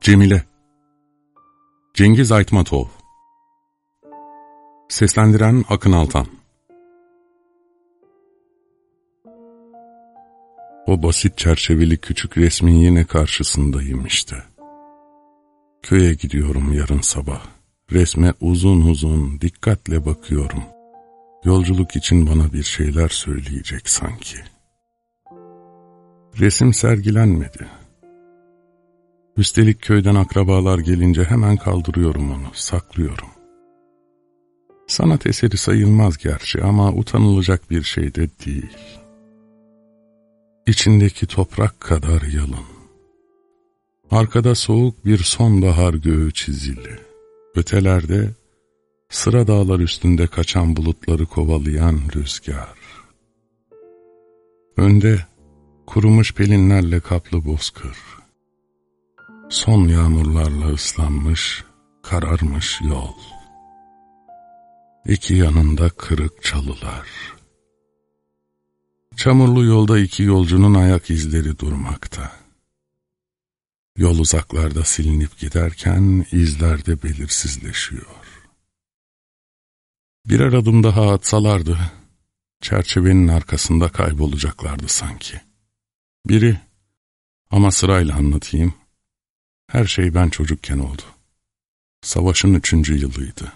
Cemile Cengiz Aytmatov Seslendiren Akın Altan O basit çerçeveli küçük resmin yine karşısındayım işte. Köye gidiyorum yarın sabah. Resme uzun uzun dikkatle bakıyorum. Yolculuk için bana bir şeyler söyleyecek sanki. Resim sergilenmedi. Üstelik köyden akrabalar gelince hemen kaldırıyorum onu, saklıyorum. Sanat eseri sayılmaz gerçi ama utanılacak bir şey de değil. İçindeki toprak kadar yalın. Arkada soğuk bir sonbahar göğü çizili. Ötelerde sıra dağlar üstünde kaçan bulutları kovalayan rüzgar. Önde kurumuş pelinlerle kaplı bozkır. Son yağmurlarla ıslanmış, kararmış yol. İki yanında kırık çalılar. Çamurlu yolda iki yolcunun ayak izleri durmakta. Yol uzaklarda silinip giderken izler de belirsizleşiyor. Birer adım daha atsalardı, çerçevenin arkasında kaybolacaklardı sanki. Biri, ama sırayla anlatayım, her şey ben çocukken oldu. Savaşın üçüncü yılıydı.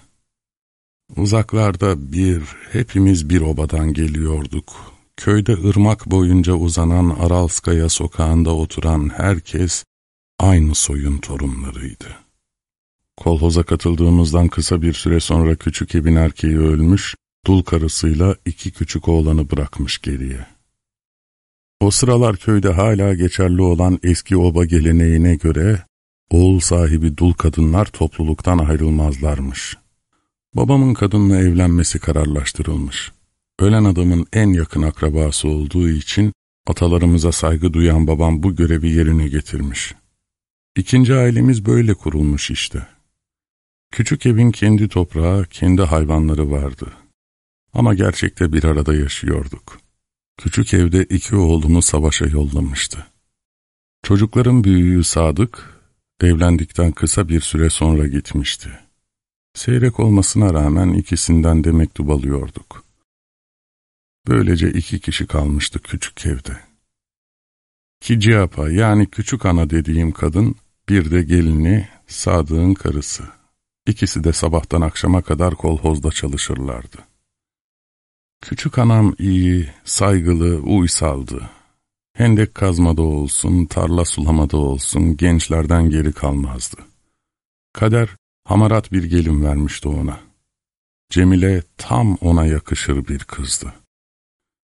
Uzaklarda bir, hepimiz bir obadan geliyorduk. Köyde ırmak boyunca uzanan Aralskaya sokağında oturan herkes aynı soyun torunlarıydı. Kolhoza katıldığımızdan kısa bir süre sonra küçük evin erkeği ölmüş, dul karısıyla iki küçük oğlanı bırakmış geriye. O sıralar köyde hala geçerli olan eski oba geleneğine göre oğul sahibi dul kadınlar topluluktan ayrılmazlarmış. Babamın kadınla evlenmesi kararlaştırılmış. Ölen adamın en yakın akrabası olduğu için atalarımıza saygı duyan babam bu görevi yerine getirmiş. İkinci ailemiz böyle kurulmuş işte. Küçük evin kendi toprağı, kendi hayvanları vardı. Ama gerçekte bir arada yaşıyorduk. Küçük evde iki oğlumu savaşa yollamıştı. Çocukların büyüğü Sadık, evlendikten kısa bir süre sonra gitmişti. Seyrek olmasına rağmen ikisinden de mektup alıyorduk. Böylece iki kişi kalmıştı küçük evde. Kiciapa yani küçük ana dediğim kadın, bir de gelini Sadık'ın karısı. İkisi de sabahtan akşama kadar kolhozda çalışırlardı. Küçük anam iyi, saygılı, uysaldı. Hendek kazmada olsun, tarla sulamada olsun gençlerden geri kalmazdı. Kader hamarat bir gelin vermişti ona. Cemile tam ona yakışır bir kızdı.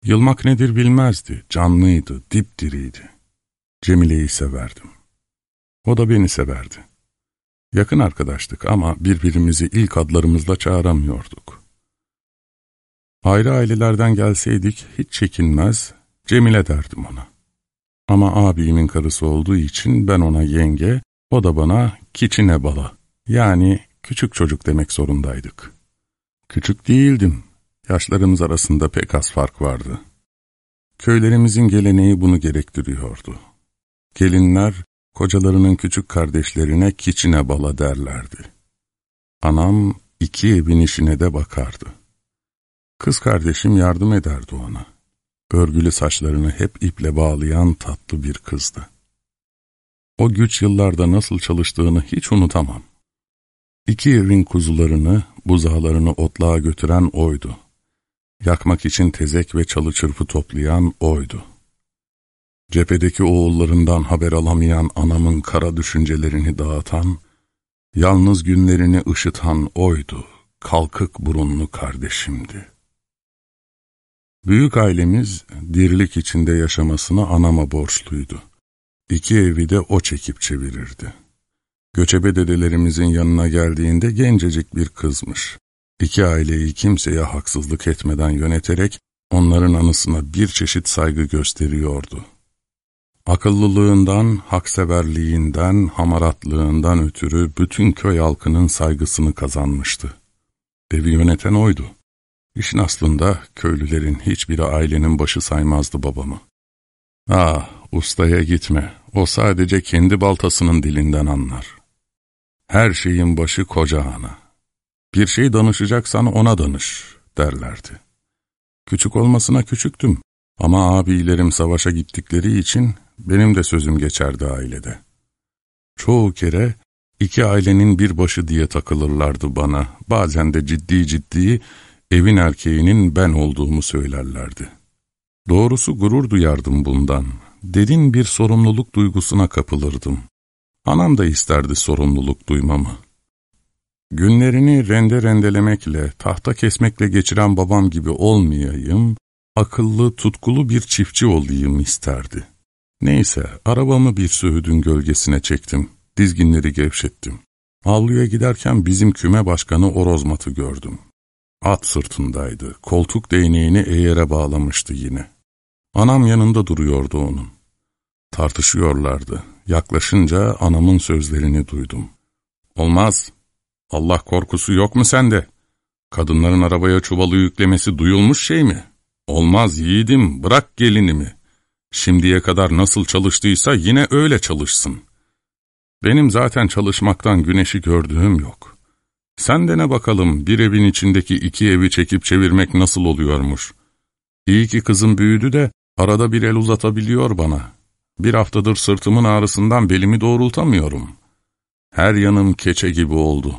Yılmak nedir bilmezdi, canlıydı, dipdiriydi. Cemile'yi severdim. O da beni severdi. Yakın arkadaştık ama birbirimizi ilk adlarımızla çağıramıyorduk. Ayrı ailelerden gelseydik hiç çekinmez, Cemile derdim ona. Ama abimin karısı olduğu için ben ona yenge, o da bana kiçine bala, yani küçük çocuk demek zorundaydık. Küçük değildim, yaşlarımız arasında pek az fark vardı. Köylerimizin geleneği bunu gerektiriyordu. Gelinler, kocalarının küçük kardeşlerine kiçine bala derlerdi. Anam iki evin işine de bakardı. Kız kardeşim yardım ederdi ona. Örgülü saçlarını hep iple bağlayan tatlı bir kızdı. O güç yıllarda nasıl çalıştığını hiç unutamam. İki evin kuzularını, buzağlarını otluğa götüren oydu. Yakmak için tezek ve çalı çırpı toplayan oydu. Cephedeki oğullarından haber alamayan anamın kara düşüncelerini dağıtan, yalnız günlerini ışıtan oydu, kalkık burunlu kardeşimdi. Büyük ailemiz dirilik içinde yaşamasına anama borçluydu. İki evi de o çekip çevirirdi. Göçebe dedelerimizin yanına geldiğinde gencecik bir kızmış. İki aileyi kimseye haksızlık etmeden yöneterek onların anısına bir çeşit saygı gösteriyordu. Akıllılığından, hakseverliğinden, hamaratlığından ötürü bütün köy halkının saygısını kazanmıştı. Evi yöneten oydu. İşin aslında köylülerin hiçbiri ailenin başı saymazdı babamı. Ah, Ustaya gitme, o sadece kendi baltasının dilinden anlar. Her şeyin başı koca ana. Bir şey danışacaksan ona danış, derlerdi. Küçük olmasına küçüktüm ama abilerim savaşa gittikleri için benim de sözüm geçerdi ailede. Çoğu kere iki ailenin bir başı diye takılırlardı bana, bazen de ciddi ciddi evin erkeğinin ben olduğumu söylerlerdi. Doğrusu gurur duyardım bundan, derin bir sorumluluk duygusuna kapılırdım. Anam da isterdi sorumluluk duymamı. Günlerini rende rendelemekle, tahta kesmekle geçiren babam gibi olmayayım, akıllı, tutkulu bir çiftçi olayım isterdi. Neyse, arabamı bir söğüdün gölgesine çektim, dizginleri gevşettim. Avluya giderken bizim küme başkanı Orozmat'ı gördüm. At sırtındaydı, koltuk değneğini eğere bağlamıştı yine. Anam yanında duruyordu onun. Tartışıyorlardı. Yaklaşınca anamın sözlerini duydum. Olmaz. Allah korkusu yok mu sende? Kadınların arabaya çuvalı yüklemesi duyulmuş şey mi? Olmaz yiğidim, bırak gelinimi. Şimdiye kadar nasıl çalıştıysa yine öyle çalışsın. Benim zaten çalışmaktan güneşi gördüğüm yok. Sen de ne bakalım bir evin içindeki iki evi çekip çevirmek nasıl oluyormuş. İyi ki kızım büyüdü de arada bir el uzatabiliyor bana. Bir haftadır sırtımın ağrısından belimi doğrultamıyorum. Her yanım keçe gibi oldu.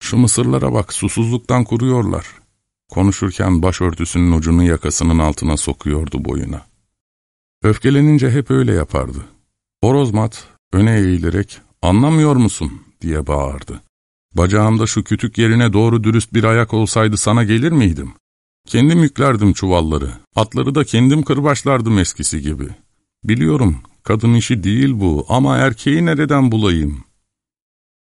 Şu mısırlara bak, susuzluktan kuruyorlar. Konuşurken başörtüsünün ucunu yakasının altına sokuyordu boyuna. Öfkelenince hep öyle yapardı. Orozmat öne eğilerek, anlamıyor musun diye bağırdı. Bacağımda şu kütük yerine doğru dürüst bir ayak olsaydı sana gelir miydim? Kendim yüklerdim çuvalları, atları da kendim kırbaçlardım eskisi gibi. Biliyorum, kadın işi değil bu ama erkeği nereden bulayım?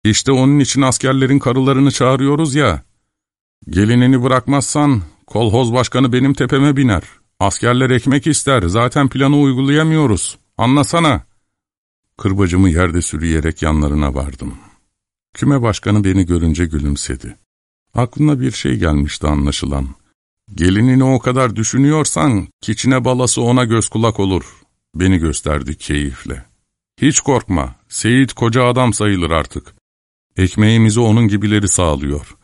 İşte onun için askerlerin karılarını çağırıyoruz ya. Gelinini bırakmazsan kolhoz başkanı benim tepeme biner. Askerler ekmek ister, zaten planı uygulayamıyoruz. Anlasana. Kırbacımı yerde sürüyerek yanlarına vardım. Küme başkanı beni görünce gülümsedi. Aklına bir şey gelmişti anlaşılan. Gelinini o kadar düşünüyorsan, kiçine balası ona göz kulak olur. Beni gösterdi keyifle. Hiç korkma, Seyit koca adam sayılır artık. Ekmeğimizi onun gibileri sağlıyor.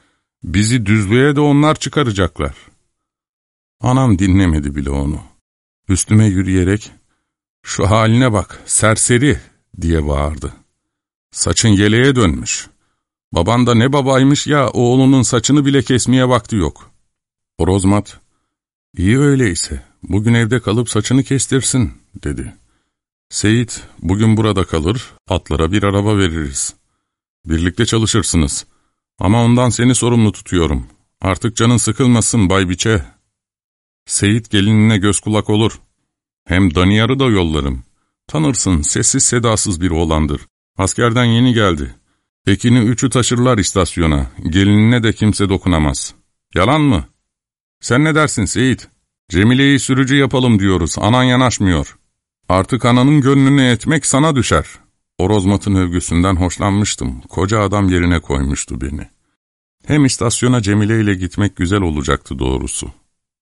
Bizi düzlüğe de onlar çıkaracaklar. Anam dinlemedi bile onu. Üstüme yürüyerek, ''Şu haline bak, serseri!'' diye bağırdı. ''Saçın yeleğe dönmüş. Baban da ne babaymış ya, oğlunun saçını bile kesmeye vakti yok.'' Orozmat, ''İyi öyleyse, bugün evde kalıp saçını kestirsin.'' dedi. Seyit, bugün burada kalır, atlara bir araba veririz. Birlikte çalışırsınız. Ama ondan seni sorumlu tutuyorum. Artık canın sıkılmasın Bay Biçe. Seyit gelinine göz kulak olur. Hem Daniyar'ı da yollarım. Tanırsın, sessiz sedasız bir oğlandır. Askerden yeni geldi. Ekini üçü taşırlar istasyona. Gelinine de kimse dokunamaz. Yalan mı? Sen ne dersin Seyit? Cemile'yi sürücü yapalım diyoruz, anan yanaşmıyor. Artık ananın gönlünü etmek sana düşer. Orozmat'ın övgüsünden hoşlanmıştım. Koca adam yerine koymuştu beni. Hem istasyona Cemile ile gitmek güzel olacaktı doğrusu.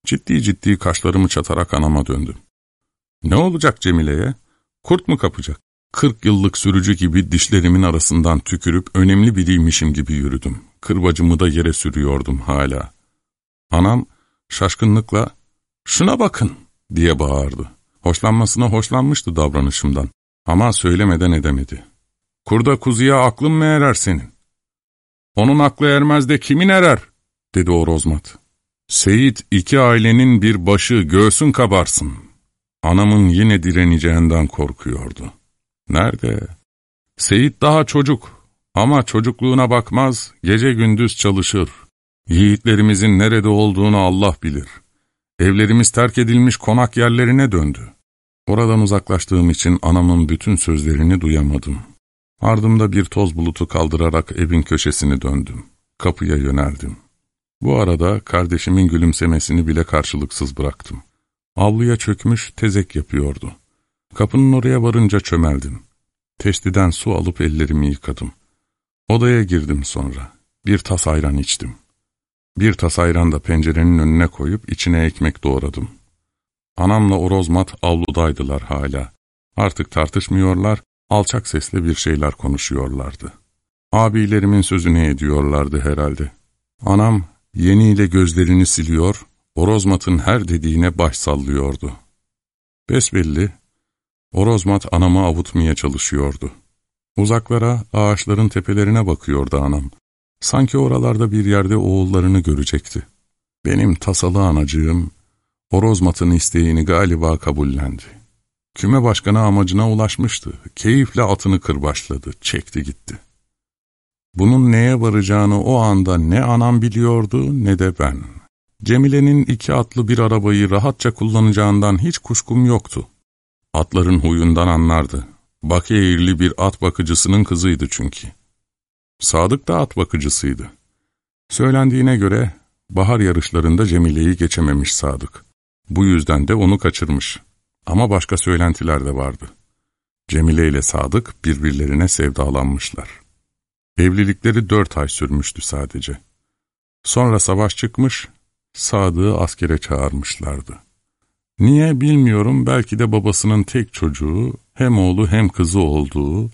Ciddi ciddi kaşlarımı çatarak anama döndüm. Ne olacak Cemile'ye? Kurt mu kapacak? Kırk yıllık sürücü gibi dişlerimin arasından tükürüp önemli biriymişim gibi yürüdüm. Kırbacımı da yere sürüyordum hala. Anam şaşkınlıkla ''Şuna bakın!'' diye bağırdı. Hoşlanmasına hoşlanmıştı davranışımdan ama söylemeden edemedi. ''Kurda kuzuya aklın mı erer senin?'' ''Onun aklı ermez de kimin erer?'' dedi Orozmat. ''Seyit iki ailenin bir başı göğsün kabarsın.'' Anamın yine direneceğinden korkuyordu. Nerede? Seyit daha çocuk ama çocukluğuna bakmaz, gece gündüz çalışır. Yiğitlerimizin nerede olduğunu Allah bilir. Evlerimiz terk edilmiş konak yerlerine döndü. Oradan uzaklaştığım için anamın bütün sözlerini duyamadım. Ardımda bir toz bulutu kaldırarak evin köşesini döndüm. Kapıya yöneldim. Bu arada kardeşimin gülümsemesini bile karşılıksız bıraktım. Avluya çökmüş tezek yapıyordu. Kapının oraya varınca çömeldim. Testiden su alıp ellerimi yıkadım. Odaya girdim sonra. Bir tas ayran içtim. Bir tas ayran da pencerenin önüne koyup içine ekmek doğradım. Anamla Orozmat avludaydılar hala. Artık tartışmıyorlar, alçak sesle bir şeyler konuşuyorlardı. Abilerimin sözünü ediyorlardı herhalde. Anam yeniyle gözlerini siliyor, Orozmat'ın her dediğine baş sallıyordu. Besbelli, Orozmat anamı avutmaya çalışıyordu. Uzaklara, ağaçların tepelerine bakıyordu anam. Sanki oralarda bir yerde oğullarını görecekti. Benim tasalı anacığım, Orozmat'ın isteğini galiba kabullendi. Küme başkanı amacına ulaşmıştı. Keyifle atını kırbaçladı, çekti gitti. Bunun neye varacağını o anda ne anam biliyordu ne de ben. Cemile'nin iki atlı bir arabayı rahatça kullanacağından hiç kuşkum yoktu. Atların huyundan anlardı. Bakıyehirli bir at bakıcısının kızıydı çünkü. Sadık da at bakıcısıydı. Söylendiğine göre bahar yarışlarında Cemile'yi geçememiş Sadık. Bu yüzden de onu kaçırmış. Ama başka söylentiler de vardı. Cemile ile Sadık birbirlerine sevdalanmışlar. Evlilikleri dört ay sürmüştü sadece. Sonra savaş çıkmış, Sadık'ı askere çağırmışlardı. Niye bilmiyorum belki de babasının tek çocuğu, hem oğlu hem kızı olduğu,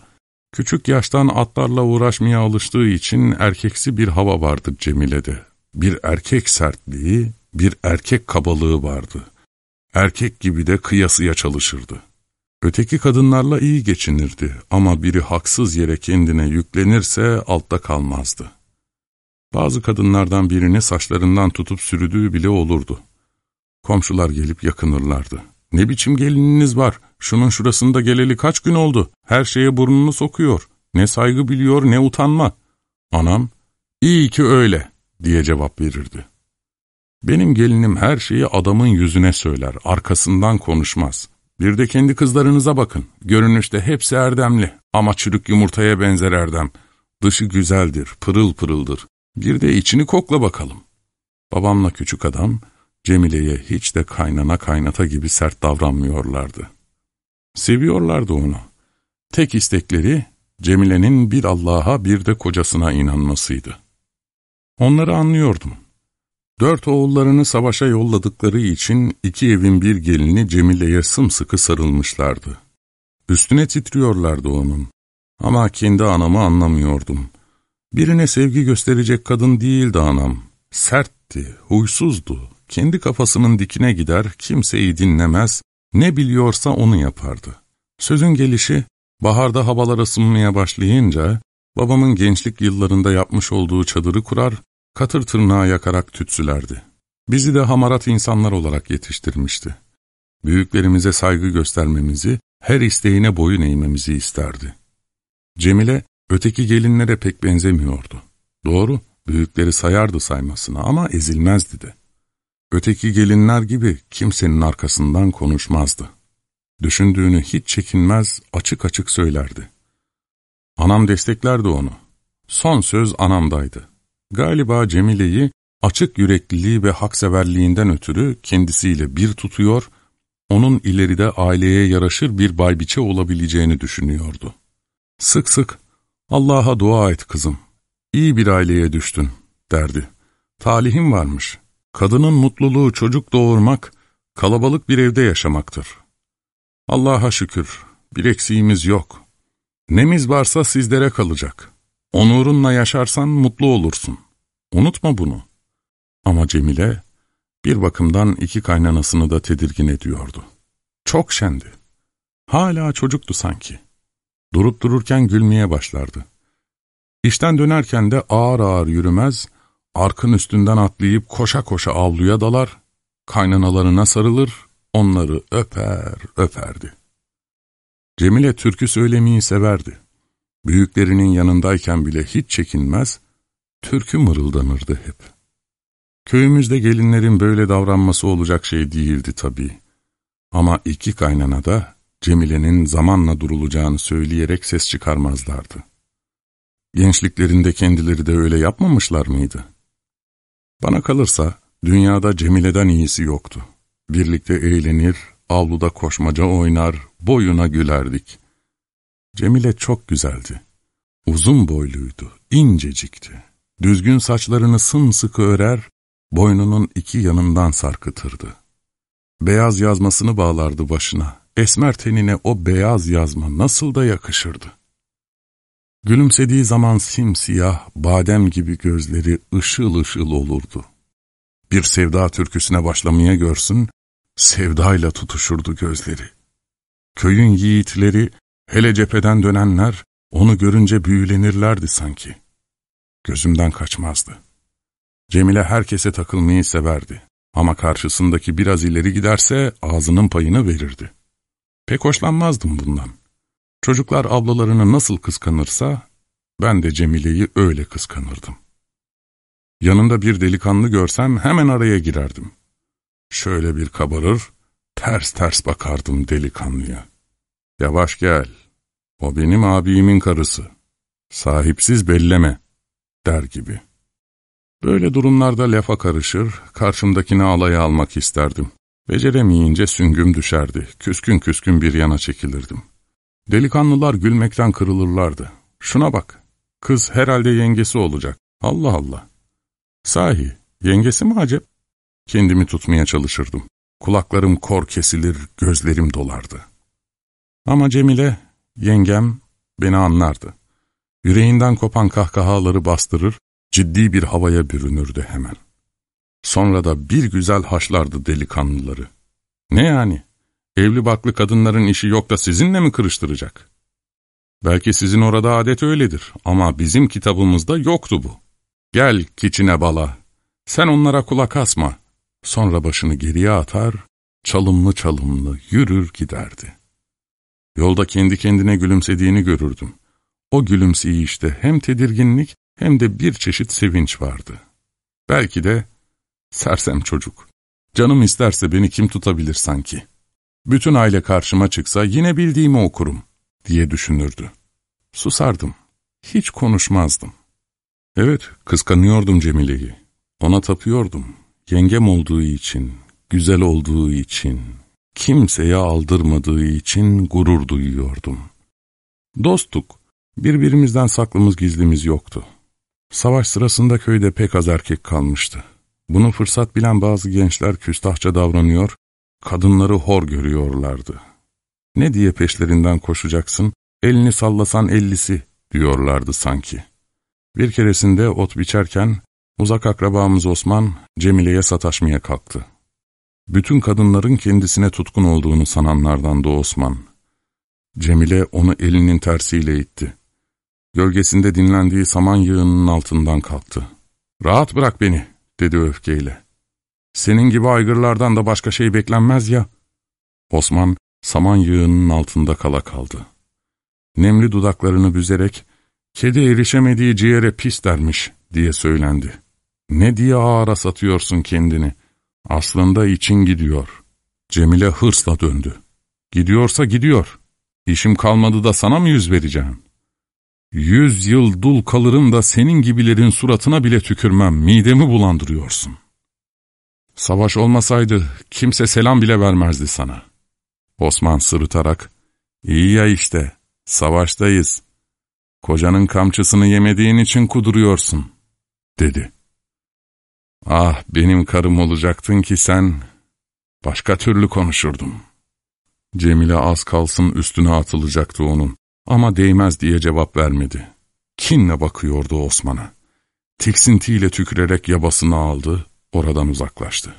küçük yaştan atlarla uğraşmaya alıştığı için erkeksi bir hava vardı Cemile'de. Bir erkek sertliği, bir erkek kabalığı vardı. Erkek gibi de kıyasıya çalışırdı. Öteki kadınlarla iyi geçinirdi ama biri haksız yere kendine yüklenirse altta kalmazdı. Bazı kadınlardan birini saçlarından tutup sürüdüğü bile olurdu. Komşular gelip yakınırlardı. ''Ne biçim gelininiz var? Şunun şurasında geleli kaç gün oldu? Her şeye burnunu sokuyor. Ne saygı biliyor ne utanma.'' Anam, ''İyi ki öyle.'' diye cevap verirdi. Benim gelinim her şeyi adamın yüzüne söyler, arkasından konuşmaz. Bir de kendi kızlarınıza bakın. Görünüşte hepsi erdemli ama çürük yumurtaya benzer erdem. Dışı güzeldir, pırıl pırıldır. Bir de içini kokla bakalım. Babamla küçük adam Cemile'ye hiç de kaynana kaynata gibi sert davranmıyorlardı. Seviyorlardı onu. Tek istekleri Cemile'nin bir Allah'a bir de kocasına inanmasıydı. Onları anlıyordum. Dört oğullarını savaşa yolladıkları için iki evin bir gelini Cemile'ye sımsıkı sarılmışlardı. Üstüne titriyorlardı onun. Ama kendi anamı anlamıyordum. Birine sevgi gösterecek kadın değildi anam. Sertti, huysuzdu. Kendi kafasının dikine gider, kimseyi dinlemez, ne biliyorsa onu yapardı. Sözün gelişi, baharda havalar ısınmaya başlayınca, babamın gençlik yıllarında yapmış olduğu çadırı kurar, katır tırnağı yakarak tütsülerdi. Bizi de hamarat insanlar olarak yetiştirmişti. Büyüklerimize saygı göstermemizi, her isteğine boyun eğmemizi isterdi. Cemile, öteki gelinlere pek benzemiyordu. Doğru, büyükleri sayardı saymasına ama ezilmezdi de. Öteki gelinler gibi kimsenin arkasından konuşmazdı. Düşündüğünü hiç çekinmez, açık açık söylerdi. Anam desteklerdi onu. Son söz anamdaydı. Galiba Cemile'yi açık yürekliliği ve hakseverliğinden ötürü kendisiyle bir tutuyor, onun ileride aileye yaraşır bir baybiçe olabileceğini düşünüyordu. Sık sık, Allah'a dua et kızım, iyi bir aileye düştün, derdi. Talihim varmış, kadının mutluluğu çocuk doğurmak, kalabalık bir evde yaşamaktır. Allah'a şükür, bir eksiğimiz yok. Nemiz varsa sizlere kalacak. Onurunla yaşarsan mutlu olursun. Unutma bunu. Ama Cemile bir bakımdan iki kaynanasını da tedirgin ediyordu. Çok şendi. Hala çocuktu sanki. Durup dururken gülmeye başlardı. İşten dönerken de ağır ağır yürümez, arkın üstünden atlayıp koşa koşa avluya dalar, kaynanalarına sarılır, onları öper öperdi. Cemile türkü söylemeyi severdi. Büyüklerinin yanındayken bile hiç çekinmez, türkü mırıldanırdı hep. Köyümüzde gelinlerin böyle davranması olacak şey değildi tabii. Ama iki kaynana da Cemile'nin zamanla durulacağını söyleyerek ses çıkarmazlardı. Gençliklerinde kendileri de öyle yapmamışlar mıydı? Bana kalırsa dünyada Cemile'den iyisi yoktu. Birlikte eğlenir, avluda koşmaca oynar, boyuna gülerdik. Cemile çok güzeldi. Uzun boyluydu, incecikti. Düzgün saçlarını sımsıkı örer, boynunun iki yanından sarkıtırdı. Beyaz yazmasını bağlardı başına, esmer tenine o beyaz yazma nasıl da yakışırdı. Gülümsediği zaman simsiyah, badem gibi gözleri ışıl ışıl olurdu. Bir sevda türküsüne başlamaya görsün, sevdayla tutuşurdu gözleri. Köyün yiğitleri, hele cepheden dönenler, onu görünce büyülenirlerdi sanki. Gözümden kaçmazdı. Cemile herkese takılmayı severdi. Ama karşısındaki biraz ileri giderse ağzının payını verirdi. Pek hoşlanmazdım bundan. Çocuklar ablalarını nasıl kıskanırsa, ben de Cemile'yi öyle kıskanırdım. Yanında bir delikanlı görsem hemen araya girerdim. Şöyle bir kabarır, ters ters bakardım delikanlıya. Yavaş gel, o benim abimin karısı. Sahipsiz belleme, der gibi. Böyle durumlarda lafa karışır, karşımdakini alaya almak isterdim. Beceremeyince süngüm düşerdi, küskün küskün bir yana çekilirdim. Delikanlılar gülmekten kırılırlardı. Şuna bak, kız herhalde yengesi olacak. Allah Allah. Sahi, yengesi mi acep? Kendimi tutmaya çalışırdım. Kulaklarım kor kesilir, gözlerim dolardı. Ama Cemile, yengem, beni anlardı. Yüreğinden kopan kahkahaları bastırır, ciddi bir havaya bürünürdü hemen. Sonra da bir güzel haşlardı delikanlıları. Ne yani? Evli baklı kadınların işi yok da sizinle mi kırıştıracak? Belki sizin orada adet öyledir ama bizim kitabımızda yoktu bu. Gel kiçine bala, sen onlara kulak asma. Sonra başını geriye atar, çalımlı çalımlı yürür giderdi. Yolda kendi kendine gülümsediğini görürdüm. O gülümseyişte hem tedirginlik hem de bir çeşit sevinç vardı. Belki de sersem çocuk. Canım isterse beni kim tutabilir sanki? Bütün aile karşıma çıksa yine bildiğimi okurum diye düşünürdü. Susardım. Hiç konuşmazdım. Evet, kıskanıyordum Cemile'yi. Ona tapıyordum. Yengem olduğu için, güzel olduğu için, kimseye aldırmadığı için gurur duyuyordum. Dosttuk. Birbirimizden saklımız gizlimiz yoktu. Savaş sırasında köyde pek az erkek kalmıştı. Bunu fırsat bilen bazı gençler küstahça davranıyor, kadınları hor görüyorlardı. Ne diye peşlerinden koşacaksın, elini sallasan ellisi diyorlardı sanki. Bir keresinde ot biçerken uzak akrabamız Osman Cemile'ye sataşmaya kalktı. Bütün kadınların kendisine tutkun olduğunu sananlardan da Osman. Cemile onu elinin tersiyle itti. Gölgesinde dinlendiği saman yığınının altından kalktı. ''Rahat bırak beni.'' dedi öfkeyle. ''Senin gibi aygırlardan da başka şey beklenmez ya.'' Osman saman yığınının altında kala kaldı. Nemli dudaklarını büzerek ''Kedi erişemediği ciğere pis dermiş.'' diye söylendi. ''Ne diye ağara satıyorsun kendini? Aslında için gidiyor.'' Cemile hırsla döndü. ''Gidiyorsa gidiyor. İşim kalmadı da sana mı yüz vereceğim?'' Yüz yıl dul kalırım da senin gibilerin suratına bile tükürmem, midemi bulandırıyorsun. Savaş olmasaydı kimse selam bile vermezdi sana. Osman sırıtarak, iyi ya işte, savaştayız. Kocanın kamçısını yemediğin için kuduruyorsun, dedi. Ah benim karım olacaktın ki sen, başka türlü konuşurdum. Cemile az kalsın üstüne atılacaktı onun. Ama değmez diye cevap vermedi. Kinle bakıyordu Osman'a. Tiksintiyle tükürerek yabasını aldı, oradan uzaklaştı.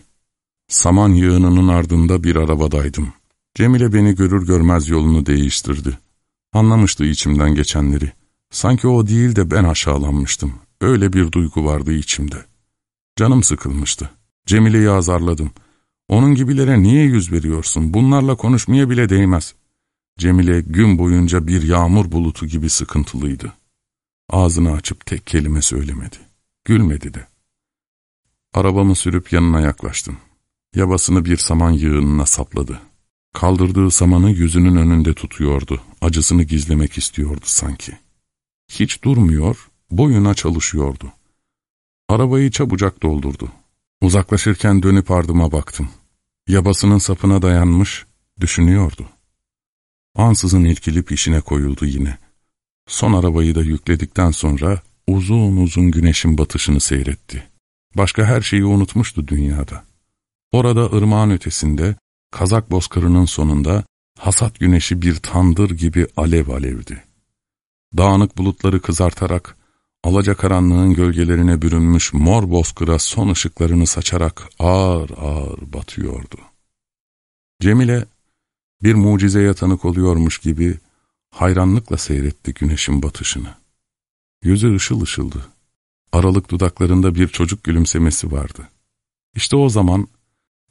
Saman yığınının ardında bir arabadaydım. Cemile beni görür görmez yolunu değiştirdi. Anlamıştı içimden geçenleri. Sanki o değil de ben aşağılanmıştım. Öyle bir duygu vardı içimde. Canım sıkılmıştı. Cemile'yi azarladım. Onun gibilere niye yüz veriyorsun? Bunlarla konuşmaya bile değmez. Cemile gün boyunca bir yağmur bulutu gibi sıkıntılıydı. Ağzını açıp tek kelime söylemedi. Gülmedi de. Arabamı sürüp yanına yaklaştım. Yabasını bir saman yığınına sapladı. Kaldırdığı samanı yüzünün önünde tutuyordu. Acısını gizlemek istiyordu sanki. Hiç durmuyor, boyuna çalışıyordu. Arabayı çabucak doldurdu. Uzaklaşırken dönüp ardıma baktım. Yabasının sapına dayanmış, düşünüyordu. Ansızın irkilip işine koyuldu yine. Son arabayı da yükledikten sonra uzun uzun güneşin batışını seyretti. Başka her şeyi unutmuştu dünyada. Orada ırmağın ötesinde, kazak bozkırının sonunda hasat güneşi bir tandır gibi alev alevdi. Dağınık bulutları kızartarak, alacakaranlığın gölgelerine bürünmüş mor bozkıra son ışıklarını saçarak ağır ağır batıyordu. Cemile, bir mucizeye tanık oluyormuş gibi hayranlıkla seyretti güneşin batışını. Yüzü ışıl ışıldı. Aralık dudaklarında bir çocuk gülümsemesi vardı. İşte o zaman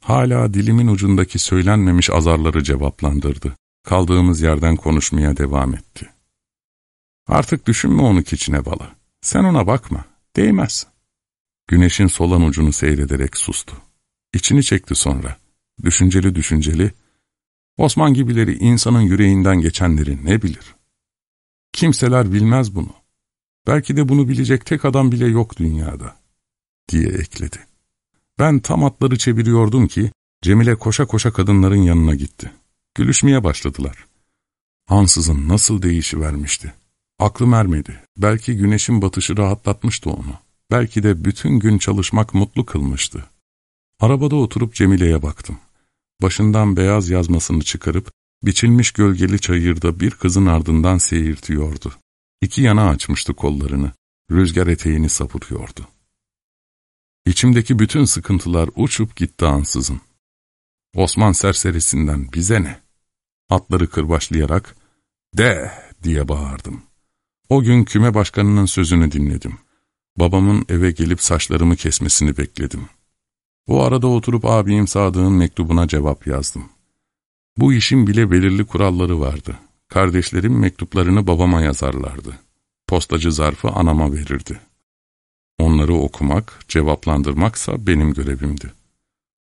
hala dilimin ucundaki söylenmemiş azarları cevaplandırdı. Kaldığımız yerden konuşmaya devam etti. Artık düşünme onu keçine bala. Sen ona bakma. Değmez. Güneşin solan ucunu seyrederek sustu. İçini çekti sonra. Düşünceli düşünceli. Osman gibileri insanın yüreğinden geçenleri ne bilir? Kimseler bilmez bunu. Belki de bunu bilecek tek adam bile yok dünyada, diye ekledi. Ben tam atları çeviriyordum ki, Cemile koşa koşa kadınların yanına gitti. Gülüşmeye başladılar. Ansızın nasıl değişivermişti. Aklım ermedi. Belki güneşin batışı rahatlatmıştı onu. Belki de bütün gün çalışmak mutlu kılmıştı. Arabada oturup Cemile'ye baktım. Başından beyaz yazmasını çıkarıp, biçilmiş gölgeli çayırda bir kızın ardından seyirtiyordu. İki yana açmıştı kollarını, rüzgar eteğini sapuruyordu. İçimdeki bütün sıkıntılar uçup gitti ansızın. Osman serserisinden bize ne? Atları kırbaçlayarak, de diye bağırdım. O gün küme başkanının sözünü dinledim. Babamın eve gelip saçlarımı kesmesini bekledim. O arada oturup abim Sadık'ın mektubuna cevap yazdım. Bu işin bile belirli kuralları vardı. Kardeşlerim mektuplarını babama yazarlardı. Postacı zarfı anama verirdi. Onları okumak, cevaplandırmaksa benim görevimdi.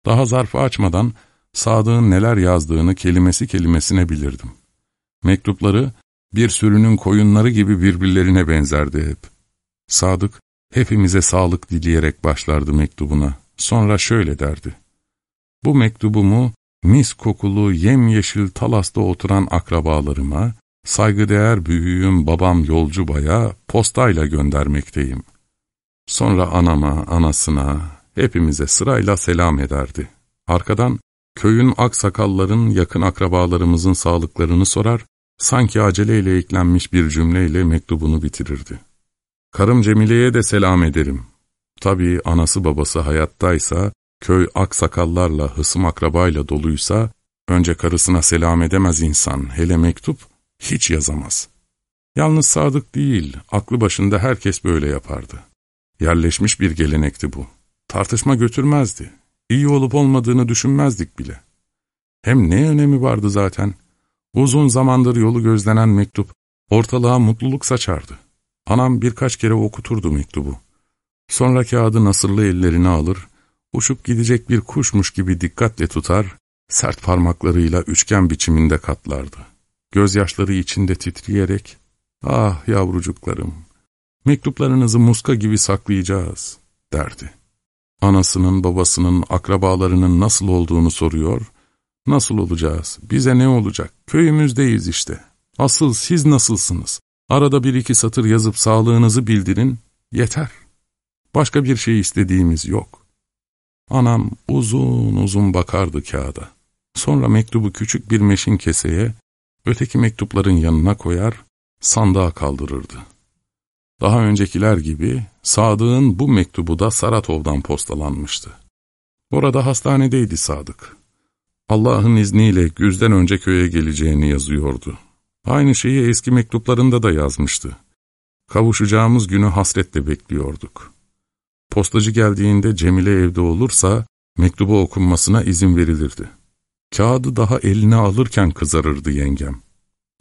Daha zarfı açmadan Sadık'ın neler yazdığını kelimesi kelimesine bilirdim. Mektupları bir sürünün koyunları gibi birbirlerine benzerdi hep. Sadık hepimize sağlık dileyerek başlardı mektubuna. Sonra şöyle derdi. Bu mektubumu mis kokulu yemyeşil Talas'ta oturan akrabalarıma, saygıdeğer büyüğüm babam yolcu baya postayla göndermekteyim. Sonra anama, anasına, hepimize sırayla selam ederdi. Arkadan köyün aksakalların yakın akrabalarımızın sağlıklarını sorar, sanki aceleyle eklenmiş bir cümleyle mektubunu bitirirdi. Karım Cemile'ye de selam ederim. Tabii anası babası hayattaysa, köy aksakallarla, hısım akrabayla doluysa, önce karısına selam edemez insan, hele mektup hiç yazamaz. Yalnız Sadık değil, aklı başında herkes böyle yapardı. Yerleşmiş bir gelenekti bu. Tartışma götürmezdi. İyi olup olmadığını düşünmezdik bile. Hem ne önemi vardı zaten? Uzun zamandır yolu gözlenen mektup ortalığa mutluluk saçardı. Anam birkaç kere okuturdu mektubu. Sonra kağıdı nasırlı ellerine alır, uçup gidecek bir kuşmuş gibi dikkatle tutar, sert parmaklarıyla üçgen biçiminde katlardı. Gözyaşları içinde titreyerek, ''Ah yavrucuklarım, mektuplarınızı muska gibi saklayacağız.'' derdi. Anasının, babasının, akrabalarının nasıl olduğunu soruyor, ''Nasıl olacağız, bize ne olacak, köyümüzdeyiz işte. Asıl siz nasılsınız? Arada bir iki satır yazıp sağlığınızı bildirin, yeter. Başka bir şey istediğimiz yok.'' Anam uzun uzun bakardı kağıda. Sonra mektubu küçük bir meşin keseye, öteki mektupların yanına koyar, sandığa kaldırırdı. Daha öncekiler gibi Sadık'ın bu mektubu da Saratov'dan postalanmıştı. Orada hastanedeydi Sadık. Allah'ın izniyle güzden önce köye geleceğini yazıyordu. Aynı şeyi eski mektuplarında da yazmıştı. Kavuşacağımız günü hasretle bekliyorduk. Postacı geldiğinde Cemile evde olursa mektubu okunmasına izin verilirdi. Kağıdı daha eline alırken kızarırdı yengem.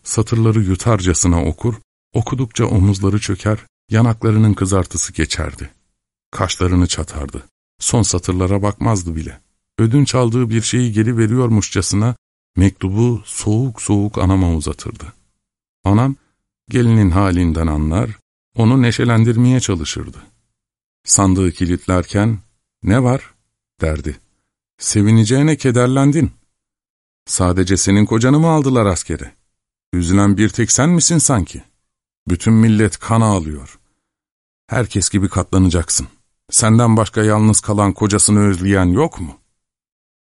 Satırları yutarcasına okur, okudukça omuzları çöker, yanaklarının kızartısı geçerdi. Kaşlarını çatardı. Son satırlara bakmazdı bile. Ödünç aldığı bir şeyi geri veriyormuşçasına mektubu soğuk soğuk anama uzatırdı. Anam gelinin halinden anlar, onu neşelendirmeye çalışırdı. Sandığı kilitlerken, ''Ne var?'' derdi. ''Sevineceğine kederlendin. Sadece senin kocanı mı aldılar askere? Üzülen bir tek sen misin sanki? Bütün millet kan ağlıyor. Herkes gibi katlanacaksın. Senden başka yalnız kalan kocasını özleyen yok mu?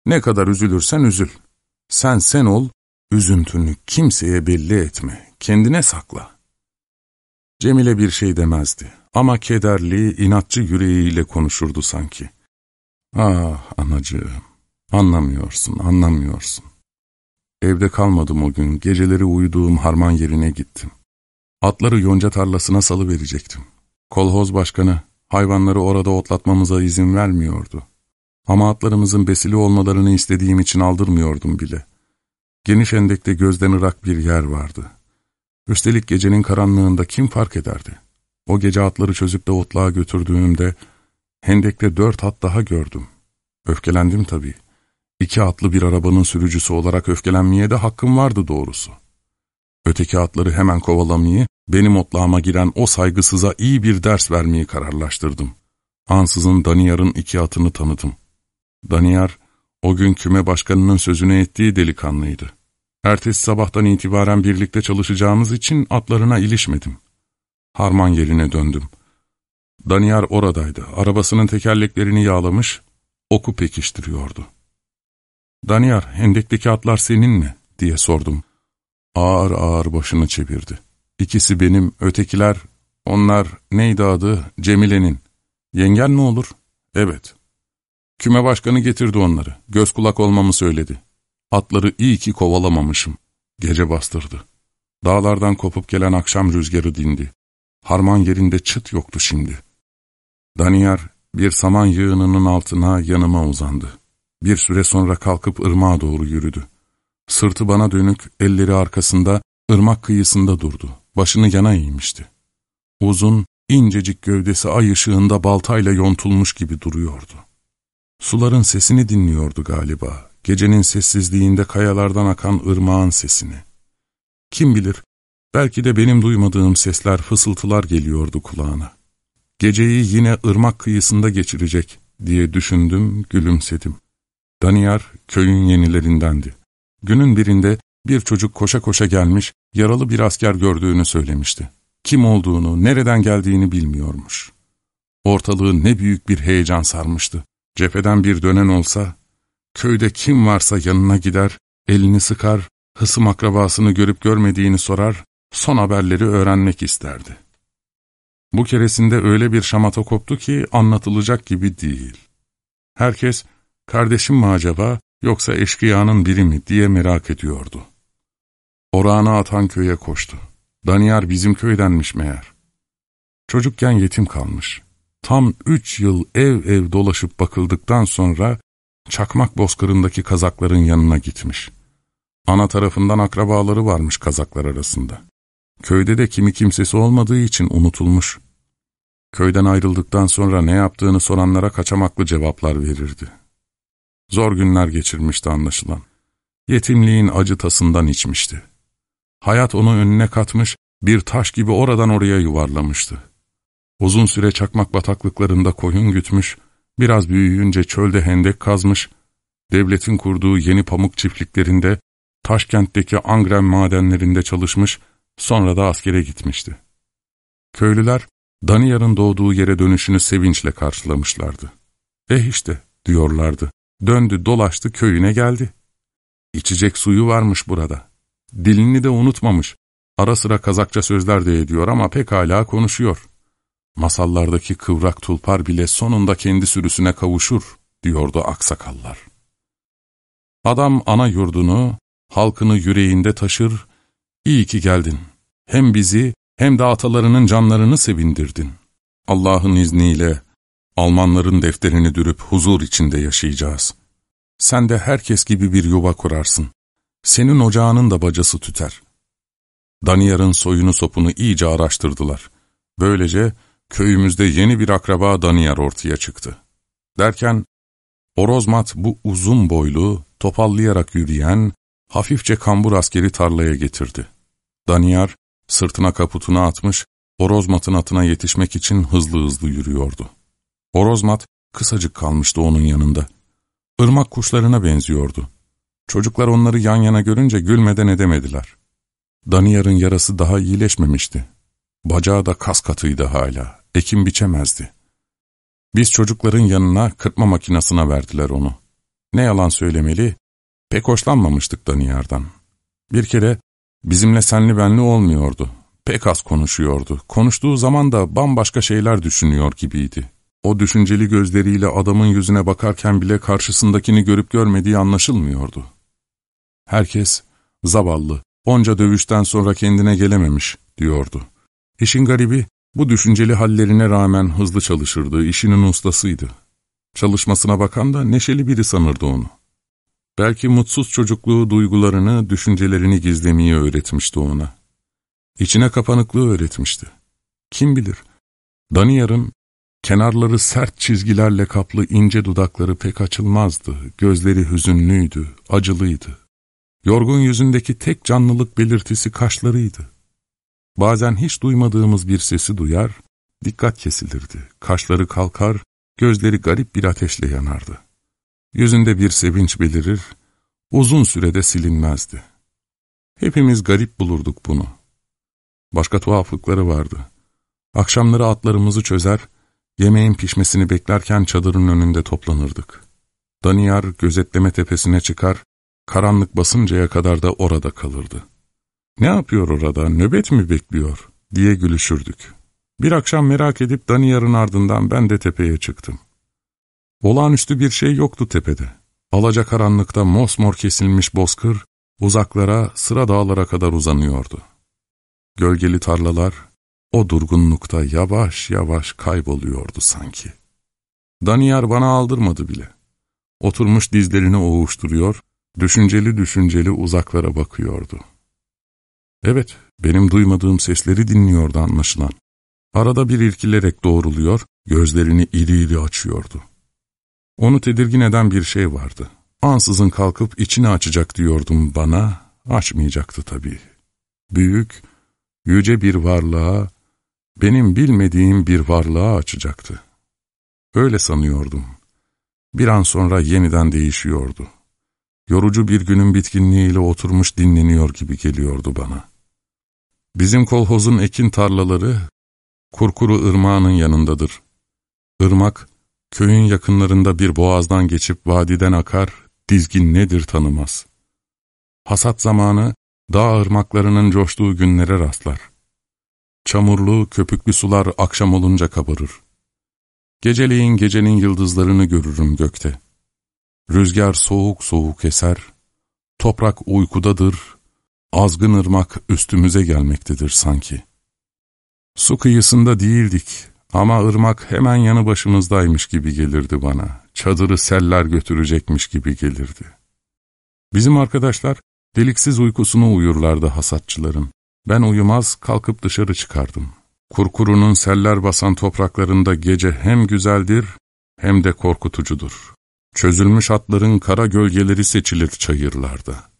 Ne kadar üzülürsen üzül. Sen sen ol, üzüntünü kimseye belli etme, kendine sakla. Cemile bir şey demezdi ama kederli, inatçı yüreğiyle konuşurdu sanki. Ah anacığım, anlamıyorsun, anlamıyorsun. Evde kalmadım o gün, geceleri uyuduğum harman yerine gittim. Atları yonca tarlasına salı verecektim. Kolhoz başkanı, hayvanları orada otlatmamıza izin vermiyordu. Ama atlarımızın besili olmalarını istediğim için aldırmıyordum bile. Geniş endekte gözden ırak bir yer vardı. Üstelik gecenin karanlığında kim fark ederdi? O gece atları çözüp de otluğa götürdüğümde, hendekte dört at daha gördüm. Öfkelendim tabii. İki atlı bir arabanın sürücüsü olarak öfkelenmeye de hakkım vardı doğrusu. Öteki atları hemen kovalamayı, benim otlağıma giren o saygısıza iyi bir ders vermeyi kararlaştırdım. Ansızın Daniyar'ın iki atını tanıdım. Daniyar, o gün küme başkanının sözünü ettiği delikanlıydı. Ertesi sabahtan itibaren birlikte çalışacağımız için atlarına ilişmedim. Harman yerine döndüm. Daniyar oradaydı. Arabasının tekerleklerini yağlamış, oku pekiştiriyordu. ''Daniyar, hendekteki atlar senin mi?'' diye sordum. Ağır ağır başını çevirdi. İkisi benim, ötekiler, onlar neydi adı? Cemile'nin. Yengen mi olur? Evet. Küme başkanı getirdi onları. Göz kulak olmamı söyledi. Atları iyi ki kovalamamışım. Gece bastırdı. Dağlardan kopup gelen akşam rüzgarı dindi. Harman yerinde çıt yoktu şimdi. Daniyar bir saman yığınının altına yanıma uzandı. Bir süre sonra kalkıp ırmağa doğru yürüdü. Sırtı bana dönük, elleri arkasında, ırmak kıyısında durdu. Başını yana eğmişti. Uzun, incecik gövdesi ay ışığında baltayla yontulmuş gibi duruyordu. Suların sesini dinliyordu galiba, gecenin sessizliğinde kayalardan akan ırmağın sesini. Kim bilir, belki de benim duymadığım sesler, fısıltılar geliyordu kulağına. Geceyi yine ırmak kıyısında geçirecek diye düşündüm, gülümsedim. Daniyar köyün yenilerindendi. Günün birinde bir çocuk koşa koşa gelmiş, yaralı bir asker gördüğünü söylemişti. Kim olduğunu, nereden geldiğini bilmiyormuş. Ortalığı ne büyük bir heyecan sarmıştı. Cepheden bir dönen olsa, köyde kim varsa yanına gider, elini sıkar, hısım akrabasını görüp görmediğini sorar, son haberleri öğrenmek isterdi. Bu keresinde öyle bir şamata koptu ki anlatılacak gibi değil. Herkes, kardeşim mi acaba, yoksa eşkıyanın biri mi diye merak ediyordu. Orağına atan köye koştu. Daniyar bizim köydenmiş meğer. Çocukken yetim kalmış. Tam üç yıl ev ev dolaşıp bakıldıktan sonra çakmak bozkırındaki kazakların yanına gitmiş. Ana tarafından akrabaları varmış kazaklar arasında. Köyde de kimi kimsesi olmadığı için unutulmuş. Köyden ayrıldıktan sonra ne yaptığını soranlara kaçamaklı cevaplar verirdi. Zor günler geçirmişti anlaşılan. Yetimliğin acıtasından içmişti. Hayat onu önüne katmış, bir taş gibi oradan oraya yuvarlamıştı. Uzun süre çakmak bataklıklarında koyun gütmüş, biraz büyüyünce çölde hendek kazmış, devletin kurduğu yeni pamuk çiftliklerinde, Taşkent'teki Angren madenlerinde çalışmış, sonra da askere gitmişti. Köylüler, Daniyar'ın doğduğu yere dönüşünü sevinçle karşılamışlardı. Eh işte, diyorlardı, döndü dolaştı köyüne geldi. İçecek suyu varmış burada. Dilini de unutmamış. Ara sıra kazakça sözler de ediyor ama pekala konuşuyor. Masallardaki kıvrak tulpar bile sonunda kendi sürüsüne kavuşur, diyordu aksakallar. Adam ana yurdunu, halkını yüreğinde taşır, iyi ki geldin. Hem bizi hem de atalarının canlarını sevindirdin. Allah'ın izniyle Almanların defterini dürüp huzur içinde yaşayacağız. Sen de herkes gibi bir yuva kurarsın. Senin ocağının da bacası tüter. Daniyar'ın soyunu sopunu iyice araştırdılar. Böylece köyümüzde yeni bir akraba Daniyar ortaya çıktı. Derken, Orozmat bu uzun boylu, topallayarak yürüyen, hafifçe kambur askeri tarlaya getirdi. Daniyar, sırtına kaputunu atmış, Orozmat'ın atına yetişmek için hızlı hızlı yürüyordu. Orozmat, kısacık kalmıştı onun yanında. Irmak kuşlarına benziyordu. Çocuklar onları yan yana görünce gülmeden edemediler. Daniyar'ın yarası daha iyileşmemişti. Bacağı da kas katıydı hala, ekim biçemezdi. Biz çocukların yanına kırpma makinasına verdiler onu. Ne yalan söylemeli, pek hoşlanmamıştık Daniyar'dan. Bir kere bizimle senli benli olmuyordu. Pek az konuşuyordu. Konuştuğu zaman da bambaşka şeyler düşünüyor gibiydi. O düşünceli gözleriyle adamın yüzüne bakarken bile karşısındakini görüp görmediği anlaşılmıyordu. Herkes, zavallı, onca dövüşten sonra kendine gelememiş, diyordu. İşin garibi, bu düşünceli hallerine rağmen hızlı çalışırdı, işinin ustasıydı. Çalışmasına bakan da neşeli biri sanırdı onu. Belki mutsuz çocukluğu duygularını, düşüncelerini gizlemeyi öğretmişti ona. İçine kapanıklığı öğretmişti. Kim bilir, Daniyar'ın kenarları sert çizgilerle kaplı ince dudakları pek açılmazdı, gözleri hüzünlüydü, acılıydı. Yorgun yüzündeki tek canlılık belirtisi kaşlarıydı. Bazen hiç duymadığımız bir sesi duyar, dikkat kesilirdi, kaşları kalkar, gözleri garip bir ateşle yanardı. Yüzünde bir sevinç belirir, uzun sürede silinmezdi. Hepimiz garip bulurduk bunu. Başka tuhaflıkları vardı. Akşamları atlarımızı çözer, yemeğin pişmesini beklerken çadırın önünde toplanırdık. Daniyar gözetleme tepesine çıkar, karanlık basıncaya kadar da orada kalırdı. Ne yapıyor orada, nöbet mi bekliyor diye gülüşürdük. Bir akşam merak edip Daniyar'ın ardından ben de tepeye çıktım. Olağanüstü bir şey yoktu tepede. Alacakaranlıkta mosmor kesilmiş bozkır, uzaklara, sıra dağlara kadar uzanıyordu. Gölgeli tarlalar, o durgunlukta yavaş yavaş kayboluyordu sanki. Daniyar bana aldırmadı bile. Oturmuş dizlerini oğuşturuyor, düşünceli düşünceli uzaklara bakıyordu. Evet, benim duymadığım sesleri dinliyordu anlaşılan. Arada bir irkilerek doğruluyor, gözlerini iri iri açıyordu. Onu tedirgin eden bir şey vardı. Ansızın kalkıp içini açacak diyordum bana, açmayacaktı tabii. Büyük, yüce bir varlığa, benim bilmediğim bir varlığa açacaktı. Öyle sanıyordum. Bir an sonra yeniden değişiyordu. Yorucu bir günün bitkinliğiyle oturmuş dinleniyor gibi geliyordu bana. Bizim kolhozun ekin tarlaları, Kurkuru ırmağının yanındadır. Irmak, köyün yakınlarında bir boğazdan geçip vadiden akar, dizgin nedir tanımaz. Hasat zamanı, dağ ırmaklarının coştuğu günlere rastlar. Çamurlu, köpüklü sular akşam olunca kabarır. Geceleyin gecenin yıldızlarını görürüm gökte. Rüzgar soğuk soğuk eser, toprak uykudadır, azgın ırmak üstümüze gelmektedir sanki. Su kıyısında değildik ama ırmak hemen yanı başımızdaymış gibi gelirdi bana. Çadırı seller götürecekmiş gibi gelirdi. Bizim arkadaşlar deliksiz uykusunu uyurlardı hasatçıların. Ben uyumaz kalkıp dışarı çıkardım. Kurkurunun seller basan topraklarında gece hem güzeldir hem de korkutucudur. Çözülmüş atların kara gölgeleri seçilir çayırlarda.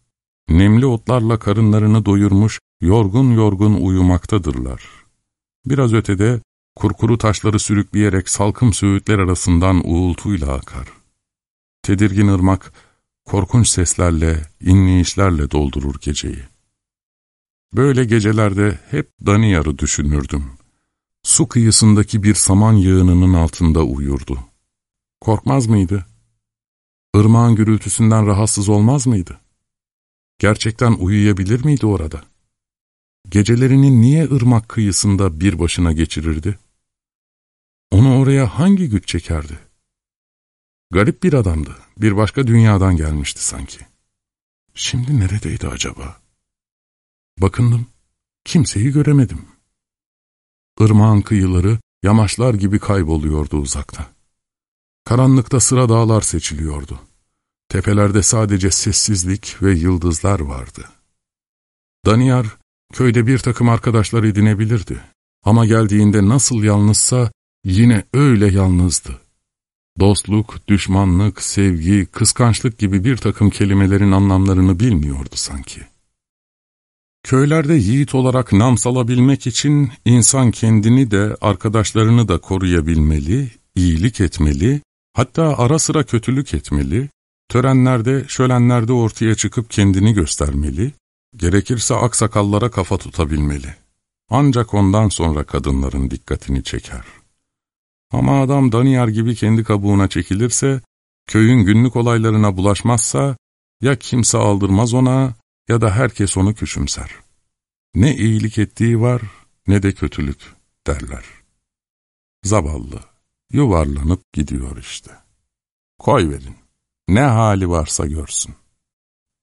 Nemli otlarla karınlarını doyurmuş, yorgun yorgun uyumaktadırlar. Biraz ötede kurkuru taşları sürükleyerek salkım söğütler arasından uğultuyla akar. Tedirgin ırmak, korkunç seslerle, inleyişlerle doldurur geceyi. Böyle gecelerde hep Daniyar'ı düşünürdüm. Su kıyısındaki bir saman yığınının altında uyurdu. Korkmaz mıydı? Irmağın gürültüsünden rahatsız olmaz mıydı? Gerçekten uyuyabilir miydi orada? Gecelerini niye ırmak kıyısında bir başına geçirirdi? Onu oraya hangi güç çekerdi? Garip bir adamdı, bir başka dünyadan gelmişti sanki. Şimdi neredeydi acaba? Bakındım, kimseyi göremedim. Irmağın kıyıları yamaçlar gibi kayboluyordu uzakta. Karanlıkta sıra dağlar seçiliyordu. Tepelerde sadece sessizlik ve yıldızlar vardı. Daniyar, köyde bir takım arkadaşlar edinebilirdi. Ama geldiğinde nasıl yalnızsa yine öyle yalnızdı. Dostluk, düşmanlık, sevgi, kıskançlık gibi bir takım kelimelerin anlamlarını bilmiyordu sanki. Köylerde yiğit olarak nam salabilmek için insan kendini de arkadaşlarını da koruyabilmeli, iyilik etmeli, hatta ara sıra kötülük etmeli, törenlerde, şölenlerde ortaya çıkıp kendini göstermeli, gerekirse aksakallara kafa tutabilmeli. Ancak ondan sonra kadınların dikkatini çeker. Ama adam Daniyar gibi kendi kabuğuna çekilirse, köyün günlük olaylarına bulaşmazsa, ya kimse aldırmaz ona ya da herkes onu küçümser. Ne iyilik ettiği var ne de kötülük derler. Zavallı, yuvarlanıp gidiyor işte. Koy verin, ne hali varsa görsün.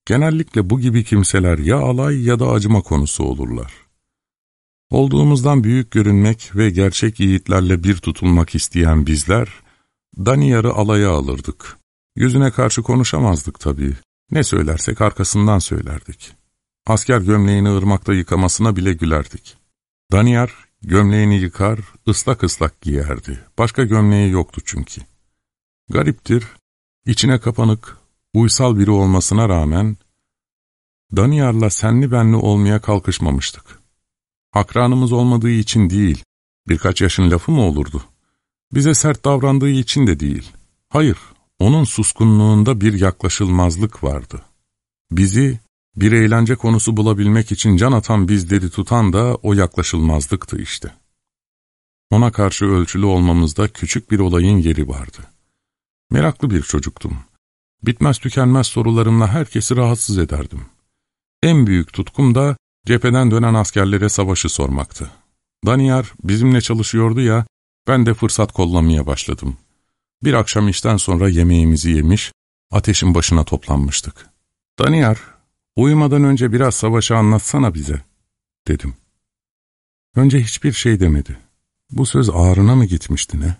Genellikle bu gibi kimseler ya alay ya da acıma konusu olurlar. Olduğumuzdan büyük görünmek ve gerçek yiğitlerle bir tutulmak isteyen bizler, Daniyar'ı alaya alırdık. Yüzüne karşı konuşamazdık tabii. Ne söylersek arkasından söylerdik. Asker gömleğini ırmakta yıkamasına bile gülerdik. Daniyar, gömleğini yıkar, ıslak ıslak giyerdi. Başka gömleği yoktu çünkü. Gariptir, içine kapanık, uysal biri olmasına rağmen, Daniyar'la senli benli olmaya kalkışmamıştık. Akranımız olmadığı için değil, birkaç yaşın lafı mı olurdu? Bize sert davrandığı için de değil. Hayır, onun suskunluğunda bir yaklaşılmazlık vardı. Bizi bir eğlence konusu bulabilmek için can atan bizleri tutan da o yaklaşılmazlıktı işte. Ona karşı ölçülü olmamızda küçük bir olayın yeri vardı. Meraklı bir çocuktum. Bitmez tükenmez sorularımla herkesi rahatsız ederdim. En büyük tutkum da cepheden dönen askerlere savaşı sormaktı. Daniyar bizimle çalışıyordu ya, ben de fırsat kollamaya başladım. Bir akşam işten sonra yemeğimizi yemiş, ateşin başına toplanmıştık. Daniyar, uyumadan önce biraz savaşı anlatsana bize, dedim. Önce hiçbir şey demedi. Bu söz ağrına mı gitmişti ne?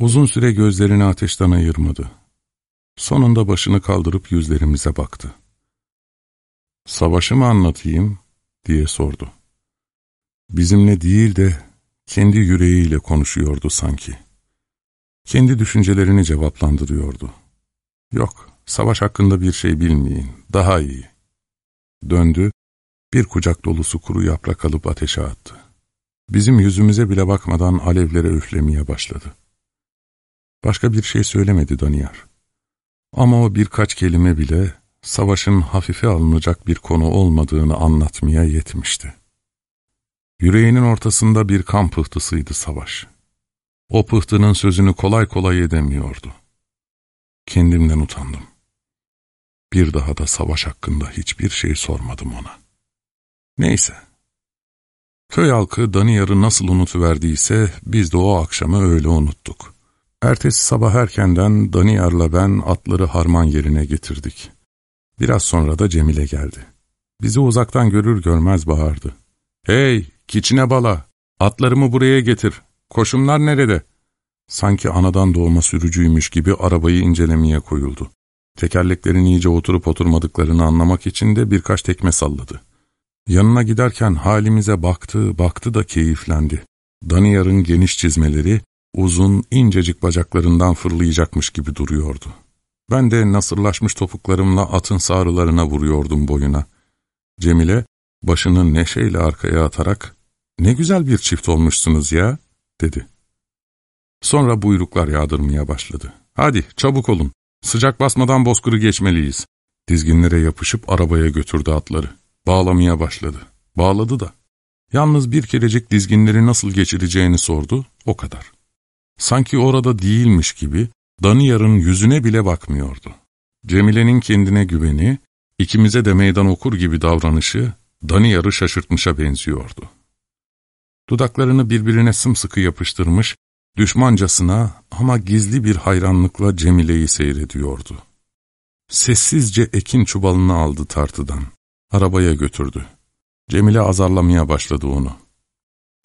Uzun süre gözlerini ateşten ayırmadı. Sonunda başını kaldırıp yüzlerimize baktı. Savaşı mı anlatayım diye sordu. Bizimle değil de kendi yüreğiyle konuşuyordu sanki. Kendi düşüncelerini cevaplandırıyordu. Yok, savaş hakkında bir şey bilmeyin, daha iyi. Döndü, bir kucak dolusu kuru yaprak alıp ateşe attı. Bizim yüzümüze bile bakmadan alevlere üflemeye başladı. Başka bir şey söylemedi Daniyar. Ama o birkaç kelime bile savaşın hafife alınacak bir konu olmadığını anlatmaya yetmişti. Yüreğinin ortasında bir kan pıhtısıydı savaş. O pıhtının sözünü kolay kolay edemiyordu. Kendimden utandım. Bir daha da savaş hakkında hiçbir şey sormadım ona. Neyse. Köy halkı Daniyar'ı nasıl unutuverdiyse biz de o akşamı öyle unuttuk. Ertesi sabah erkenden Daniyar'la ben atları harman yerine getirdik. Biraz sonra da Cemile geldi. Bizi uzaktan görür görmez bağırdı. ''Hey, kiçine bala, atlarımı buraya getir, koşumlar nerede?'' Sanki anadan doğma sürücüymüş gibi arabayı incelemeye koyuldu. Tekerleklerin iyice oturup oturmadıklarını anlamak için de birkaç tekme salladı. Yanına giderken halimize baktı, baktı da keyiflendi. Daniyar'ın geniş çizmeleri, uzun, incecik bacaklarından fırlayacakmış gibi duruyordu. Ben de nasırlaşmış topuklarımla atın sağrılarına vuruyordum boyuna. Cemile, başını neşeyle arkaya atarak, ''Ne güzel bir çift olmuşsunuz ya.'' dedi. Sonra buyruklar yağdırmaya başladı. ''Hadi çabuk olun, sıcak basmadan bozkırı geçmeliyiz.'' Dizginlere yapışıp arabaya götürdü atları. Bağlamaya başladı. Bağladı da. Yalnız bir kerecik dizginleri nasıl geçireceğini sordu, o kadar. Sanki orada değilmiş gibi Daniyar'ın yüzüne bile bakmıyordu. Cemile'nin kendine güveni, ikimize de meydan okur gibi davranışı Daniyar'ı şaşırtmışa benziyordu. Dudaklarını birbirine sımsıkı yapıştırmış, düşmancasına ama gizli bir hayranlıkla Cemile'yi seyrediyordu. Sessizce ekin çubalını aldı tartıdan. Arabaya götürdü. Cemile azarlamaya başladı onu.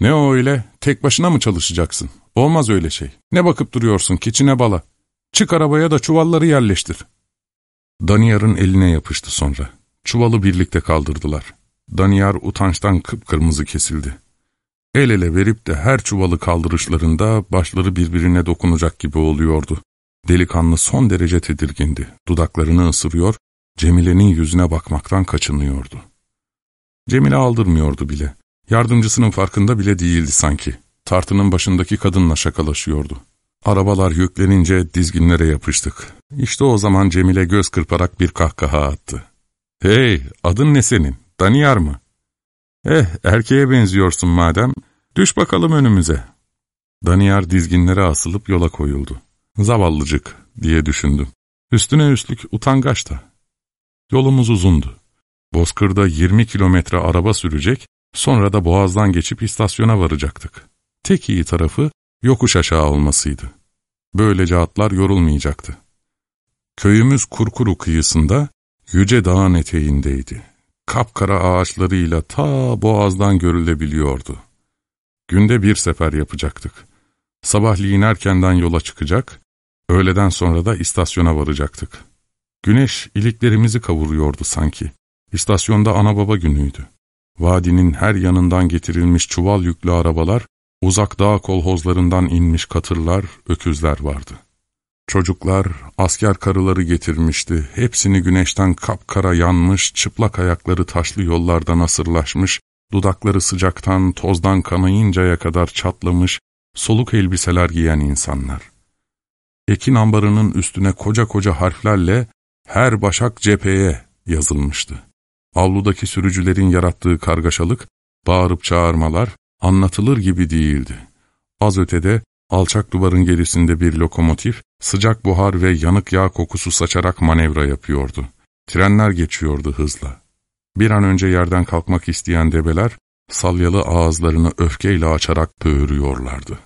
''Ne o öyle? Tek başına mı çalışacaksın? Olmaz öyle şey. Ne bakıp duruyorsun keçine bala? Çık arabaya da çuvalları yerleştir.'' Daniyar'ın eline yapıştı sonra. Çuvalı birlikte kaldırdılar. Daniyar utançtan kıpkırmızı kesildi. El ele verip de her çuvalı kaldırışlarında başları birbirine dokunacak gibi oluyordu. Delikanlı son derece tedirgindi. Dudaklarını ısırıyor, Cemile'nin yüzüne bakmaktan kaçınıyordu. Cemile aldırmıyordu bile. Yardımcısının farkında bile değildi sanki. Tartının başındaki kadınla şakalaşıyordu. Arabalar yüklenince dizginlere yapıştık. İşte o zaman Cemile göz kırparak bir kahkaha attı. ''Hey, adın ne senin? Daniyar mı?'' ''Eh, erkeğe benziyorsun madem. Düş bakalım önümüze.'' Daniyar dizginlere asılıp yola koyuldu. ''Zavallıcık.'' diye düşündüm. Üstüne üstlük utangaç da. Yolumuz uzundu. Bozkır'da 20 kilometre araba sürecek, sonra da Boğaz'dan geçip istasyona varacaktık. Tek iyi tarafı yokuş aşağı olmasıydı. Böylece atlar yorulmayacaktı. Köyümüz Kurkuru kıyısında, Yüce Dağın eteğindeydi. Kapkara ağaçlarıyla ta boğazdan görülebiliyordu. Günde bir sefer yapacaktık. Sabahleyin erkenden yola çıkacak, öğleden sonra da istasyona varacaktık. Güneş iliklerimizi kavuruyordu sanki. İstasyonda ana baba günüydü. Vadinin her yanından getirilmiş çuval yüklü arabalar, uzak dağ kolhozlarından inmiş katırlar, öküzler vardı. Çocuklar, asker karıları getirmişti. Hepsini güneşten kapkara yanmış, çıplak ayakları taşlı yollardan asırlaşmış, dudakları sıcaktan, tozdan kanayıncaya kadar çatlamış, soluk elbiseler giyen insanlar. Ekin ambarının üstüne koca koca harflerle her başak cepheye yazılmıştı. Avludaki sürücülerin yarattığı kargaşalık, bağırıp çağırmalar anlatılır gibi değildi. Az ötede alçak duvarın gerisinde bir lokomotif, sıcak buhar ve yanık yağ kokusu saçarak manevra yapıyordu. Trenler geçiyordu hızla. Bir an önce yerden kalkmak isteyen debeler, salyalı ağızlarını öfkeyle açarak böğürüyorlardı.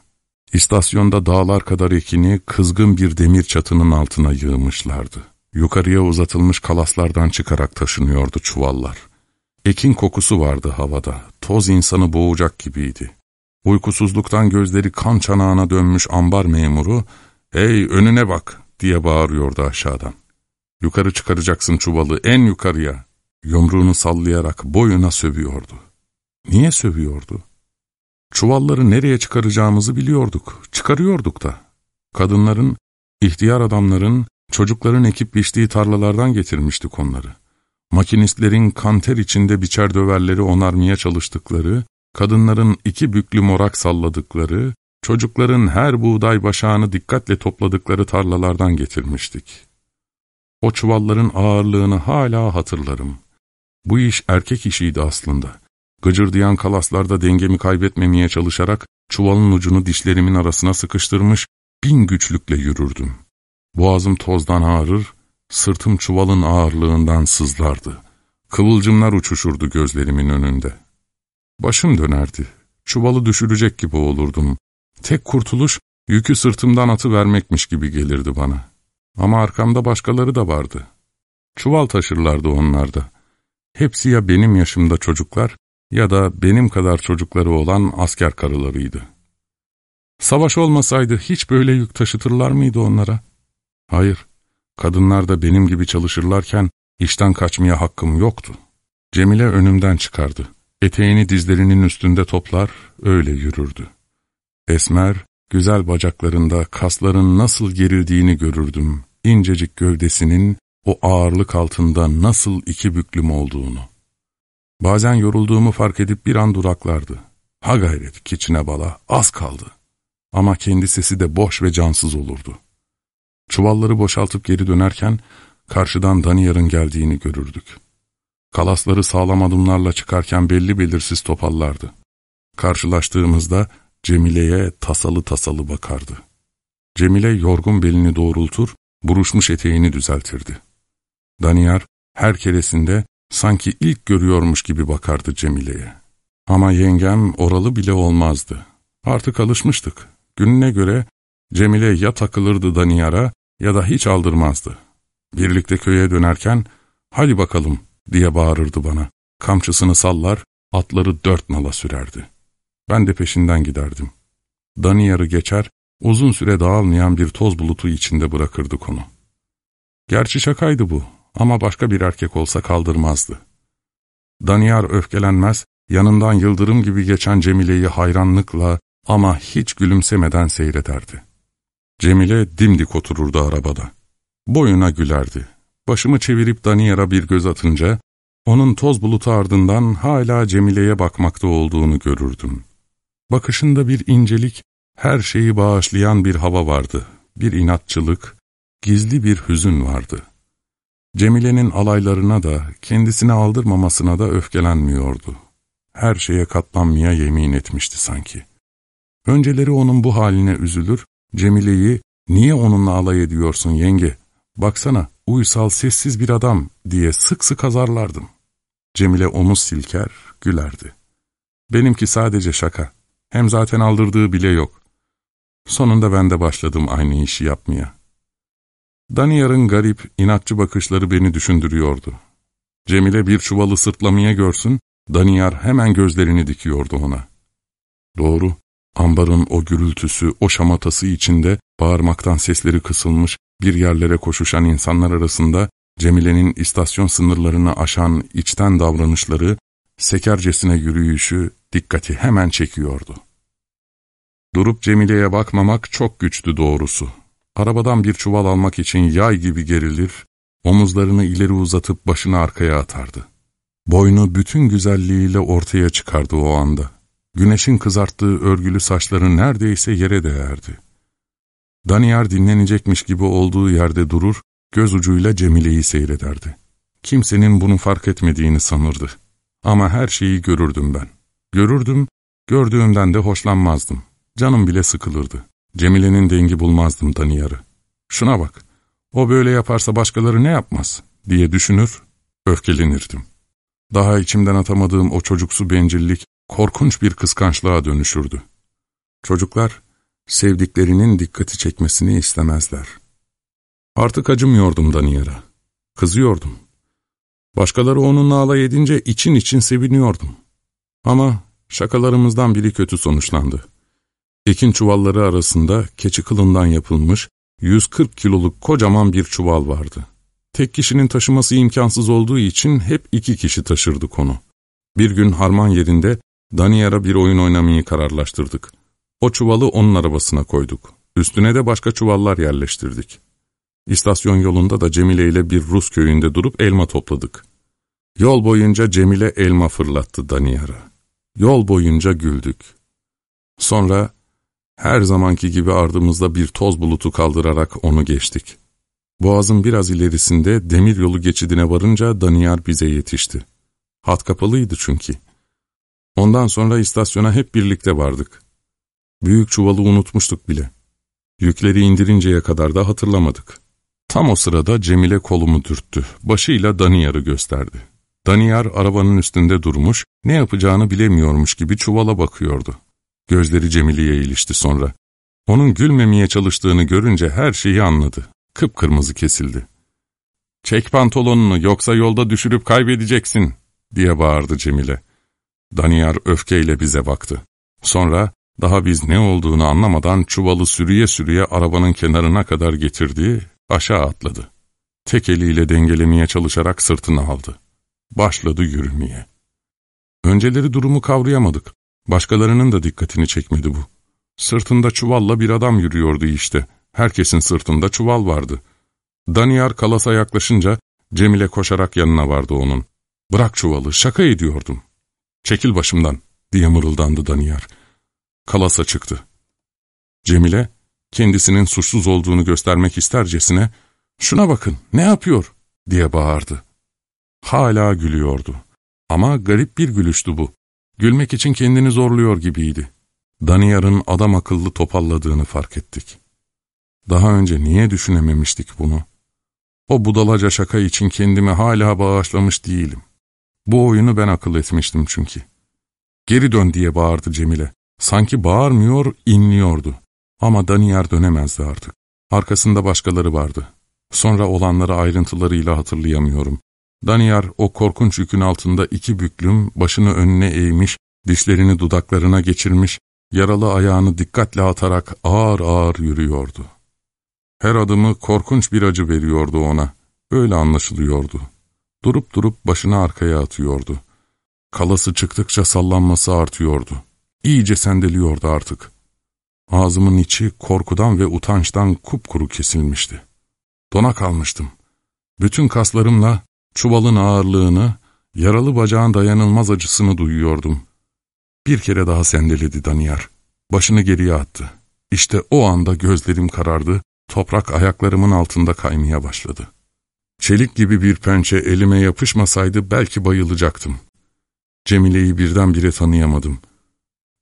İstasyonda dağlar kadar ekini kızgın bir demir çatının altına yığmışlardı. Yukarıya uzatılmış kalaslardan çıkarak taşınıyordu çuvallar. Ekin kokusu vardı havada, toz insanı boğacak gibiydi. Uykusuzluktan gözleri kan çanağına dönmüş ambar memuru, ''Hey önüne bak!'' diye bağırıyordu aşağıdan. ''Yukarı çıkaracaksın çuvalı, en yukarıya!'' Yumruğunu sallayarak boyuna sövüyordu. Niye sövüyordu? Çuvalları nereye çıkaracağımızı biliyorduk, çıkarıyorduk da. Kadınların, ihtiyar adamların, çocukların ekip biçtiği tarlalardan getirmiştik onları. Makinistlerin kanter içinde biçer döverleri onarmaya çalıştıkları, kadınların iki büklü morak salladıkları, çocukların her buğday başağını dikkatle topladıkları tarlalardan getirmiştik. O çuvalların ağırlığını hala hatırlarım. Bu iş erkek işiydi aslında. Gıcırdayan kalaslarda dengemi kaybetmemeye çalışarak çuvalın ucunu dişlerimin arasına sıkıştırmış bin güçlükle yürürdüm. Boğazım tozdan ağrır, sırtım çuvalın ağırlığından sızlardı. Kıvılcımlar uçuşurdu gözlerimin önünde. Başım dönerdi. Çuvalı düşürecek gibi olurdum. Tek kurtuluş yükü sırtımdan atı vermekmiş gibi gelirdi bana. Ama arkamda başkaları da vardı. Çuval taşırlardı onlar da. Hepsi ya benim yaşımda çocuklar ya da benim kadar çocukları olan asker karılarıydı. Savaş olmasaydı hiç böyle yük taşıtırlar mıydı onlara? Hayır, kadınlar da benim gibi çalışırlarken işten kaçmaya hakkım yoktu. Cemile önümden çıkardı. Eteğini dizlerinin üstünde toplar, öyle yürürdü. Esmer, güzel bacaklarında kasların nasıl gerildiğini görürdüm. İncecik gövdesinin o ağırlık altında nasıl iki büklüm olduğunu. Bazen yorulduğumu fark edip bir an duraklardı. Ha gayret keçine bala, az kaldı. Ama kendi sesi de boş ve cansız olurdu. Çuvalları boşaltıp geri dönerken karşıdan Daniyar'ın geldiğini görürdük. Kalasları sağlam adımlarla çıkarken belli belirsiz topallardı. Karşılaştığımızda Cemile'ye tasalı tasalı bakardı. Cemile yorgun belini doğrultur, buruşmuş eteğini düzeltirdi. Daniyar her keresinde sanki ilk görüyormuş gibi bakardı Cemile'ye. Ama yengem oralı bile olmazdı. Artık alışmıştık. Gününe göre Cemile ya takılırdı Daniyar'a ya da hiç aldırmazdı. Birlikte köye dönerken hadi bakalım diye bağırırdı bana. Kamçısını sallar, atları dört nala sürerdi. Ben de peşinden giderdim. Daniyar'ı geçer, uzun süre dağılmayan bir toz bulutu içinde bırakırdık onu. Gerçi şakaydı bu ama başka bir erkek olsa kaldırmazdı. Daniyar öfkelenmez, yanından yıldırım gibi geçen Cemile'yi hayranlıkla ama hiç gülümsemeden seyrederdi. Cemile dimdik otururdu arabada. Boyuna gülerdi. Başımı çevirip Daniyar'a bir göz atınca, onun toz bulutu ardından hala Cemile'ye bakmakta olduğunu görürdüm. Bakışında bir incelik, her şeyi bağışlayan bir hava vardı, bir inatçılık, gizli bir hüzün vardı. Cemile'nin alaylarına da, kendisine aldırmamasına da öfkelenmiyordu. Her şeye katlanmaya yemin etmişti sanki. Önceleri onun bu haline üzülür, Cemile'yi ''Niye onunla alay ediyorsun yenge? Baksana, uysal, sessiz bir adam.'' diye sık sık azarlardım. Cemile omuz silker, gülerdi. Benimki sadece şaka. Hem zaten aldırdığı bile yok. Sonunda ben de başladım aynı işi yapmaya. Daniyar'ın garip, inatçı bakışları beni düşündürüyordu. Cemile bir çuvalı sırtlamaya görsün, Daniyar hemen gözlerini dikiyordu ona. Doğru, ambarın o gürültüsü, o şamatası içinde bağırmaktan sesleri kısılmış, bir yerlere koşuşan insanlar arasında Cemile'nin istasyon sınırlarını aşan içten davranışları, sekercesine yürüyüşü dikkati hemen çekiyordu. Durup Cemile'ye bakmamak çok güçtü doğrusu. Arabadan bir çuval almak için yay gibi gerilir, omuzlarını ileri uzatıp başını arkaya atardı. Boynu bütün güzelliğiyle ortaya çıkardı o anda. Güneşin kızarttığı örgülü saçları neredeyse yere değerdi. Daniyar dinlenecekmiş gibi olduğu yerde durur, göz ucuyla Cemile'yi seyrederdi. Kimsenin bunu fark etmediğini sanırdı. Ama her şeyi görürdüm ben. Görürdüm, gördüğümden de hoşlanmazdım. Canım bile sıkılırdı. Cemile'nin dengi bulmazdım Daniyar'ı. Şuna bak, o böyle yaparsa başkaları ne yapmaz diye düşünür, öfkelenirdim. Daha içimden atamadığım o çocuksu bencillik korkunç bir kıskançlığa dönüşürdü. Çocuklar, sevdiklerinin dikkati çekmesini istemezler. Artık acımıyordum Daniyar'a. Kızıyordum. Başkaları onunla alay edince için için seviniyordum. Ama şakalarımızdan biri kötü sonuçlandı. Ekin çuvalları arasında keçi kılından yapılmış 140 kiloluk kocaman bir çuval vardı. Tek kişinin taşıması imkansız olduğu için hep iki kişi taşırdı konu. Bir gün harman yerinde Daniyar'a bir oyun oynamayı kararlaştırdık. O çuvalı onun arabasına koyduk. Üstüne de başka çuvallar yerleştirdik. İstasyon yolunda da Cemile ile bir Rus köyünde durup elma topladık. Yol boyunca Cemile elma fırlattı Daniyar'a. Yol boyunca güldük. Sonra her zamanki gibi ardımızda bir toz bulutu kaldırarak onu geçtik. Boğazın biraz ilerisinde demir yolu geçidine varınca Daniyar bize yetişti. Hat kapalıydı çünkü. Ondan sonra istasyona hep birlikte vardık. Büyük çuvalı unutmuştuk bile. Yükleri indirinceye kadar da hatırlamadık. Tam o sırada Cemile kolumu dürttü. Başıyla Daniyar'ı gösterdi. Daniyar arabanın üstünde durmuş, ne yapacağını bilemiyormuş gibi çuvala bakıyordu. Gözleri Cemile'ye ilişti sonra. Onun gülmemeye çalıştığını görünce her şeyi anladı. Kıpkırmızı kesildi. ''Çek pantolonunu yoksa yolda düşürüp kaybedeceksin.'' diye bağırdı Cemile. Daniyar öfkeyle bize baktı. Sonra daha biz ne olduğunu anlamadan çuvalı sürüye sürüye arabanın kenarına kadar getirdi, aşağı atladı. Tek eliyle dengelemeye çalışarak sırtını aldı. Başladı yürümeye. Önceleri durumu kavrayamadık. Başkalarının da dikkatini çekmedi bu. Sırtında çuvalla bir adam yürüyordu işte. Herkesin sırtında çuval vardı. Daniyar kalasa yaklaşınca Cemile koşarak yanına vardı onun. ''Bırak çuvalı, şaka ediyordum.'' ''Çekil başımdan.'' diye mırıldandı Daniyar. Kalasa çıktı. Cemile, kendisinin suçsuz olduğunu göstermek istercesine, ''Şuna bakın, ne yapıyor?'' diye bağırdı. Hala gülüyordu. Ama garip bir gülüştü bu. Gülmek için kendini zorluyor gibiydi. Daniyar'ın adam akıllı topalladığını fark ettik. Daha önce niye düşünememiştik bunu? O budalaca şaka için kendimi hala bağışlamış değilim. Bu oyunu ben akıl etmiştim çünkü. Geri dön diye bağırdı Cemile. Sanki bağırmıyor, inliyordu. Ama Daniyar dönemezdi artık. Arkasında başkaları vardı. Sonra olanları ayrıntılarıyla hatırlayamıyorum. Daniyar o korkunç yükün altında iki büklüm, başını önüne eğmiş, dişlerini dudaklarına geçirmiş, yaralı ayağını dikkatle atarak ağır ağır yürüyordu. Her adımı korkunç bir acı veriyordu ona. Öyle anlaşılıyordu. Durup durup başını arkaya atıyordu. Kalası çıktıkça sallanması artıyordu. İyice sendeliyordu artık. Ağzımın içi korkudan ve utançtan kupkuru kesilmişti. Dona kalmıştım. Bütün kaslarımla çuvalın ağırlığını, yaralı bacağın dayanılmaz acısını duyuyordum. Bir kere daha sendeledi Daniyar. Başını geriye attı. İşte o anda gözlerim karardı, toprak ayaklarımın altında kaymaya başladı. Çelik gibi bir pençe elime yapışmasaydı belki bayılacaktım. Cemile'yi birdenbire tanıyamadım.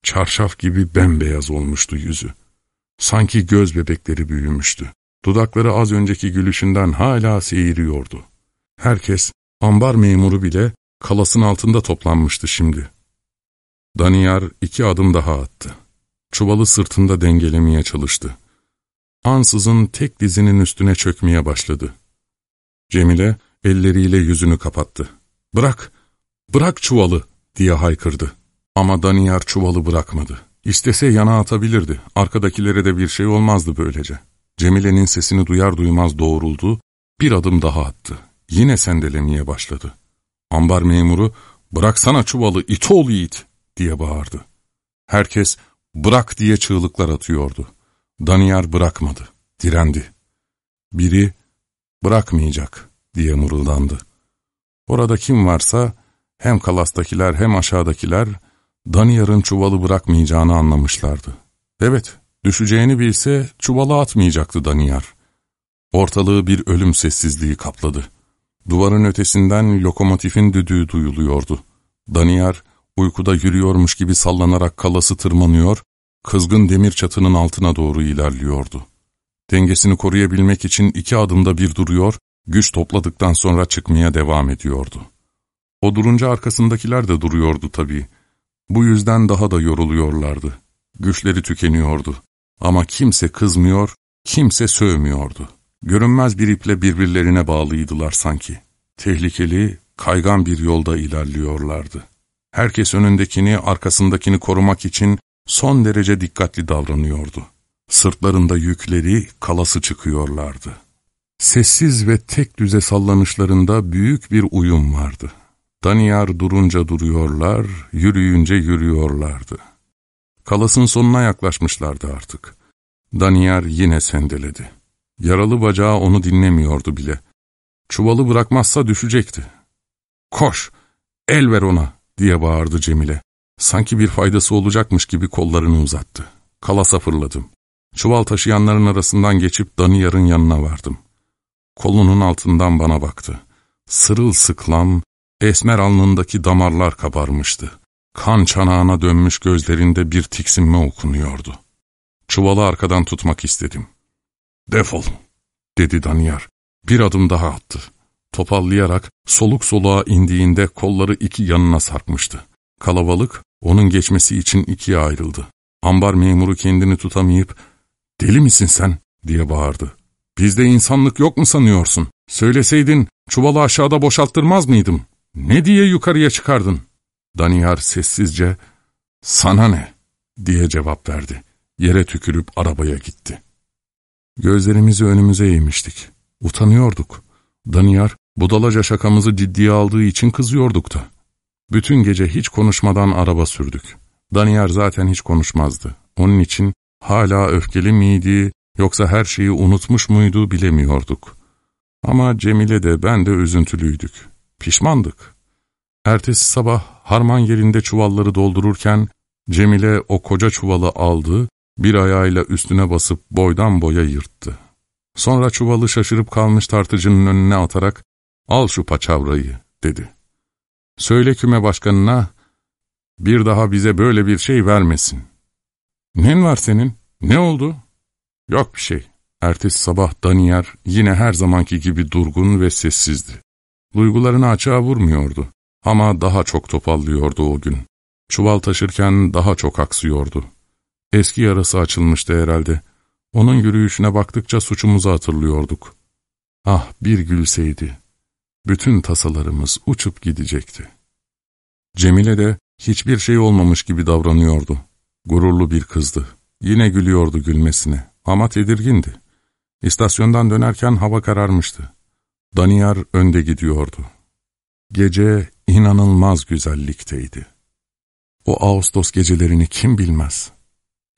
Çarşaf gibi bembeyaz olmuştu yüzü. Sanki göz bebekleri büyümüştü. Dudakları az önceki gülüşünden hala seyiriyordu. Herkes, ambar memuru bile kalasın altında toplanmıştı şimdi. Daniyar iki adım daha attı. Çuvalı sırtında dengelemeye çalıştı. Ansızın tek dizinin üstüne çökmeye başladı. Cemile elleriyle yüzünü kapattı. ''Bırak, bırak çuvalı!'' diye haykırdı. Ama Daniyar çuvalı bırakmadı. İstese yana atabilirdi. Arkadakilere de bir şey olmazdı böylece. Cemile'nin sesini duyar duymaz doğruldu, bir adım daha attı. Yine sendelemeye başladı. Ambar memuru, ''Bıraksana çuvalı, it ol yiğit!'' diye bağırdı. Herkes, ''Bırak!'' diye çığlıklar atıyordu. Daniyar bırakmadı, direndi. Biri, ''Bırakmayacak!'' diye mırıldandı. Orada kim varsa, hem kalastakiler hem aşağıdakiler, Daniyar'ın çuvalı bırakmayacağını anlamışlardı. Evet, düşeceğini bilse çuvalı atmayacaktı Daniyar. Ortalığı bir ölüm sessizliği kapladı. Duvarın ötesinden lokomotifin düdüğü duyuluyordu. Daniyar, uykuda yürüyormuş gibi sallanarak kalası tırmanıyor, kızgın demir çatının altına doğru ilerliyordu. Dengesini koruyabilmek için iki adımda bir duruyor, güç topladıktan sonra çıkmaya devam ediyordu. O durunca arkasındakiler de duruyordu tabii. Bu yüzden daha da yoruluyorlardı. Güçleri tükeniyordu. Ama kimse kızmıyor, kimse sövmüyordu. Görünmez bir iple birbirlerine bağlıydılar sanki. Tehlikeli, kaygan bir yolda ilerliyorlardı. Herkes önündekini, arkasındakini korumak için son derece dikkatli davranıyordu. Sırtlarında yükleri, kalası çıkıyorlardı. Sessiz ve tek düze sallanışlarında büyük bir uyum vardı. Daniyar durunca duruyorlar, yürüyünce yürüyorlardı. Kalasın sonuna yaklaşmışlardı artık. Daniyar yine sendeledi. Yaralı bacağı onu dinlemiyordu bile. Çuvalı bırakmazsa düşecekti. ''Koş, el ver ona!'' diye bağırdı Cemile. Sanki bir faydası olacakmış gibi kollarını uzattı. Kalasa fırladım. Çuval taşıyanların arasından geçip Daniyar'ın yanına vardım. Kolunun altından bana baktı. Sırılsıklam, esmer alnındaki damarlar kabarmıştı. Kan çanağına dönmüş gözlerinde bir tiksinme okunuyordu. Çuvalı arkadan tutmak istedim. ''Defol!'' dedi Daniyar. Bir adım daha attı. Topallayarak soluk soluğa indiğinde kolları iki yanına sarkmıştı. Kalabalık onun geçmesi için ikiye ayrıldı. Ambar memuru kendini tutamayıp ''Deli misin sen?'' diye bağırdı. ''Bizde insanlık yok mu sanıyorsun? Söyleseydin çuvalı aşağıda boşalttırmaz mıydım? Ne diye yukarıya çıkardın?'' Daniyar sessizce ''Sana ne?'' diye cevap verdi. Yere tükürüp arabaya gitti. Gözlerimizi önümüze eğmiştik. Utanıyorduk. Daniyar, budalaca şakamızı ciddiye aldığı için kızıyorduk da. Bütün gece hiç konuşmadan araba sürdük. Daniyar zaten hiç konuşmazdı. Onun için hala öfkeli miydi, yoksa her şeyi unutmuş muydu bilemiyorduk. Ama Cemile de ben de üzüntülüydük. Pişmandık. Ertesi sabah harman yerinde çuvalları doldururken Cemile o koca çuvalı aldı, bir ayağıyla üstüne basıp boydan boya yırttı. Sonra çuvalı şaşırıp kalmış tartıcının önüne atarak ''Al şu paçavrayı'' dedi. ''Söyle küme başkanına bir daha bize böyle bir şey vermesin.'' ''Nen var senin? Ne oldu?'' ''Yok bir şey.'' Ertesi sabah Daniyar yine her zamanki gibi durgun ve sessizdi. Duygularını açığa vurmuyordu ama daha çok topallıyordu o gün. Çuval taşırken daha çok aksıyordu. Eski yarası açılmıştı herhalde. Onun yürüyüşüne baktıkça suçumuzu hatırlıyorduk. Ah bir gülseydi. Bütün tasalarımız uçup gidecekti. Cemile de hiçbir şey olmamış gibi davranıyordu. Gururlu bir kızdı. Yine gülüyordu gülmesine ama tedirgindi. İstasyondan dönerken hava kararmıştı. Daniyar önde gidiyordu. Gece inanılmaz güzellikteydi. O Ağustos gecelerini kim bilmez?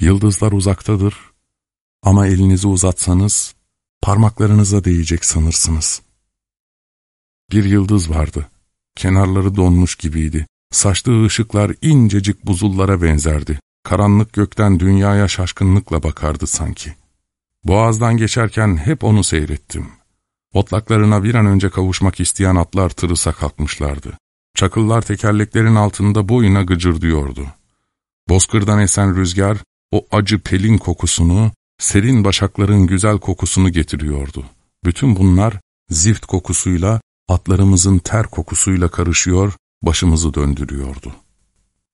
Yıldızlar uzaktadır ama elinizi uzatsanız parmaklarınıza değecek sanırsınız. Bir yıldız vardı. Kenarları donmuş gibiydi. Saçtığı ışıklar incecik buzullara benzerdi. Karanlık gökten dünyaya şaşkınlıkla bakardı sanki. Boğazdan geçerken hep onu seyrettim. Otlaklarına bir an önce kavuşmak isteyen atlar tırısa kalkmışlardı. Çakıllar tekerleklerin altında boyuna gıcırdıyordu. Bozkırdan esen rüzgar, o acı pelin kokusunu, serin başakların güzel kokusunu getiriyordu. Bütün bunlar zift kokusuyla, atlarımızın ter kokusuyla karışıyor, başımızı döndürüyordu.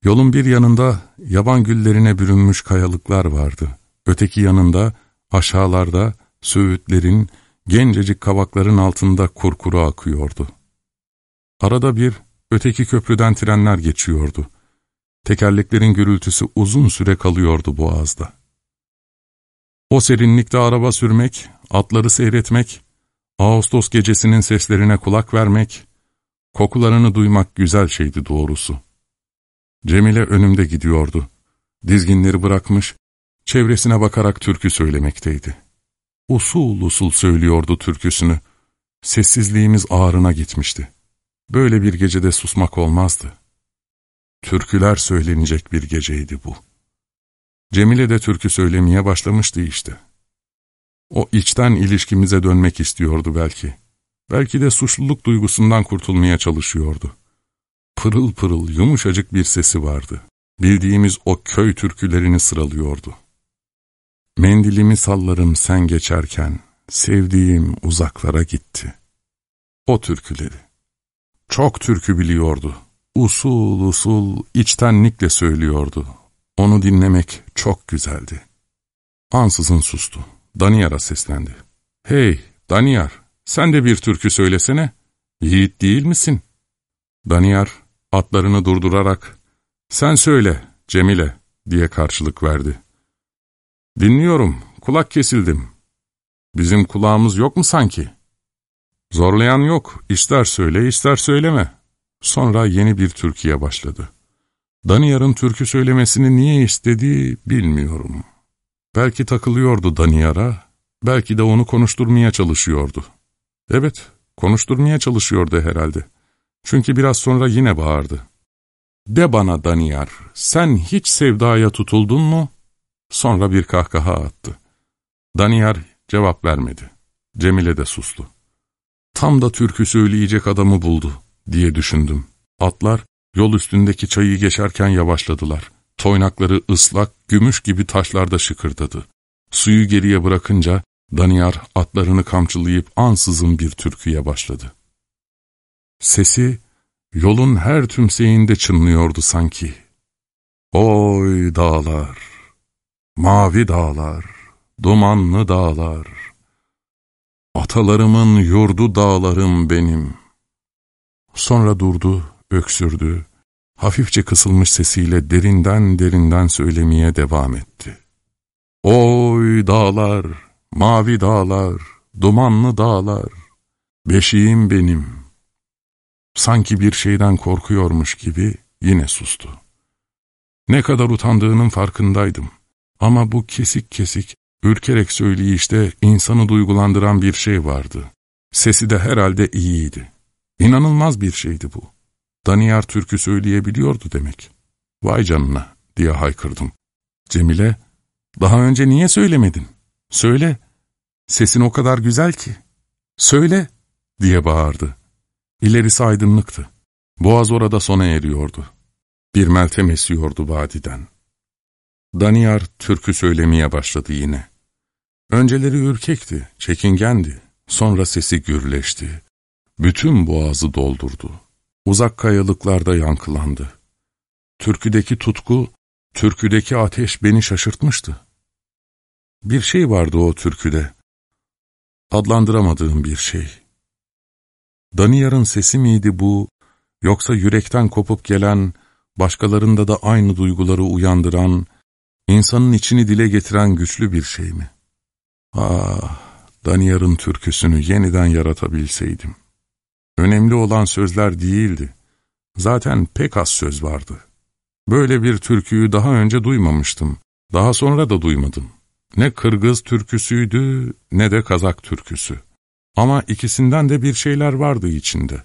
Yolun bir yanında yaban güllerine bürünmüş kayalıklar vardı. Öteki yanında aşağılarda söğütlerin, gencecik kavakların altında kurkuru akıyordu. Arada bir öteki köprüden trenler geçiyordu. Tekerleklerin gürültüsü uzun süre kalıyordu boğazda. O serinlikte araba sürmek, atları seyretmek, Ağustos gecesinin seslerine kulak vermek, kokularını duymak güzel şeydi doğrusu. Cemile önümde gidiyordu. Dizginleri bırakmış, çevresine bakarak türkü söylemekteydi. Usul usul söylüyordu türküsünü. Sessizliğimiz ağrına gitmişti. Böyle bir gecede susmak olmazdı. Türküler söylenecek bir geceydi bu. Cemile de türkü söylemeye başlamıştı işte. O içten ilişkimize dönmek istiyordu belki. Belki de suçluluk duygusundan kurtulmaya çalışıyordu. Pırıl pırıl yumuşacık bir sesi vardı. Bildiğimiz o köy türkülerini sıralıyordu. Mendilimi sallarım sen geçerken, sevdiğim uzaklara gitti. O türküleri. Çok türkü biliyordu. Usul usul içtenlikle söylüyordu. Onu dinlemek çok güzeldi. Ansızın sustu. Daniyar'a seslendi. ''Hey Daniyar, sen de bir türkü söylesene. Yiğit değil misin?'' Daniyar atlarını durdurarak ''Sen söyle Cemile'' diye karşılık verdi. ''Dinliyorum, kulak kesildim. Bizim kulağımız yok mu sanki?'' Zorlayan yok, ister söyle ister söyleme. Sonra yeni bir türküye başladı. Daniyar'ın türkü söylemesini niye istediği bilmiyorum. Belki takılıyordu Daniyar'a, belki de onu konuşturmaya çalışıyordu. Evet, konuşturmaya çalışıyordu herhalde. Çünkü biraz sonra yine bağırdı. ''De bana Daniyar, sen hiç sevdaya tutuldun mu?'' Sonra bir kahkaha attı. Daniyar cevap vermedi. Cemile de sustu. Tam da türkü söyleyecek adamı buldu diye düşündüm. Atlar yol üstündeki çayı geçerken yavaşladılar. Toynakları ıslak, gümüş gibi taşlarda şıkırdadı. Suyu geriye bırakınca Daniyar atlarını kamçılayıp ansızın bir türküye başladı. Sesi yolun her tümseyinde çınlıyordu sanki. Oy dağlar, mavi dağlar, dumanlı dağlar, atalarımın yurdu dağlarım benim. Sonra durdu, öksürdü, hafifçe kısılmış sesiyle derinden derinden söylemeye devam etti. Oy dağlar, mavi dağlar, dumanlı dağlar, beşiğim benim. Sanki bir şeyden korkuyormuş gibi yine sustu. Ne kadar utandığının farkındaydım. Ama bu kesik kesik, ürkerek söyleyişte insanı duygulandıran bir şey vardı. Sesi de herhalde iyiydi. İnanılmaz bir şeydi bu. Daniyar türkü söyleyebiliyordu demek. Vay canına diye haykırdım. Cemile, daha önce niye söylemedin? Söyle, sesin o kadar güzel ki. Söyle diye bağırdı. İlerisi aydınlıktı. Boğaz orada sona eriyordu. Bir meltem esiyordu vadiden. Daniyar türkü söylemeye başladı yine. Önceleri ürkekti, çekingendi. Sonra sesi gürleşti. Bütün boğazı doldurdu. Uzak kayalıklarda yankılandı. Türküdeki tutku, türküdeki ateş beni şaşırtmıştı. Bir şey vardı o türküde. Adlandıramadığım bir şey. Daniyar'ın sesi miydi bu, yoksa yürekten kopup gelen, başkalarında da aynı duyguları uyandıran, insanın içini dile getiren güçlü bir şey mi? Ah, Daniyar'ın türküsünü yeniden yaratabilseydim. Önemli olan sözler değildi. Zaten pek az söz vardı. Böyle bir türküyü daha önce duymamıştım. Daha sonra da duymadım. Ne Kırgız türküsüydü ne de Kazak türküsü. Ama ikisinden de bir şeyler vardı içinde.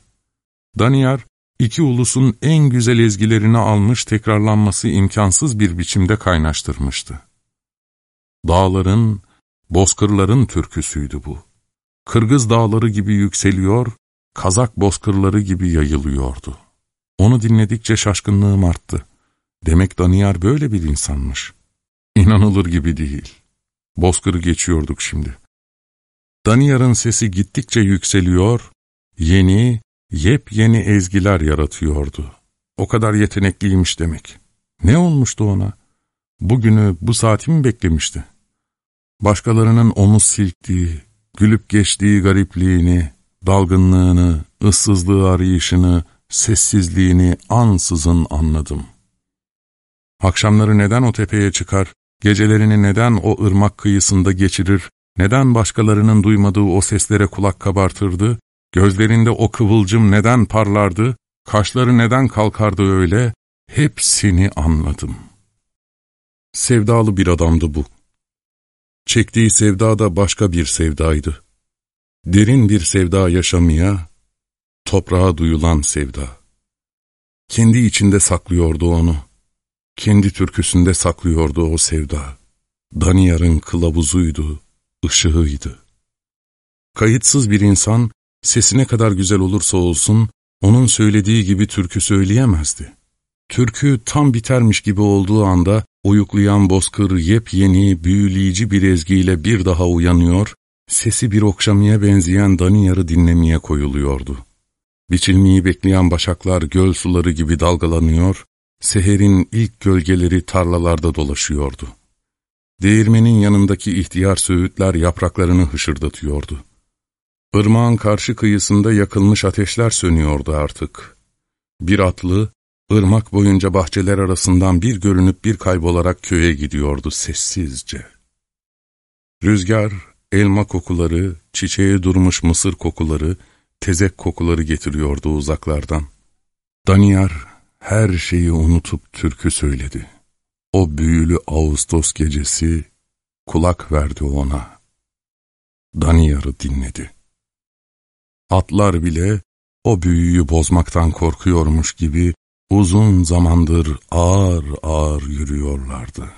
Daniyar, iki ulusun en güzel ezgilerini almış tekrarlanması imkansız bir biçimde kaynaştırmıştı. Dağların, bozkırların türküsüydü bu. Kırgız dağları gibi yükseliyor, Kazak bozkırları gibi yayılıyordu. Onu dinledikçe şaşkınlığım arttı. Demek Daniyar böyle bir insanmış. İnanılır gibi değil. Bozkırı geçiyorduk şimdi. Daniyar'ın sesi gittikçe yükseliyor, yeni, yepyeni ezgiler yaratıyordu. O kadar yetenekliymiş demek. Ne olmuştu ona? Bugünü, bu saati mi beklemişti? Başkalarının omuz silktiği, gülüp geçtiği garipliğini, dalgınlığını, ıssızlığı arayışını, sessizliğini ansızın anladım. Akşamları neden o tepeye çıkar, gecelerini neden o ırmak kıyısında geçirir, neden başkalarının duymadığı o seslere kulak kabartırdı, gözlerinde o kıvılcım neden parlardı, kaşları neden kalkardı öyle, hepsini anladım. Sevdalı bir adamdı bu. Çektiği sevda da başka bir sevdaydı. Derin bir sevda yaşamaya, toprağa duyulan sevda. Kendi içinde saklıyordu onu. Kendi türküsünde saklıyordu o sevda. Daniyar'ın kılavuzuydu, ışığıydı. Kayıtsız bir insan, sesine kadar güzel olursa olsun, onun söylediği gibi türkü söyleyemezdi. Türkü tam bitermiş gibi olduğu anda, uyuklayan bozkır yepyeni, büyüleyici bir ezgiyle bir daha uyanıyor, sesi bir okşamaya benzeyen Daniyar'ı dinlemeye koyuluyordu. Biçilmeyi bekleyen başaklar göl suları gibi dalgalanıyor, seherin ilk gölgeleri tarlalarda dolaşıyordu. Değirmenin yanındaki ihtiyar söğütler yapraklarını hışırdatıyordu. Irmağın karşı kıyısında yakılmış ateşler sönüyordu artık. Bir atlı, ırmak boyunca bahçeler arasından bir görünüp bir kaybolarak köye gidiyordu sessizce. Rüzgar, elma kokuları, çiçeğe durmuş mısır kokuları, tezek kokuları getiriyordu uzaklardan. Daniyar her şeyi unutup türkü söyledi. O büyülü Ağustos gecesi kulak verdi ona. Daniyar'ı dinledi. Atlar bile o büyüyü bozmaktan korkuyormuş gibi uzun zamandır ağır ağır yürüyorlardı.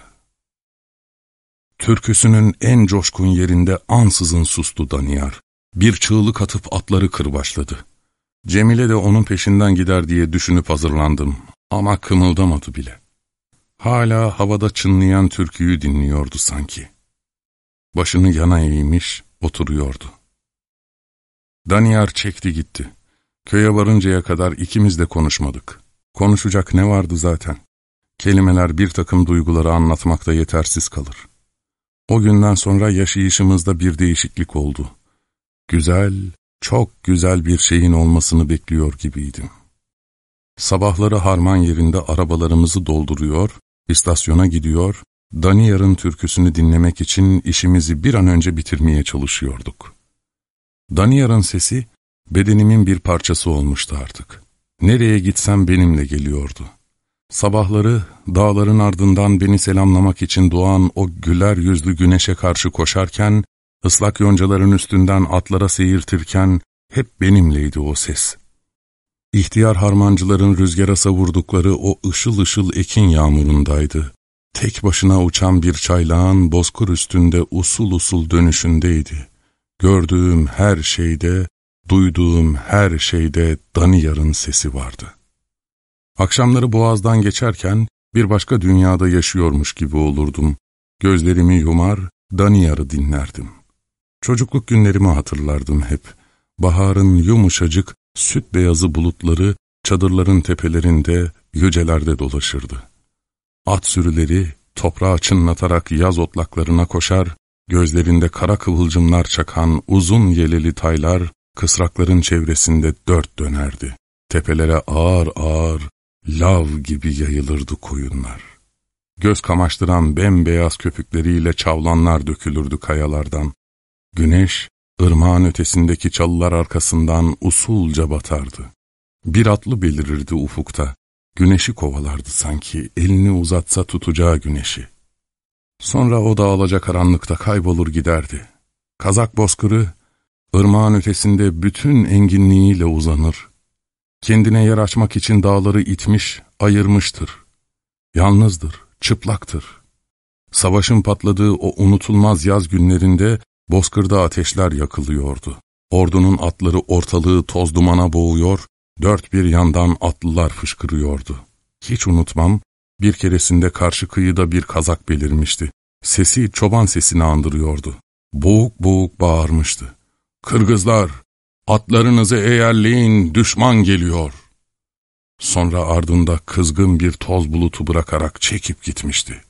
Türküsünün en coşkun yerinde ansızın sustu Daniyar. Bir çığlık atıp atları kırbaçladı. Cemile de onun peşinden gider diye düşünüp hazırlandım ama kımıldamadı bile. Hala havada çınlayan türküyü dinliyordu sanki. Başını yana eğmiş, oturuyordu. Daniyar çekti gitti. Köye varıncaya kadar ikimiz de konuşmadık. Konuşacak ne vardı zaten? Kelimeler bir takım duyguları anlatmakta yetersiz kalır. O günden sonra yaşayışımızda bir değişiklik oldu. Güzel, çok güzel bir şeyin olmasını bekliyor gibiydim. Sabahları harman yerinde arabalarımızı dolduruyor, istasyona gidiyor, Daniyar'ın türküsünü dinlemek için işimizi bir an önce bitirmeye çalışıyorduk. Daniyar'ın sesi bedenimin bir parçası olmuştu artık. Nereye gitsem benimle geliyordu. Sabahları dağların ardından beni selamlamak için doğan o güler yüzlü güneşe karşı koşarken, ıslak yoncaların üstünden atlara seyirtirken hep benimleydi o ses. İhtiyar harmancıların rüzgara savurdukları o ışıl ışıl ekin yağmurundaydı. Tek başına uçan bir çaylağın bozkur üstünde usul usul dönüşündeydi. Gördüğüm her şeyde, duyduğum her şeyde Daniyar'ın sesi vardı. Akşamları boğazdan geçerken bir başka dünyada yaşıyormuş gibi olurdum. Gözlerimi yumar, Daniyar'ı dinlerdim. Çocukluk günlerimi hatırlardım hep. Baharın yumuşacık, süt beyazı bulutları çadırların tepelerinde, yücelerde dolaşırdı. At sürüleri toprağı çınlatarak yaz otlaklarına koşar, gözlerinde kara kıvılcımlar çakan uzun yeleli taylar kısrakların çevresinde dört dönerdi. Tepelere ağır ağır, lav gibi yayılırdı koyunlar. Göz kamaştıran bembeyaz köpükleriyle çavlanlar dökülürdü kayalardan. Güneş, ırmağın ötesindeki çalılar arkasından usulca batardı. Bir atlı belirirdi ufukta. Güneşi kovalardı sanki, elini uzatsa tutacağı güneşi. Sonra o dağılacak karanlıkta kaybolur giderdi. Kazak bozkırı, ırmağın ötesinde bütün enginliğiyle uzanır. Kendine yer açmak için dağları itmiş, ayırmıştır. Yalnızdır, çıplaktır. Savaşın patladığı o unutulmaz yaz günlerinde bozkırda ateşler yakılıyordu. Ordunun atları ortalığı toz dumana boğuyor, dört bir yandan atlılar fışkırıyordu. Hiç unutmam, bir keresinde karşı kıyıda bir kazak belirmişti. Sesi çoban sesini andırıyordu. Boğuk boğuk bağırmıştı. Kırgızlar, atlarınızı eğerleyin, düşman geliyor. Sonra ardında kızgın bir toz bulutu bırakarak çekip gitmişti.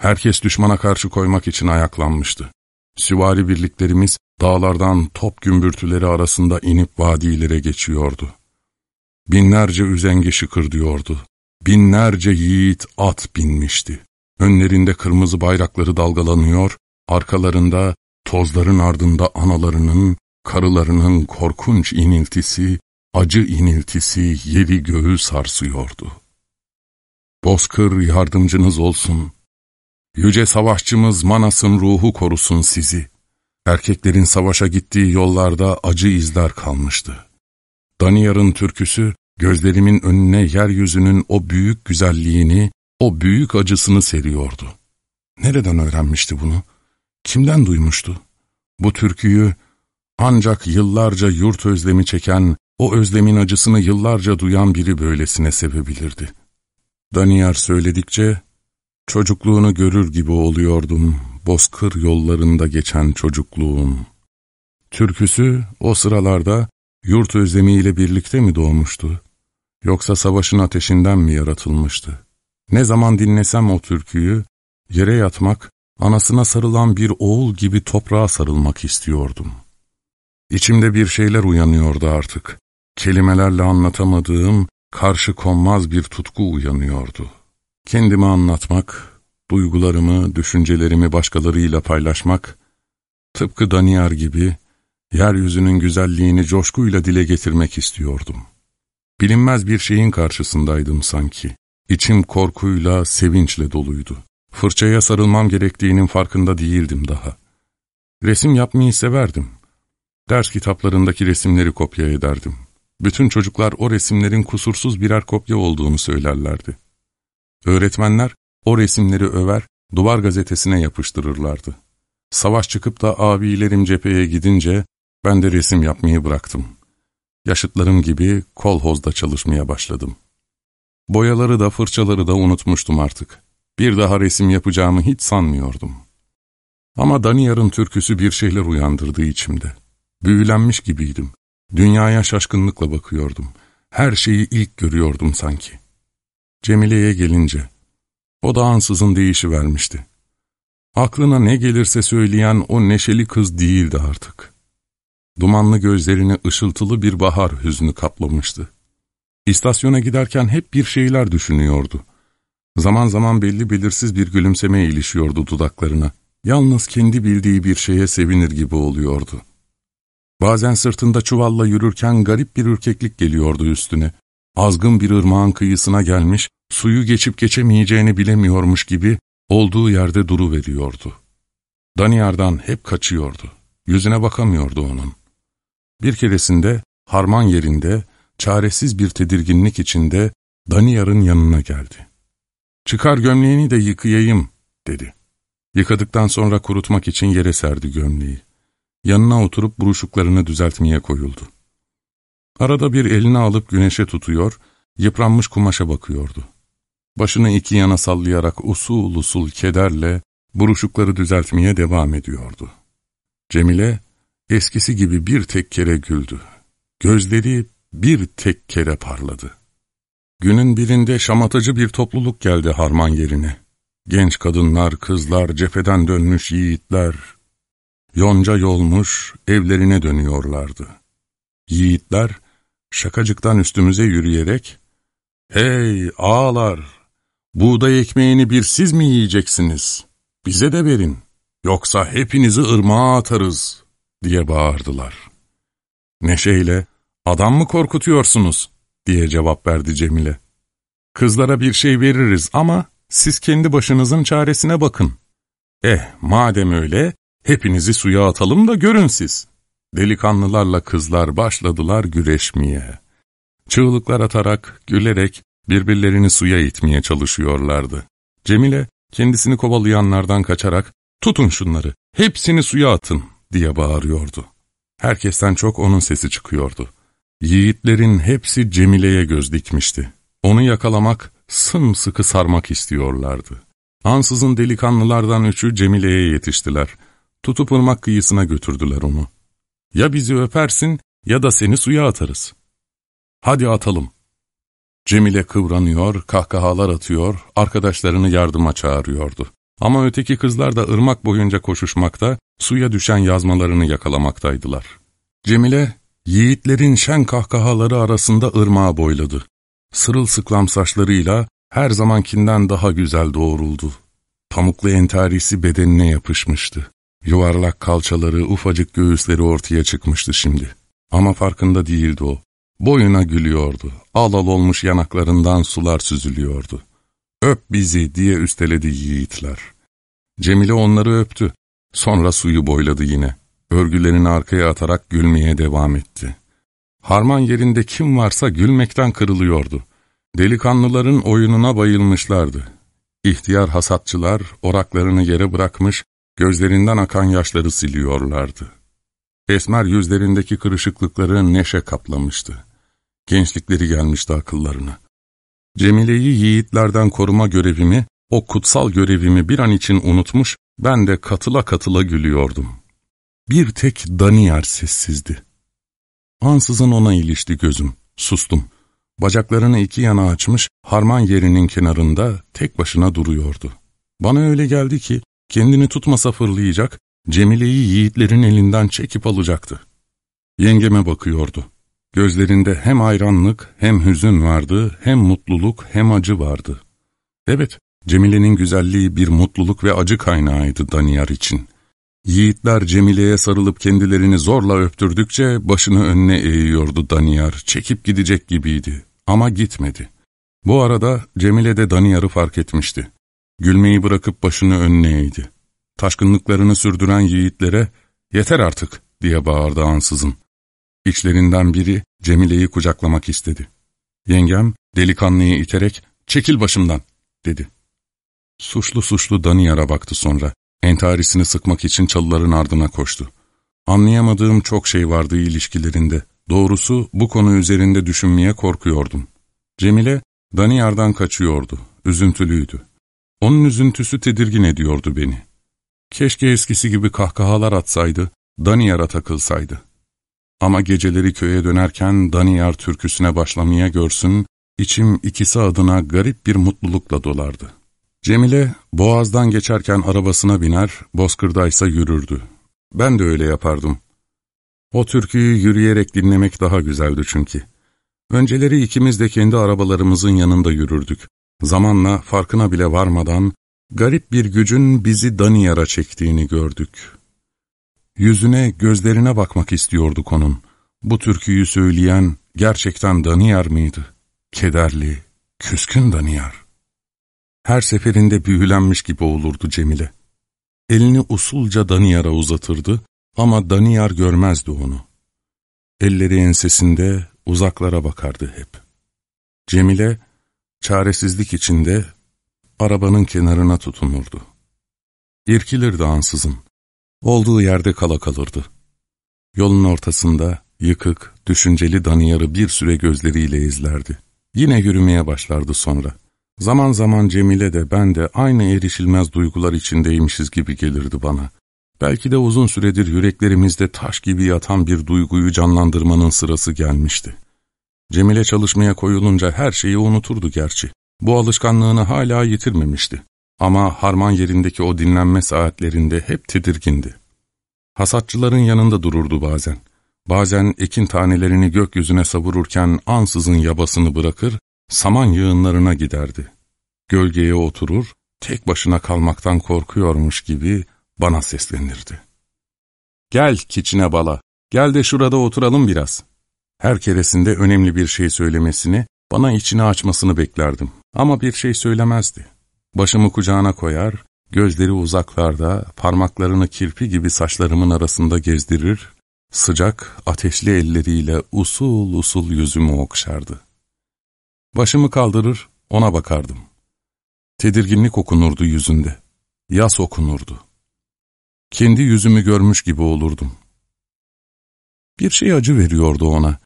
Herkes düşmana karşı koymak için ayaklanmıştı. Süvari birliklerimiz dağlardan top gümbürtüleri arasında inip vadilere geçiyordu. Binlerce üzenge şıkırdıyordu. Binlerce yiğit at binmişti. Önlerinde kırmızı bayrakları dalgalanıyor, arkalarında tozların ardında analarının, karılarının korkunç iniltisi, acı iniltisi yeri göğü sarsıyordu. Bozkır yardımcınız olsun. Yüce savaşçımız Manas'ın ruhu korusun sizi. Erkeklerin savaşa gittiği yollarda acı izler kalmıştı. Daniyar'ın türküsü, gözlerimin önüne yeryüzünün o büyük güzelliğini, o büyük acısını seriyordu. Nereden öğrenmişti bunu? Kimden duymuştu? Bu türküyü ancak yıllarca yurt özlemi çeken, o özlemin acısını yıllarca duyan biri böylesine sevebilirdi. Daniyar söyledikçe, çocukluğunu görür gibi oluyordum, bozkır yollarında geçen çocukluğum. Türküsü o sıralarda yurt özlemiyle birlikte mi doğmuştu? Yoksa savaşın ateşinden mi yaratılmıştı? Ne zaman dinlesem o türküyü, yere yatmak, anasına sarılan bir oğul gibi toprağa sarılmak istiyordum. İçimde bir şeyler uyanıyordu artık. Kelimelerle anlatamadığım, karşı konmaz bir tutku uyanıyordu. Kendimi anlatmak, duygularımı, düşüncelerimi başkalarıyla paylaşmak, tıpkı Daniyar gibi, yeryüzünün güzelliğini coşkuyla dile getirmek istiyordum. Bilinmez bir şeyin karşısındaydım sanki. İçim korkuyla, sevinçle doluydu. Fırçaya sarılmam gerektiğinin farkında değildim daha. Resim yapmayı severdim. Ders kitaplarındaki resimleri kopya ederdim. Bütün çocuklar o resimlerin kusursuz birer kopya olduğunu söylerlerdi. Öğretmenler o resimleri över, duvar gazetesine yapıştırırlardı. Savaş çıkıp da abilerim cepheye gidince ben de resim yapmayı bıraktım. Yaşıtlarım gibi kolhozda çalışmaya başladım. Boyaları da fırçaları da unutmuştum artık. Bir daha resim yapacağımı hiç sanmıyordum. Ama Daniyar'ın türküsü bir şeyler uyandırdı içimde. Büyülenmiş gibiydim. Dünyaya şaşkınlıkla bakıyordum. Her şeyi ilk görüyordum sanki. Cemile'ye gelince, o da ansızın değişivermişti. Aklına ne gelirse söyleyen o neşeli kız değildi artık. Dumanlı gözlerini ışıltılı bir bahar hüznü kaplamıştı. İstasyona giderken hep bir şeyler düşünüyordu. Zaman zaman belli belirsiz bir gülümseme ilişiyordu dudaklarına. Yalnız kendi bildiği bir şeye sevinir gibi oluyordu. Bazen sırtında çuvalla yürürken garip bir ürkeklik geliyordu üstüne. Azgın bir ırmağın kıyısına gelmiş, suyu geçip geçemeyeceğini bilemiyormuş gibi olduğu yerde duru veriyordu. Daniyar'dan hep kaçıyordu. Yüzüne bakamıyordu onun. Bir keresinde harman yerinde, çaresiz bir tedirginlik içinde Daniyar'ın yanına geldi. ''Çıkar gömleğini de yıkayayım.'' dedi. Yıkadıktan sonra kurutmak için yere serdi gömleği. Yanına oturup buruşuklarını düzeltmeye koyuldu. Arada bir elini alıp güneşe tutuyor, yıpranmış kumaşa bakıyordu. Başını iki yana sallayarak usul usul kederle buruşukları düzeltmeye devam ediyordu. Cemile eskisi gibi bir tek kere güldü. Gözleri bir tek kere parladı. Günün birinde şamatacı bir topluluk geldi harman yerine. Genç kadınlar, kızlar, cepheden dönmüş yiğitler, yonca yolmuş evlerine dönüyorlardı. Yiğitler şakacıktan üstümüze yürüyerek, ''Hey ağalar, buğday ekmeğini bir siz mi yiyeceksiniz? Bize de verin, yoksa hepinizi ırmağa atarız.'' diye bağırdılar. Neşeyle, ''Adam mı korkutuyorsunuz?'' diye cevap verdi Cemile. ''Kızlara bir şey veririz ama siz kendi başınızın çaresine bakın.'' Eh, madem öyle, hepinizi suya atalım da görün siz. Delikanlılarla kızlar başladılar güreşmeye. Çığlıklar atarak, gülerek birbirlerini suya itmeye çalışıyorlardı. Cemile kendisini kovalayanlardan kaçarak ''Tutun şunları, hepsini suya atın.'' diye bağırıyordu. Herkesten çok onun sesi çıkıyordu. Yiğitlerin hepsi Cemile'ye göz dikmişti. Onu yakalamak, sımsıkı sarmak istiyorlardı. Ansızın delikanlılardan üçü Cemile'ye yetiştiler. Tutup ırmak kıyısına götürdüler onu. Ya bizi öpersin ya da seni suya atarız. Hadi atalım. Cemile kıvranıyor, kahkahalar atıyor, arkadaşlarını yardıma çağırıyordu. Ama öteki kızlar da ırmak boyunca koşuşmakta, suya düşen yazmalarını yakalamaktaydılar. Cemile, yiğitlerin şen kahkahaları arasında ırmağa boyladı. Sırılsıklam saçlarıyla her zamankinden daha güzel doğruldu. Pamuklu entarisi bedenine yapışmıştı. Yuvarlak kalçaları, ufacık göğüsleri ortaya çıkmıştı şimdi. Ama farkında değildi o. Boyuna gülüyordu. Al al olmuş yanaklarından sular süzülüyordu. Öp bizi diye üsteledi yiğitler. Cemile onları öptü. Sonra suyu boyladı yine. Örgülerini arkaya atarak gülmeye devam etti. Harman yerinde kim varsa gülmekten kırılıyordu. Delikanlıların oyununa bayılmışlardı. İhtiyar hasatçılar oraklarını yere bırakmış, gözlerinden akan yaşları siliyorlardı. Esmer yüzlerindeki kırışıklıkları neşe kaplamıştı. Gençlikleri gelmişti akıllarına. Cemile'yi yiğitlerden koruma görevimi, o kutsal görevimi bir an için unutmuş, ben de katıla katıla gülüyordum. Bir tek Daniyar sessizdi. Ansızın ona ilişti gözüm, sustum. Bacaklarını iki yana açmış, harman yerinin kenarında tek başına duruyordu. Bana öyle geldi ki, kendini tutmasa fırlayacak, Cemile'yi yiğitlerin elinden çekip alacaktı. Yengeme bakıyordu. Gözlerinde hem hayranlık hem hüzün vardı, hem mutluluk hem acı vardı. Evet, Cemile'nin güzelliği bir mutluluk ve acı kaynağıydı Daniyar için. Yiğitler Cemile'ye sarılıp kendilerini zorla öptürdükçe başını önüne eğiyordu Daniyar, çekip gidecek gibiydi. Ama gitmedi. Bu arada Cemile de Daniyar'ı fark etmişti. Gülmeyi bırakıp başını önüne eğdi. Taşkınlıklarını sürdüren yiğitlere, ''Yeter artık!'' diye bağırdı ansızın. İçlerinden biri Cemile'yi kucaklamak istedi. Yengem delikanlıyı iterek ''Çekil başımdan!'' dedi. Suçlu suçlu Daniyar'a baktı sonra. Entarisini sıkmak için çalıların ardına koştu. Anlayamadığım çok şey vardı ilişkilerinde. Doğrusu bu konu üzerinde düşünmeye korkuyordum. Cemile Daniyar'dan kaçıyordu, üzüntülüydü. Onun üzüntüsü tedirgin ediyordu beni. Keşke eskisi gibi kahkahalar atsaydı, Daniyar'a takılsaydı. Ama geceleri köye dönerken Daniyar türküsüne başlamaya görsün, içim ikisi adına garip bir mutlulukla dolardı. Cemile, boğazdan geçerken arabasına biner, bozkırdaysa yürürdü. Ben de öyle yapardım. O türküyü yürüyerek dinlemek daha güzeldi çünkü. Önceleri ikimiz de kendi arabalarımızın yanında yürürdük. Zamanla farkına bile varmadan garip bir gücün bizi Daniyar'a çektiğini gördük. Yüzüne, gözlerine bakmak istiyorduk onun. Bu türküyü söyleyen gerçekten Daniyar mıydı? Kederli, küskün Daniyar. Her seferinde büyülenmiş gibi olurdu Cemile. Elini usulca Daniyar'a uzatırdı ama Daniyar görmezdi onu. Elleri ensesinde uzaklara bakardı hep. Cemile, çaresizlik içinde arabanın kenarına tutunurdu. İrkilirdi ansızın. Olduğu yerde kala kalırdı. Yolun ortasında yıkık, düşünceli Daniyar'ı bir süre gözleriyle izlerdi. Yine yürümeye başlardı sonra. Zaman zaman Cemile de ben de aynı erişilmez duygular içindeymişiz gibi gelirdi bana. Belki de uzun süredir yüreklerimizde taş gibi yatan bir duyguyu canlandırmanın sırası gelmişti. Cemile çalışmaya koyulunca her şeyi unuturdu gerçi. Bu alışkanlığını hala yitirmemişti. Ama harman yerindeki o dinlenme saatlerinde hep tedirgindi. Hasatçıların yanında dururdu bazen. Bazen ekin tanelerini gökyüzüne savururken ansızın yabasını bırakır, saman yığınlarına giderdi. Gölgeye oturur, tek başına kalmaktan korkuyormuş gibi bana seslenirdi. ''Gel kiçine bala, gel de şurada oturalım biraz.'' Her keresinde önemli bir şey söylemesini, bana içini açmasını beklerdim. Ama bir şey söylemezdi. Başımı kucağına koyar, gözleri uzaklarda, parmaklarını kirpi gibi saçlarımın arasında gezdirir, sıcak, ateşli elleriyle usul usul yüzümü okşardı. Başımı kaldırır, ona bakardım. Tedirginlik okunurdu yüzünde. Yas okunurdu. Kendi yüzümü görmüş gibi olurdum. Bir şey acı veriyordu ona.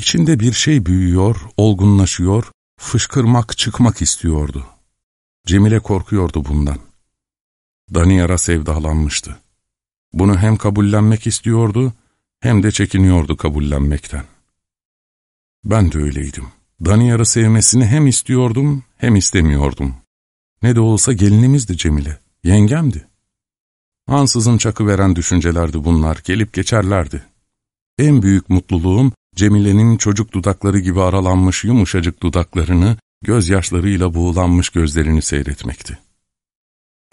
İçinde bir şey büyüyor, olgunlaşıyor, fışkırmak, çıkmak istiyordu. Cemile korkuyordu bundan. Daniyar'a sevdalanmıştı. Bunu hem kabullenmek istiyordu, hem de çekiniyordu kabullenmekten. Ben de öyleydim. Daniyar'ı sevmesini hem istiyordum hem istemiyordum. Ne de olsa gelinimizdi Cemile, yengemdi. Ansızın çakıveren düşüncelerdi bunlar, gelip geçerlerdi. En büyük mutluluğum, Cemile'nin çocuk dudakları gibi aralanmış yumuşacık dudaklarını, gözyaşlarıyla buğulanmış gözlerini seyretmekti.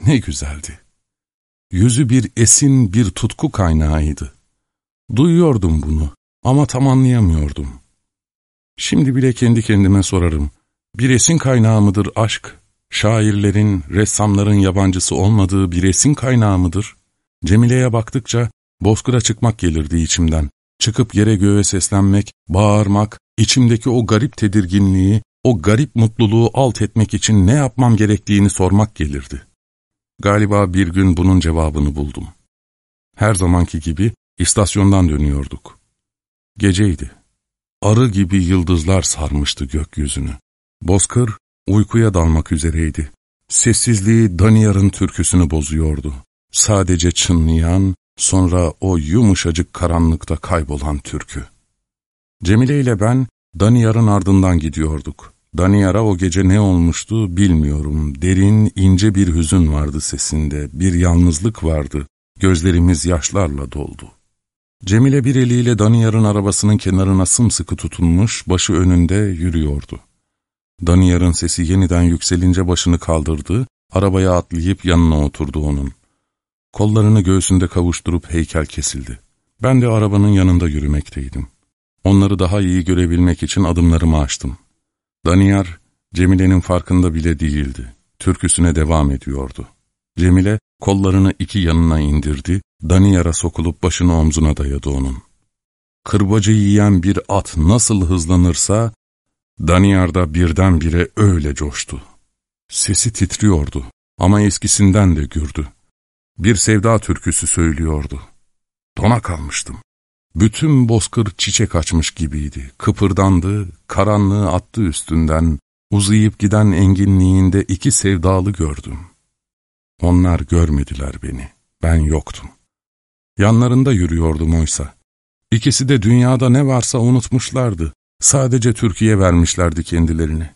Ne güzeldi. Yüzü bir esin, bir tutku kaynağıydı. Duyuyordum bunu ama tam anlayamıyordum. Şimdi bile kendi kendime sorarım. Bir esin kaynağı mıdır aşk? Şairlerin, ressamların yabancısı olmadığı bir esin kaynağı mıdır? Cemile'ye baktıkça bozkıra çıkmak gelirdi içimden. Çıkıp yere göğe seslenmek, bağırmak, içimdeki o garip tedirginliği, o garip mutluluğu alt etmek için ne yapmam gerektiğini sormak gelirdi. Galiba bir gün bunun cevabını buldum. Her zamanki gibi istasyondan dönüyorduk. Geceydi. Arı gibi yıldızlar sarmıştı gökyüzünü. Bozkır uykuya dalmak üzereydi. Sessizliği Daniyar'ın türküsünü bozuyordu. Sadece çınlayan, sonra o yumuşacık karanlıkta kaybolan türkü. Cemile ile ben Daniyar'ın ardından gidiyorduk. Daniyar'a o gece ne olmuştu bilmiyorum. Derin, ince bir hüzün vardı sesinde, bir yalnızlık vardı. Gözlerimiz yaşlarla doldu. Cemile bir eliyle Daniyar'ın arabasının kenarına sımsıkı tutunmuş, başı önünde yürüyordu. Daniyar'ın sesi yeniden yükselince başını kaldırdı, arabaya atlayıp yanına oturdu onun. Kollarını göğsünde kavuşturup heykel kesildi. Ben de arabanın yanında yürümekteydim. Onları daha iyi görebilmek için adımlarımı açtım. Daniyar, Cemile'nin farkında bile değildi. Türküsüne devam ediyordu. Cemile, kollarını iki yanına indirdi, Daniyar'a sokulup başını omzuna dayadı onun. Kırbacı yiyen bir at nasıl hızlanırsa, Daniyar da birdenbire öyle coştu. Sesi titriyordu ama eskisinden de gürdü. Bir sevda türküsü söylüyordu. Dona kalmıştım. Bütün bozkır çiçek açmış gibiydi. Kıpırdandı, karanlığı attı üstünden. Uzayıp giden enginliğinde iki sevdalı gördüm. Onlar görmediler beni. Ben yoktum. Yanlarında yürüyordum oysa. İkisi de dünyada ne varsa unutmuşlardı. Sadece Türkiye vermişlerdi kendilerini.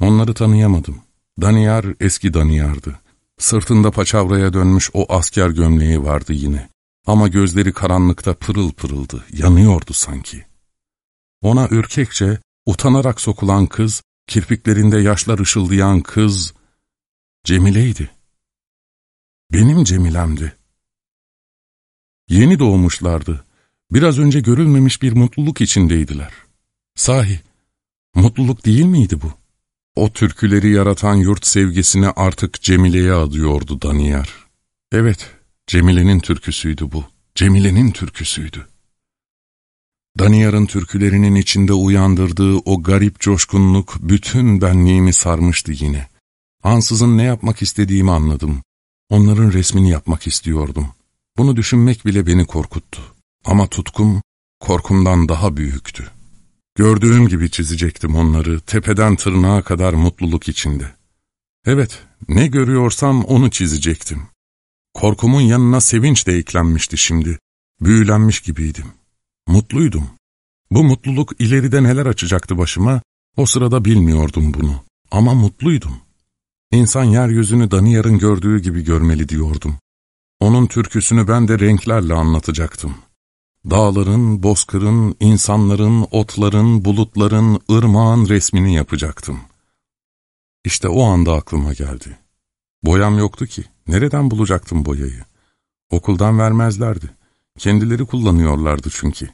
Onları tanıyamadım. Daniyar eski Daniyar'dı. Sırtında paçavraya dönmüş o asker gömleği vardı yine. Ama gözleri karanlıkta pırıl pırıldı, yanıyordu sanki. Ona ürkekçe, utanarak sokulan kız, kirpiklerinde yaşlar ışıldayan kız, Cemile'ydi. Benim Cemilem'di. Yeni doğmuşlardı. Biraz önce görülmemiş bir mutluluk içindeydiler. Sahi, mutluluk değil miydi bu? O türküleri yaratan yurt sevgisini artık Cemile'ye adıyordu Daniyar. Evet, Cemile'nin türküsüydü bu. Cemile'nin türküsüydü. Daniyar'ın türkülerinin içinde uyandırdığı o garip coşkunluk bütün benliğimi sarmıştı yine. Ansızın ne yapmak istediğimi anladım. Onların resmini yapmak istiyordum. Bunu düşünmek bile beni korkuttu. Ama tutkum korkumdan daha büyüktü. Gördüğüm gibi çizecektim onları tepeden tırnağa kadar mutluluk içinde. Evet, ne görüyorsam onu çizecektim. Korkumun yanına sevinç de eklenmişti şimdi. Büyülenmiş gibiydim. Mutluydum. Bu mutluluk ileride neler açacaktı başıma, o sırada bilmiyordum bunu. Ama mutluydum. İnsan yeryüzünü Daniyar'ın gördüğü gibi görmeli diyordum. Onun türküsünü ben de renklerle anlatacaktım. Dağların, bozkırın, insanların, otların, bulutların, ırmağın resmini yapacaktım. İşte o anda aklıma geldi. Boyam yoktu ki. Nereden bulacaktım boyayı? Okuldan vermezlerdi. Kendileri kullanıyorlardı çünkü.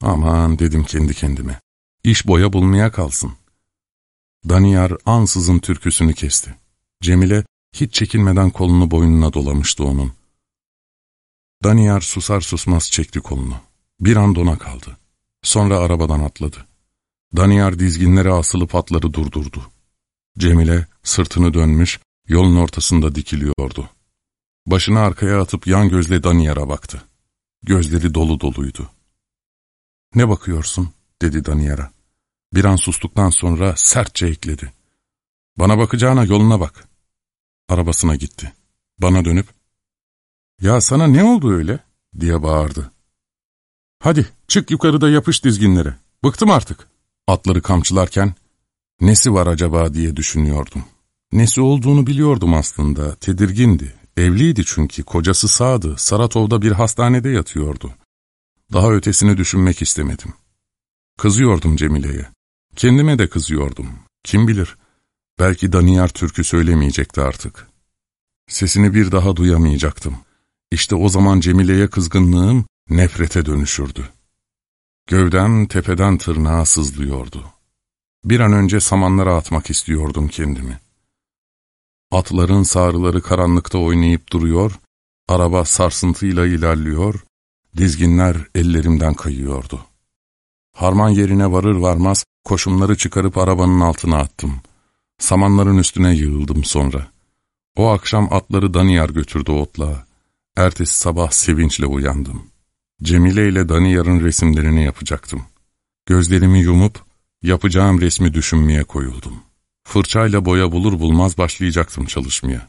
Aman dedim kendi kendime. İş boya bulmaya kalsın. Daniyar ansızın türküsünü kesti. Cemile hiç çekinmeden kolunu boynuna dolamıştı onun. Daniyar susar susmaz çekti kolunu. Bir an dona kaldı. Sonra arabadan atladı. Daniyar dizginlere asılıp atları durdurdu. Cemile sırtını dönmüş, yolun ortasında dikiliyordu. Başını arkaya atıp yan gözle Daniyar'a baktı. Gözleri dolu doluydu. ''Ne bakıyorsun?'' dedi Daniyar'a. Bir an sustuktan sonra sertçe ekledi. ''Bana bakacağına yoluna bak.'' Arabasına gitti. Bana dönüp ''Ya sana ne oldu öyle?'' diye bağırdı. Hadi çık yukarıda yapış dizginlere. Bıktım artık. Atları kamçılarken nesi var acaba diye düşünüyordum. Nesi olduğunu biliyordum aslında, tedirgindi. Evliydi çünkü, kocası sağdı, Saratov'da bir hastanede yatıyordu. Daha ötesini düşünmek istemedim. Kızıyordum Cemile'ye. Kendime de kızıyordum. Kim bilir, belki Daniyar türkü söylemeyecekti artık. Sesini bir daha duyamayacaktım. İşte o zaman Cemile'ye kızgınlığım nefrete dönüşürdü. Gövdem tepeden tırnağa sızlıyordu. Bir an önce samanlara atmak istiyordum kendimi. Atların sağrıları karanlıkta oynayıp duruyor, araba sarsıntıyla ilerliyor, dizginler ellerimden kayıyordu. Harman yerine varır varmaz koşumları çıkarıp arabanın altına attım. Samanların üstüne yığıldım sonra. O akşam atları Daniyar götürdü otlağa. Ertesi sabah sevinçle uyandım. Cemile ile Daniyar'ın resimlerini yapacaktım. Gözlerimi yumup yapacağım resmi düşünmeye koyuldum. Fırçayla boya bulur bulmaz başlayacaktım çalışmaya.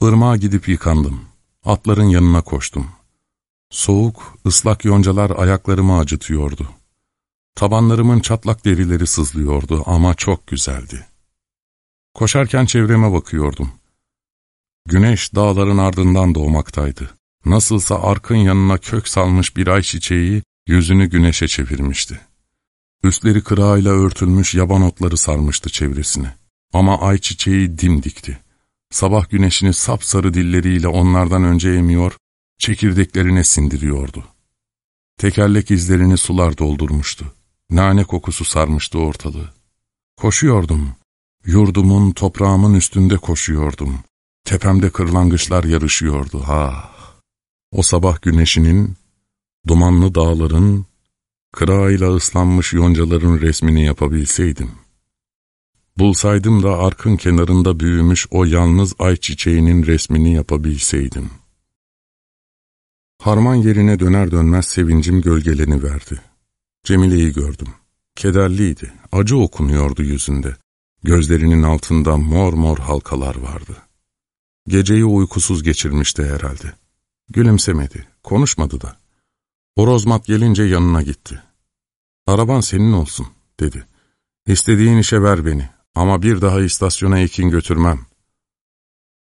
Irmağa gidip yıkandım. Atların yanına koştum. Soğuk, ıslak yoncalar ayaklarımı acıtıyordu. Tabanlarımın çatlak derileri sızlıyordu ama çok güzeldi. Koşarken çevreme bakıyordum. Güneş dağların ardından doğmaktaydı. Nasılsa arkın yanına kök salmış bir ay çiçeği yüzünü güneşe çevirmişti. Üstleri kırağıyla örtülmüş yaban otları sarmıştı çevresini. Ama ay çiçeği dimdikti. Sabah güneşini sapsarı dilleriyle onlardan önce emiyor, çekirdeklerine sindiriyordu. Tekerlek izlerini sular doldurmuştu. Nane kokusu sarmıştı ortalığı. Koşuyordum. Yurdumun, toprağımın üstünde koşuyordum. Tepemde kırlangıçlar yarışıyordu, ha. O sabah güneşinin, dumanlı dağların, kırağıyla ıslanmış yoncaların resmini yapabilseydim. Bulsaydım da arkın kenarında büyümüş o yalnız ay çiçeğinin resmini yapabilseydim. Harman yerine döner dönmez sevincim gölgeleni verdi. Cemile'yi gördüm. Kederliydi, acı okunuyordu yüzünde. Gözlerinin altında mor mor halkalar vardı. Geceyi uykusuz geçirmişti herhalde. Gülümsemedi, konuşmadı da. Orozmat gelince yanına gitti. ''Araban senin olsun.'' dedi. ''İstediğin işe ver beni ama bir daha istasyona ekin götürmem.''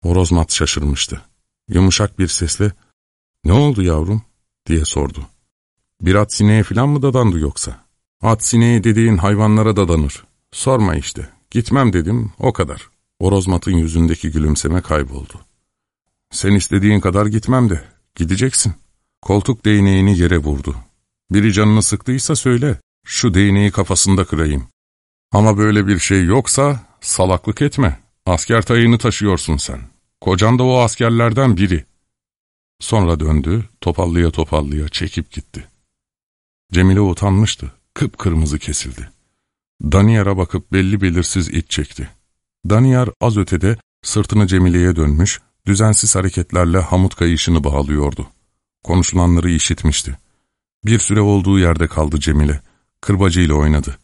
Orozmat şaşırmıştı. Yumuşak bir sesle ''Ne oldu yavrum?'' diye sordu. ''Bir at sineğe falan mı dadandı yoksa?'' ''At sineği dediğin hayvanlara dadanır. Sorma işte. Gitmem dedim, o kadar.'' Orozmat'ın yüzündeki gülümseme kayboldu. ''Sen istediğin kadar gitmem de, gideceksin.'' Koltuk değneğini yere vurdu. Biri canını sıktıysa söyle, şu değneği kafasında kırayım. Ama böyle bir şey yoksa salaklık etme. Asker tayını taşıyorsun sen. Kocan da o askerlerden biri. Sonra döndü, topallıya topallıya çekip gitti. Cemile utanmıştı, kıpkırmızı kesildi. Daniyar'a bakıp belli belirsiz iç çekti. Daniyar az ötede sırtını Cemile'ye dönmüş, düzensiz hareketlerle hamut kayışını bağlıyordu. Konuşulanları işitmişti. Bir süre olduğu yerde kaldı Cemile. Kırbacıyla oynadı.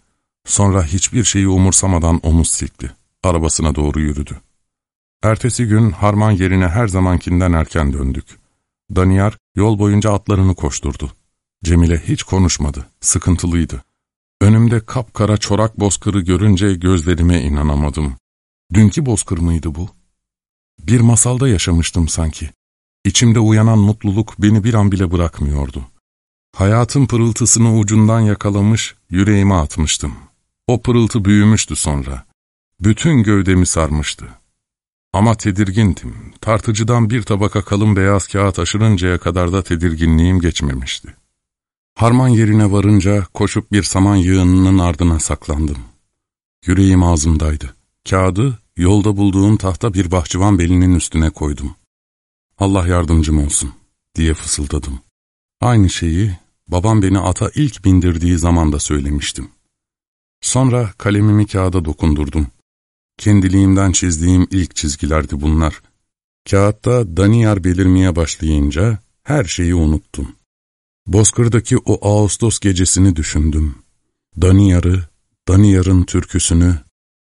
Sonra hiçbir şeyi umursamadan omuz silkti. Arabasına doğru yürüdü. Ertesi gün harman yerine her zamankinden erken döndük. Daniyar yol boyunca atlarını koşturdu. Cemile hiç konuşmadı, sıkıntılıydı. Önümde kapkara çorak bozkırı görünce gözlerime inanamadım. Dünkü bozkır mıydı bu? Bir masalda yaşamıştım sanki. İçimde uyanan mutluluk beni bir an bile bırakmıyordu. Hayatın pırıltısını ucundan yakalamış, yüreğime atmıştım. O pırıltı büyümüştü sonra. Bütün gövdemi sarmıştı. Ama tedirgindim. Tartıcıdan bir tabaka kalın beyaz kağıt aşırıncaya kadar da tedirginliğim geçmemişti. Harman yerine varınca koşup bir saman yığınının ardına saklandım. Yüreğim ağzımdaydı. Kağıdı yolda bulduğum tahta bir bahçıvan belinin üstüne koydum. Allah yardımcım olsun diye fısıldadım. Aynı şeyi babam beni ata ilk bindirdiği zaman da söylemiştim. Sonra kalemimi kağıda dokundurdum. Kendiliğimden çizdiğim ilk çizgilerdi bunlar. Kağıtta Daniyar belirmeye başlayınca her şeyi unuttum. Bozkır'daki o Ağustos gecesini düşündüm. Daniyar'ı, Daniyar'ın türküsünü,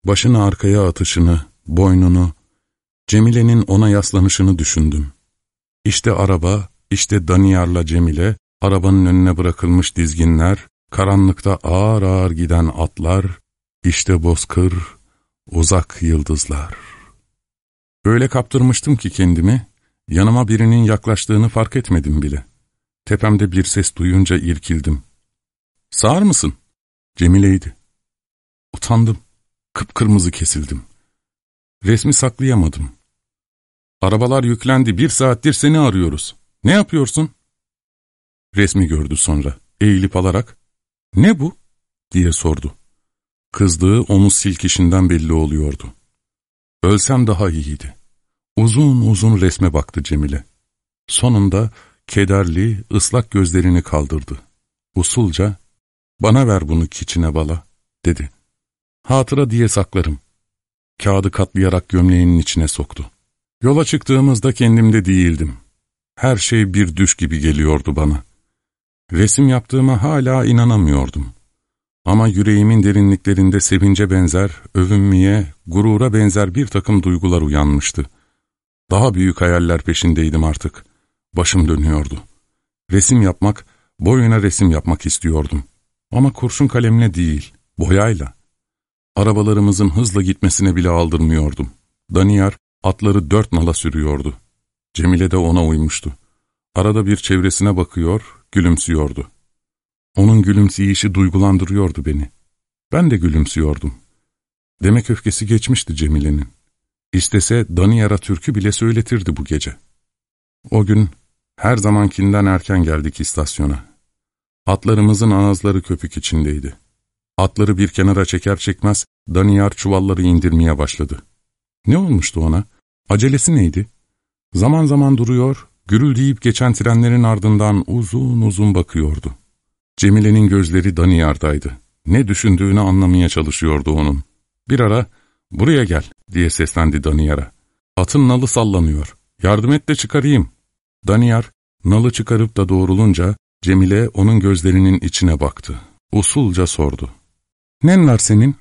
başını arkaya atışını, boynunu, Cemile'nin ona yaslanışını düşündüm. İşte araba, işte Daniyar'la Cemile, arabanın önüne bırakılmış dizginler, karanlıkta ağır ağır giden atlar, işte bozkır, uzak yıldızlar. Öyle kaptırmıştım ki kendimi, yanıma birinin yaklaştığını fark etmedim bile. Tepemde bir ses duyunca irkildim. Sağır mısın? Cemile'ydi. Utandım. Kıpkırmızı kesildim. Resmi saklayamadım. Arabalar yüklendi, bir saattir seni arıyoruz. Ne yapıyorsun? Resmi gördü sonra, eğilip alarak, ''Ne bu?'' diye sordu. Kızdığı omuz silkişinden belli oluyordu. Ölsem daha iyiydi. Uzun uzun resme baktı Cemile. Sonunda kederli, ıslak gözlerini kaldırdı. Usulca, ''Bana ver bunu kiçine bala.'' dedi. ''Hatıra diye saklarım.'' Kağıdı katlayarak gömleğinin içine soktu. Yola çıktığımızda kendimde değildim. Her şey bir düş gibi geliyordu bana. Resim yaptığıma hala inanamıyordum. Ama yüreğimin derinliklerinde sevince benzer, övünmeye, gurura benzer bir takım duygular uyanmıştı. Daha büyük hayaller peşindeydim artık. Başım dönüyordu. Resim yapmak, boyuna resim yapmak istiyordum. Ama kurşun kalemle değil, boyayla. Arabalarımızın hızla gitmesine bile aldırmıyordum. Daniyar, atları dört nala sürüyordu. Cemile de ona uymuştu. Arada bir çevresine bakıyor, gülümsüyordu. Onun gülümseyişi duygulandırıyordu beni. Ben de gülümsüyordum. Demek öfkesi geçmişti Cemile'nin. İstese Daniyar'a türkü bile söyletirdi bu gece. O gün her zamankinden erken geldik istasyona. Atlarımızın ağızları köpük içindeydi. Atları bir kenara çeker çekmez Daniyar çuvalları indirmeye başladı. Ne olmuştu ona? Acelesi neydi? Zaman zaman duruyor, gürüldeyip geçen trenlerin ardından uzun uzun bakıyordu. Cemile'nin gözleri Daniyar'daydı. Ne düşündüğünü anlamaya çalışıyordu onun. Bir ara, ''Buraya gel.'' diye seslendi Daniyar'a. ''Atın nalı sallanıyor. Yardım et de çıkarayım.'' Daniyar, nalı çıkarıp da doğrulunca Cemile onun gözlerinin içine baktı. Usulca sordu. ''Nen var senin?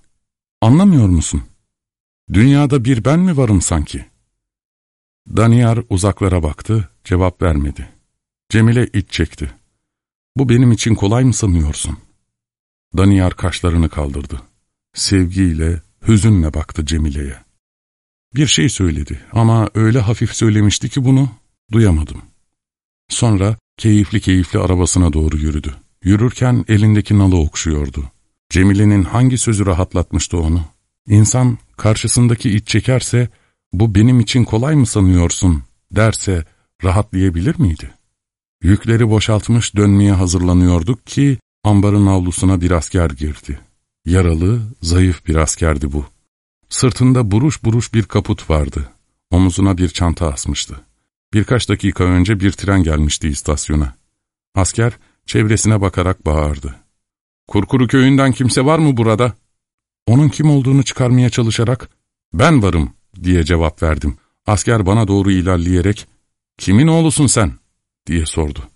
Anlamıyor musun? Dünyada bir ben mi varım sanki?'' Daniyar uzaklara baktı, cevap vermedi. Cemile iç çekti. ''Bu benim için kolay mı sanıyorsun?'' Daniyar kaşlarını kaldırdı. Sevgiyle, hüzünle baktı Cemile'ye. Bir şey söyledi ama öyle hafif söylemişti ki bunu duyamadım. Sonra keyifli keyifli arabasına doğru yürüdü. Yürürken elindeki nalı okşuyordu. Cemile'nin hangi sözü rahatlatmıştı onu? İnsan karşısındaki iç çekerse, bu benim için kolay mı sanıyorsun derse rahatlayabilir miydi? Yükleri boşaltmış dönmeye hazırlanıyorduk ki ambarın avlusuna bir asker girdi. Yaralı, zayıf bir askerdi bu. Sırtında buruş buruş bir kaput vardı. Omuzuna bir çanta asmıştı. Birkaç dakika önce bir tren gelmişti istasyona. Asker çevresine bakarak bağırdı. ''Kurkuru köyünden kimse var mı burada?'' Onun kim olduğunu çıkarmaya çalışarak ''Ben varım'' diye cevap verdim. Asker bana doğru ilerleyerek ''Kimin oğlusun sen?'' diye sordu.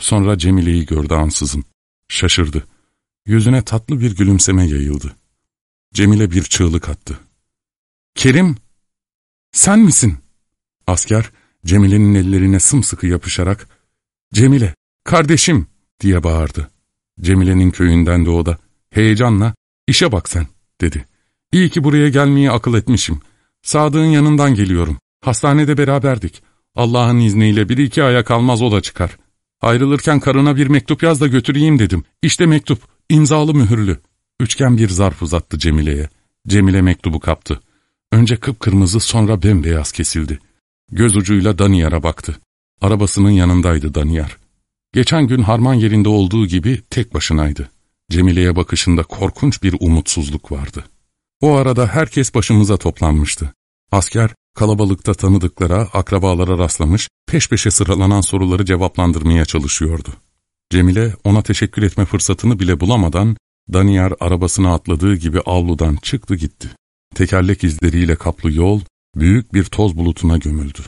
Sonra Cemile'yi gördü ansızın. Şaşırdı. Yüzüne tatlı bir gülümseme yayıldı. Cemile bir çığlık attı. ''Kerim, sen misin?'' Asker Cemile'nin ellerine sımsıkı yapışarak ''Cemile, kardeşim!'' diye bağırdı. Cemile'nin köyünden de o da heyecanla ''İşe bak sen'' dedi. ''İyi ki buraya gelmeyi akıl etmişim. Sadık'ın yanından geliyorum. Hastanede beraberdik. Allah'ın izniyle bir iki aya kalmaz o da çıkar. Ayrılırken karına bir mektup yaz da götüreyim dedim. İşte mektup, imzalı mühürlü. Üçgen bir zarf uzattı Cemile'ye. Cemile mektubu kaptı. Önce kıpkırmızı sonra bembeyaz kesildi. Göz ucuyla Daniyar'a baktı. Arabasının yanındaydı Daniyar. Geçen gün harman yerinde olduğu gibi tek başınaydı. Cemile'ye bakışında korkunç bir umutsuzluk vardı. O arada herkes başımıza toplanmıştı. Asker, kalabalıkta tanıdıklara, akrabalara rastlamış, peş peşe sıralanan soruları cevaplandırmaya çalışıyordu. Cemile ona teşekkür etme fırsatını bile bulamadan, Daniyar arabasına atladığı gibi avludan çıktı gitti. Tekerlek izleriyle kaplı yol, büyük bir toz bulutuna gömüldü.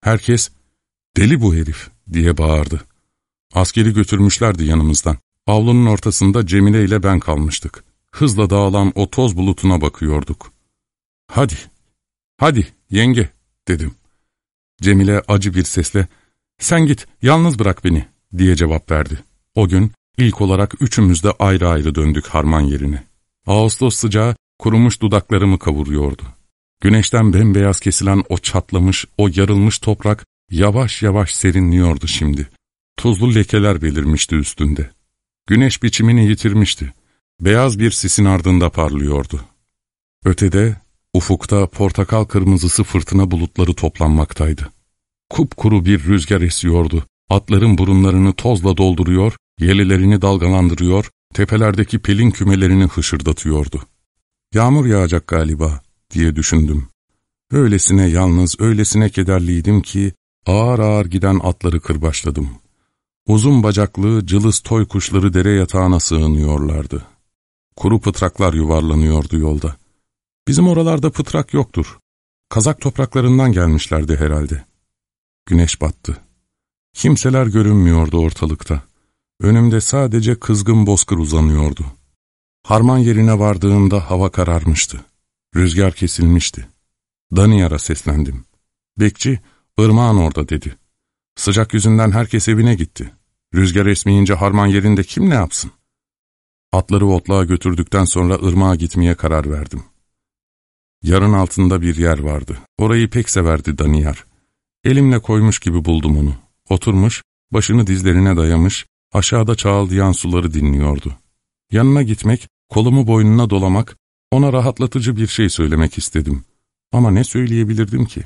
Herkes, deli bu herif diye bağırdı. Askeri götürmüşlerdi yanımızdan. Avlunun ortasında Cemile ile ben kalmıştık. Hızla dağılan o toz bulutuna bakıyorduk. Hadi, hadi yenge dedim. Cemile acı bir sesle, sen git yalnız bırak beni diye cevap verdi. O gün ilk olarak üçümüz de ayrı ayrı döndük harman yerine. Ağustos sıcağı kurumuş dudaklarımı kavuruyordu. Güneşten bembeyaz kesilen o çatlamış, o yarılmış toprak yavaş yavaş serinliyordu şimdi. Tuzlu lekeler belirmişti üstünde. Güneş biçimini yitirmişti. Beyaz bir sisin ardında parlıyordu. Ötede, ufukta portakal kırmızısı fırtına bulutları toplanmaktaydı. Kupkuru bir rüzgar esiyordu. Atların burunlarını tozla dolduruyor, yelelerini dalgalandırıyor, tepelerdeki pelin kümelerini hışırdatıyordu. Yağmur yağacak galiba diye düşündüm. Öylesine yalnız, öylesine kederliydim ki ağır ağır giden atları kırbaçladım. Uzun bacaklı, cılız toy kuşları dere yatağına sığınıyorlardı. Kuru pıtraklar yuvarlanıyordu yolda. Bizim oralarda pıtrak yoktur. Kazak topraklarından gelmişlerdi herhalde. Güneş battı. Kimseler görünmüyordu ortalıkta. Önümde sadece kızgın bozkır uzanıyordu. Harman yerine vardığımda hava kararmıştı. Rüzgar kesilmişti. Daniyar'a seslendim. Bekçi, ırmağın orada dedi. Sıcak yüzünden herkes evine gitti. Rüzgar esmeyince harman yerinde kim ne yapsın? Atları otluğa götürdükten sonra ırmağa gitmeye karar verdim. Yarın altında bir yer vardı. Orayı pek severdi Daniyar. Elimle koymuş gibi buldum onu. Oturmuş, başını dizlerine dayamış, aşağıda çağıldayan suları dinliyordu. Yanına gitmek, kolumu boynuna dolamak, ona rahatlatıcı bir şey söylemek istedim. Ama ne söyleyebilirdim ki?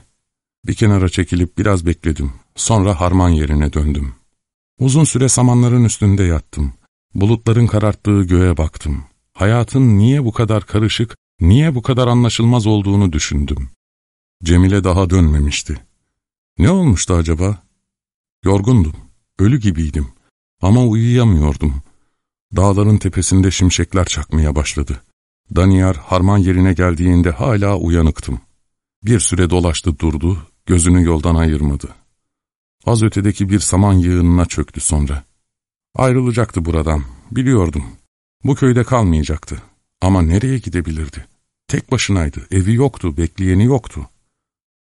Bir kenara çekilip biraz bekledim. Sonra harman yerine döndüm. Uzun süre samanların üstünde yattım. Bulutların kararttığı göğe baktım. Hayatın niye bu kadar karışık, niye bu kadar anlaşılmaz olduğunu düşündüm. Cemile daha dönmemişti. Ne olmuştu acaba? Yorgundum, ölü gibiydim ama uyuyamıyordum. Dağların tepesinde şimşekler çakmaya başladı. Daniyar harman yerine geldiğinde hala uyanıktım. Bir süre dolaştı durdu, gözünü yoldan ayırmadı. Az ötedeki bir saman yığınına çöktü sonra. Ayrılacaktı buradan, biliyordum. Bu köyde kalmayacaktı. Ama nereye gidebilirdi? Tek başınaydı, evi yoktu, bekleyeni yoktu.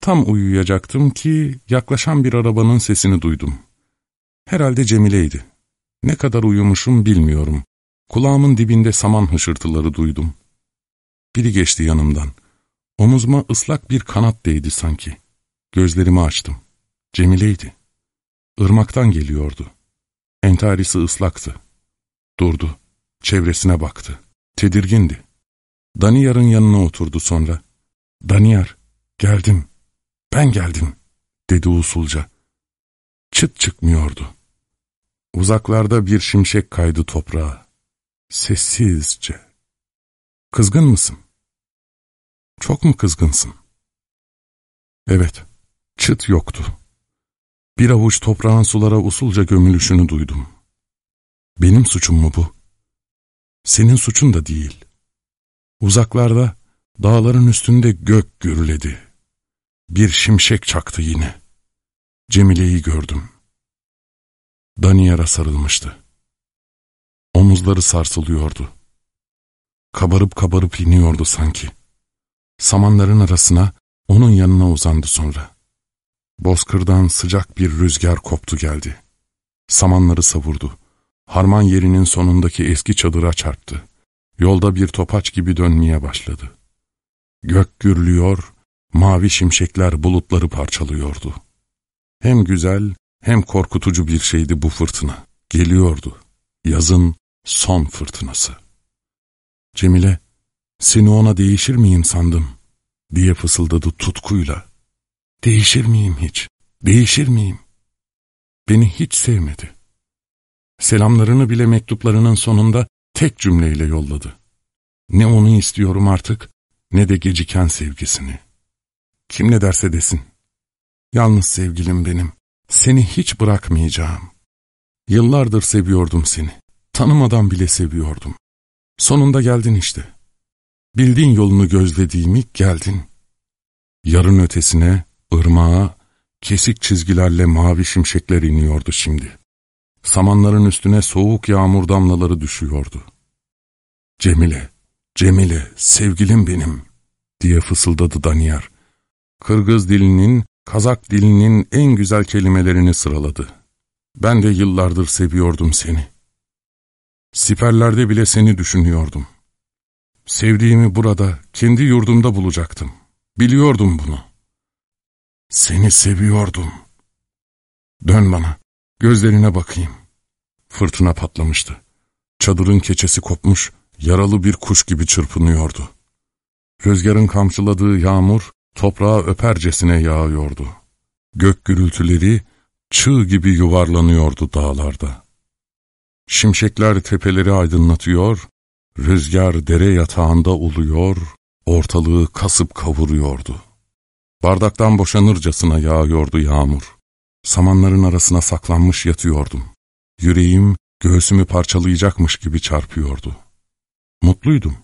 Tam uyuyacaktım ki yaklaşan bir arabanın sesini duydum. Herhalde Cemile'ydi. Ne kadar uyumuşum bilmiyorum. Kulağımın dibinde saman hışırtıları duydum. Biri geçti yanımdan. Omuzuma ıslak bir kanat değdi sanki. Gözlerimi açtım. Cemile'ydi. Irmaktan geliyordu. Entarisi ıslaktı. Durdu. Çevresine baktı. Tedirgindi. Daniyar'ın yanına oturdu sonra. Daniyar, geldim. Ben geldim, dedi usulca. Çıt çıkmıyordu. Uzaklarda bir şimşek kaydı toprağa. Sessizce. Kızgın mısın? Çok mu kızgınsın? Evet, çıt yoktu. Bir avuç toprağın sulara usulca gömülüşünü duydum. Benim suçum mu bu? Senin suçun da değil. Uzaklarda, dağların üstünde gök gürledi. Bir şimşek çaktı yine. Cemile'yi gördüm. Daniyar'a sarılmıştı. Omuzları sarsılıyordu. Kabarıp kabarıp iniyordu sanki. Samanların arasına onun yanına uzandı sonra. Bozkırdan sıcak bir rüzgar koptu geldi. Samanları savurdu. Harman yerinin sonundaki eski çadıra çarptı. Yolda bir topaç gibi dönmeye başladı. Gök gürlüyor, mavi şimşekler bulutları parçalıyordu. Hem güzel hem korkutucu bir şeydi bu fırtına. Geliyordu. Yazın son fırtınası. Cemile, seni ona değişir miyim sandım diye fısıldadı tutkuyla. Değişir miyim hiç? Değişir miyim? Beni hiç sevmedi. Selamlarını bile mektuplarının sonunda tek cümleyle yolladı. Ne onu istiyorum artık ne de geciken sevgisini. Kim ne derse desin. Yalnız sevgilim benim. Seni hiç bırakmayacağım. Yıllardır seviyordum seni. Tanımadan bile seviyordum. Sonunda geldin işte. Bildiğin yolunu gözlediğimi geldin. Yarın ötesine, ırmağa, kesik çizgilerle mavi şimşekler iniyordu şimdi. Samanların üstüne soğuk yağmur damlaları düşüyordu. Cemile, Cemile, sevgilim benim, diye fısıldadı Daniyar. Kırgız dilinin, Kazak dilinin en güzel kelimelerini sıraladı. Ben de yıllardır seviyordum seni. Siperlerde bile seni düşünüyordum. Sevdiğimi burada, kendi yurdumda bulacaktım. Biliyordum bunu. Seni seviyordum. Dön bana, gözlerine bakayım. Fırtına patlamıştı. Çadırın keçesi kopmuş, yaralı bir kuş gibi çırpınıyordu. Rüzgarın kamçıladığı yağmur, toprağa öpercesine yağıyordu. Gök gürültüleri, çığ gibi yuvarlanıyordu dağlarda. Şimşekler tepeleri aydınlatıyor, rüzgar dere yatağında uluyor, ortalığı kasıp kavuruyordu. Bardaktan boşanırcasına yağıyordu yağmur. Samanların arasına saklanmış yatıyordum. Yüreğim göğsümü parçalayacakmış gibi çarpıyordu. Mutluydum.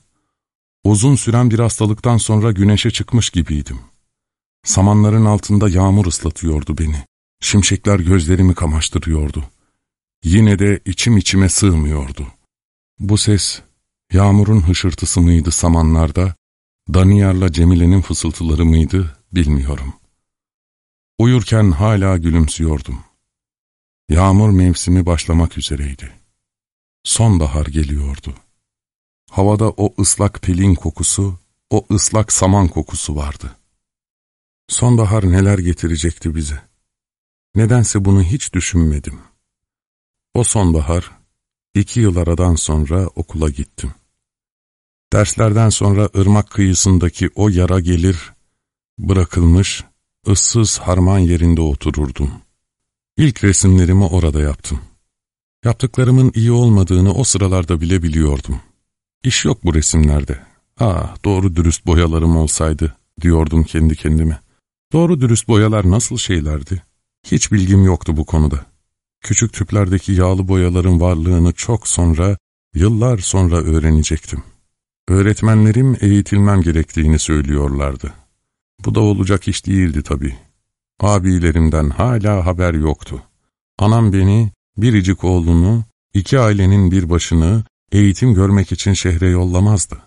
Uzun süren bir hastalıktan sonra güneşe çıkmış gibiydim. Samanların altında yağmur ıslatıyordu beni. Şimşekler gözlerimi kamaştırıyordu. Yine de içim içime sığmıyordu. Bu ses, yağmurun hışırtısı mıydı samanlarda, Daniyar'la Cemile'nin fısıltıları mıydı bilmiyorum. Uyurken hala gülümsüyordum. Yağmur mevsimi başlamak üzereydi. Sonbahar geliyordu. Havada o ıslak pelin kokusu, o ıslak saman kokusu vardı. Sonbahar neler getirecekti bize? Nedense bunu hiç düşünmedim. O sonbahar, iki yıl aradan sonra okula gittim. Derslerden sonra ırmak kıyısındaki o yara gelir, bırakılmış, ıssız harman yerinde otururdum. İlk resimlerimi orada yaptım. Yaptıklarımın iyi olmadığını o sıralarda bile biliyordum. İş yok bu resimlerde. Ah doğru dürüst boyalarım olsaydı diyordum kendi kendime. Doğru dürüst boyalar nasıl şeylerdi? Hiç bilgim yoktu bu konuda. Küçük tüplerdeki yağlı boyaların varlığını çok sonra, yıllar sonra öğrenecektim. Öğretmenlerim eğitilmem gerektiğini söylüyorlardı. Bu da olacak iş değildi tabii. Abilerimden hala haber yoktu. Anam beni, biricik oğlunu, iki ailenin bir başını eğitim görmek için şehre yollamazdı.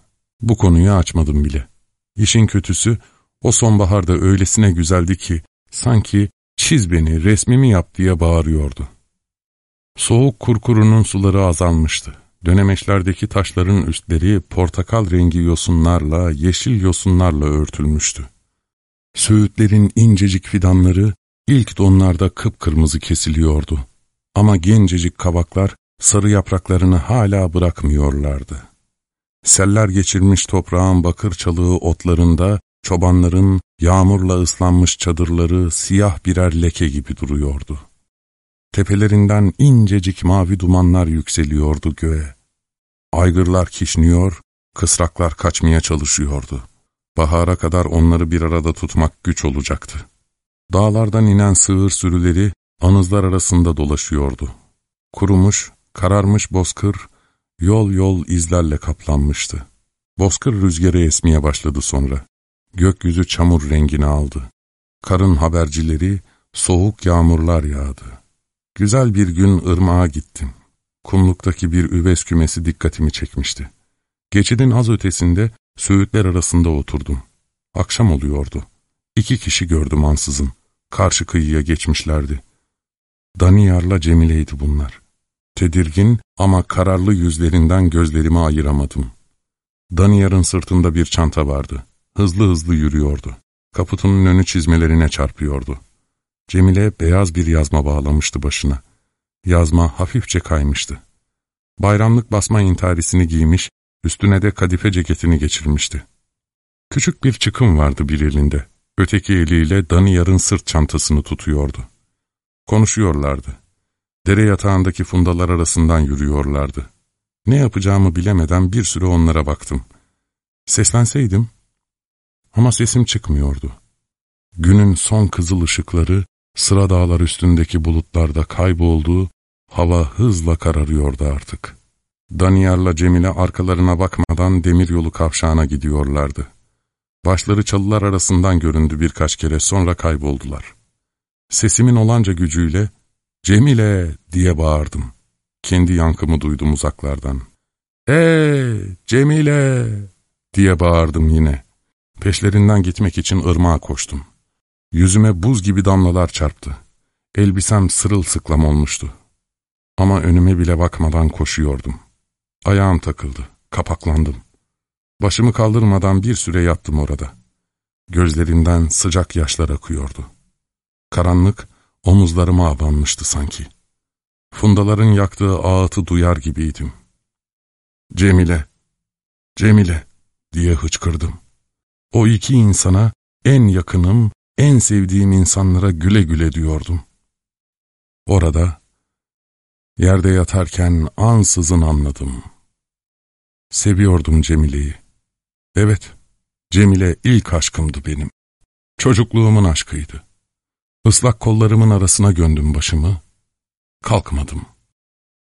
Bu konuyu açmadım bile. İşin kötüsü, o sonbaharda öylesine güzeldi ki, sanki çiz beni, resmimi yap diye bağırıyordu. Soğuk kurkurunun suları azalmıştı. Dönemeçlerdeki taşların üstleri portakal rengi yosunlarla, yeşil yosunlarla örtülmüştü. Söğütlerin incecik fidanları ilk donlarda kıpkırmızı kesiliyordu. Ama gencecik kabaklar sarı yapraklarını hala bırakmıyorlardı. Seller geçirmiş toprağın bakır çalığı otlarında çobanların yağmurla ıslanmış çadırları siyah birer leke gibi duruyordu. Tepelerinden incecik mavi dumanlar yükseliyordu göğe. Aygırlar kişniyor, kısraklar kaçmaya çalışıyordu. Bahara kadar onları bir arada tutmak güç olacaktı. Dağlardan inen sığır sürüleri anızlar arasında dolaşıyordu. Kurumuş, kararmış bozkır, yol yol izlerle kaplanmıştı. Bozkır rüzgarı esmeye başladı sonra. Gökyüzü çamur rengini aldı. Karın habercileri, soğuk yağmurlar yağdı. Güzel bir gün ırmağa gittim. Kumluktaki bir üves kümesi dikkatimi çekmişti. Geçidin az ötesinde söğütler arasında oturdum. Akşam oluyordu. İki kişi gördüm ansızın. Karşı kıyıya geçmişlerdi. Daniyar'la Cemile'ydi bunlar. Tedirgin ama kararlı yüzlerinden gözlerimi ayıramadım. Daniyar'ın sırtında bir çanta vardı. Hızlı hızlı yürüyordu. Kaputunun önü çizmelerine çarpıyordu. Cemile beyaz bir yazma bağlamıştı başına. Yazma hafifçe kaymıştı. Bayramlık basma intarisini giymiş, üstüne de kadife ceketini geçirmişti. Küçük bir çıkım vardı bir elinde. Öteki eliyle Daniyar'ın sırt çantasını tutuyordu. Konuşuyorlardı. Dere yatağındaki fundalar arasından yürüyorlardı. Ne yapacağımı bilemeden bir süre onlara baktım. Seslenseydim ama sesim çıkmıyordu. Günün son kızıl ışıkları sıra dağlar üstündeki bulutlarda kayboldu, hava hızla kararıyordu artık. Daniyar'la Cemile arkalarına bakmadan demiryolu kavşağına gidiyorlardı. Başları çalılar arasından göründü birkaç kere sonra kayboldular. Sesimin olanca gücüyle ''Cemile!'' diye bağırdım. Kendi yankımı duydum uzaklardan. ''Ee, Cemile!'' diye bağırdım yine. Peşlerinden gitmek için ırmağa koştum. Yüzüme buz gibi damlalar çarptı. Elbisem sırılsıklam olmuştu. Ama önüme bile bakmadan koşuyordum. Ayağım takıldı, kapaklandım. Başımı kaldırmadan bir süre yattım orada. Gözlerimden sıcak yaşlar akıyordu. Karanlık omuzlarıma abanmıştı sanki. Fundaların yaktığı ağıtı duyar gibiydim. Cemile, Cemile diye hıçkırdım. O iki insana en yakınım, en sevdiğim insanlara güle güle diyordum. Orada, yerde yatarken ansızın anladım. Seviyordum Cemile'yi. Evet, Cemile ilk aşkımdı benim. Çocukluğumun aşkıydı. Islak kollarımın arasına gömdüm başımı. Kalkmadım.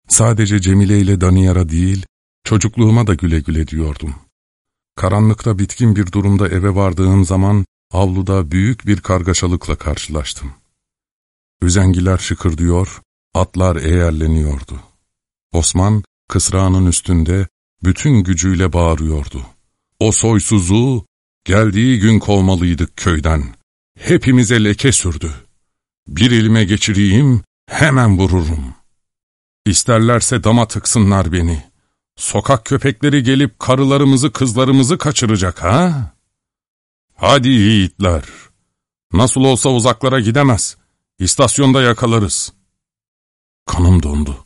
Sadece Cemile ile Daniyar'a değil, çocukluğuma da güle güle diyordum. Karanlıkta bitkin bir durumda eve vardığım zaman avluda büyük bir kargaşalıkla karşılaştım. Üzengiler şıkırdıyor, atlar eğerleniyordu. Osman, kısrağının üstünde bütün gücüyle bağırıyordu. O soysuzu geldiği gün kovmalıydık köyden. Hepimize leke sürdü. Bir elime geçireyim, hemen vururum. İsterlerse dama tıksınlar beni. Sokak köpekleri gelip karılarımızı kızlarımızı kaçıracak ha? Hadi yiğitler. Nasıl olsa uzaklara gidemez. İstasyonda yakalarız. Kanım dondu.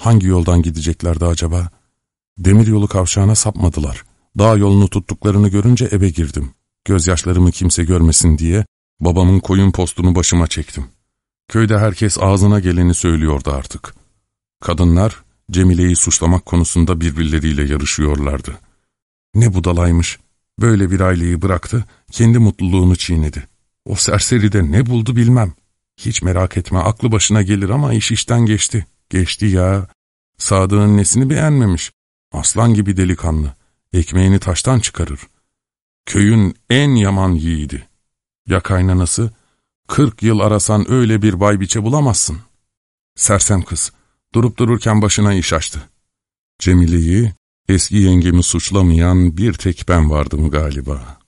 Hangi yoldan gideceklerdi acaba? Demiryolu kavşağına sapmadılar. Dağ yolunu tuttuklarını görünce eve girdim. Gözyaşlarımı kimse görmesin diye babamın koyun postunu başıma çektim. Köyde herkes ağzına geleni söylüyordu artık. Kadınlar Cemile'yi suçlamak konusunda birbirleriyle yarışıyorlardı. Ne budalaymış, böyle bir aileyi bıraktı, kendi mutluluğunu çiğnedi. O serseri de ne buldu bilmem. Hiç merak etme, aklı başına gelir ama iş işten geçti. Geçti ya. Sadık'ın nesini beğenmemiş. Aslan gibi delikanlı. Ekmeğini taştan çıkarır. Köyün en yaman yiğidi. Ya kaynanası? Kırk yıl arasan öyle bir baybiçe bulamazsın. Sersem kız, durup dururken başına iş açtı. Cemile'yi, eski yengemi suçlamayan bir tek ben vardım galiba.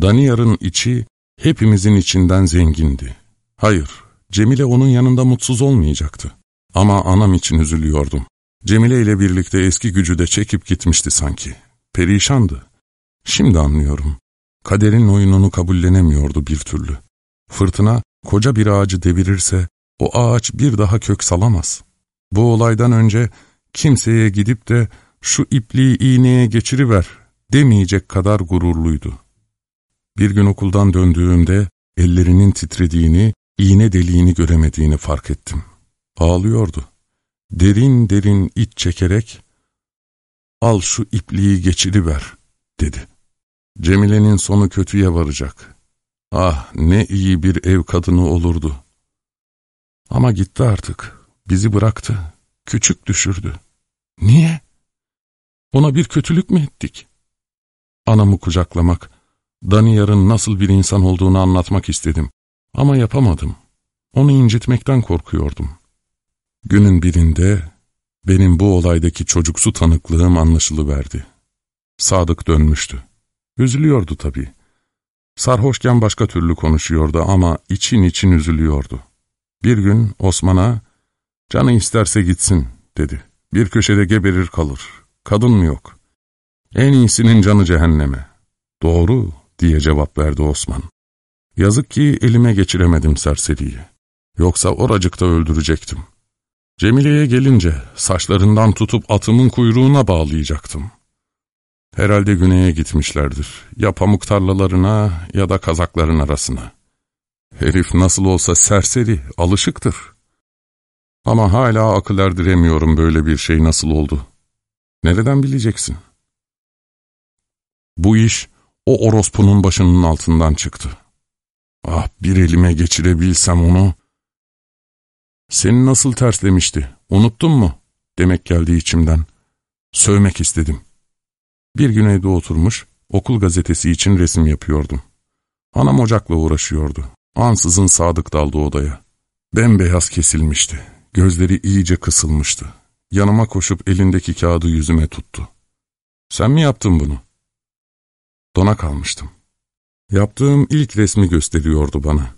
Daniyar'ın içi hepimizin içinden zengindi. Hayır, Cemile onun yanında mutsuz olmayacaktı. Ama anam için üzülüyordum. Cemile ile birlikte eski gücü de çekip gitmişti sanki. Perişandı. Şimdi anlıyorum. Kaderin oyununu kabullenemiyordu bir türlü. Fırtına koca bir ağacı devirirse o ağaç bir daha kök salamaz. Bu olaydan önce kimseye gidip de şu ipliği iğneye geçiriver demeyecek kadar gururluydu. Bir gün okuldan döndüğümde ellerinin titrediğini, iğne deliğini göremediğini fark ettim. Ağlıyordu. Derin derin iç çekerek, ''Al şu ipliği geçiriver.'' dedi. Cemile'nin sonu kötüye varacak. Ah ne iyi bir ev kadını olurdu. Ama gitti artık. Bizi bıraktı. Küçük düşürdü. Niye? Ona bir kötülük mü ettik? Anamı kucaklamak, Daniyar'ın nasıl bir insan olduğunu anlatmak istedim. Ama yapamadım. Onu incitmekten korkuyordum. Günün birinde benim bu olaydaki çocuksu tanıklığım anlaşılıverdi. Sadık dönmüştü. Üzülüyordu tabii. Sarhoşken başka türlü konuşuyordu ama için için üzülüyordu. Bir gün Osman'a, ''Canı isterse gitsin.'' dedi. ''Bir köşede geberir kalır. Kadın mı yok? En iyisinin canı cehenneme.'' ''Doğru.'' diye cevap verdi Osman. Yazık ki elime geçiremedim serseriyi. Yoksa oracıkta öldürecektim. Cemile'ye gelince saçlarından tutup atımın kuyruğuna bağlayacaktım. Herhalde güneye gitmişlerdir. Ya pamuk tarlalarına ya da kazakların arasına. Herif nasıl olsa serseri, alışıktır. Ama hala akıl erdiremiyorum böyle bir şey nasıl oldu. Nereden bileceksin? Bu iş o orospunun başının altından çıktı. Ah bir elime geçirebilsem onu. Seni nasıl terslemişti, unuttun mu? Demek geldi içimden. Sövmek istedim. Bir gün evde oturmuş, okul gazetesi için resim yapıyordum. Anam ocakla uğraşıyordu. Ansızın Sadık daldı odaya. Bembeyaz kesilmişti. Gözleri iyice kısılmıştı. Yanıma koşup elindeki kağıdı yüzüme tuttu. Sen mi yaptın bunu? Dona kalmıştım. Yaptığım ilk resmi gösteriyordu bana.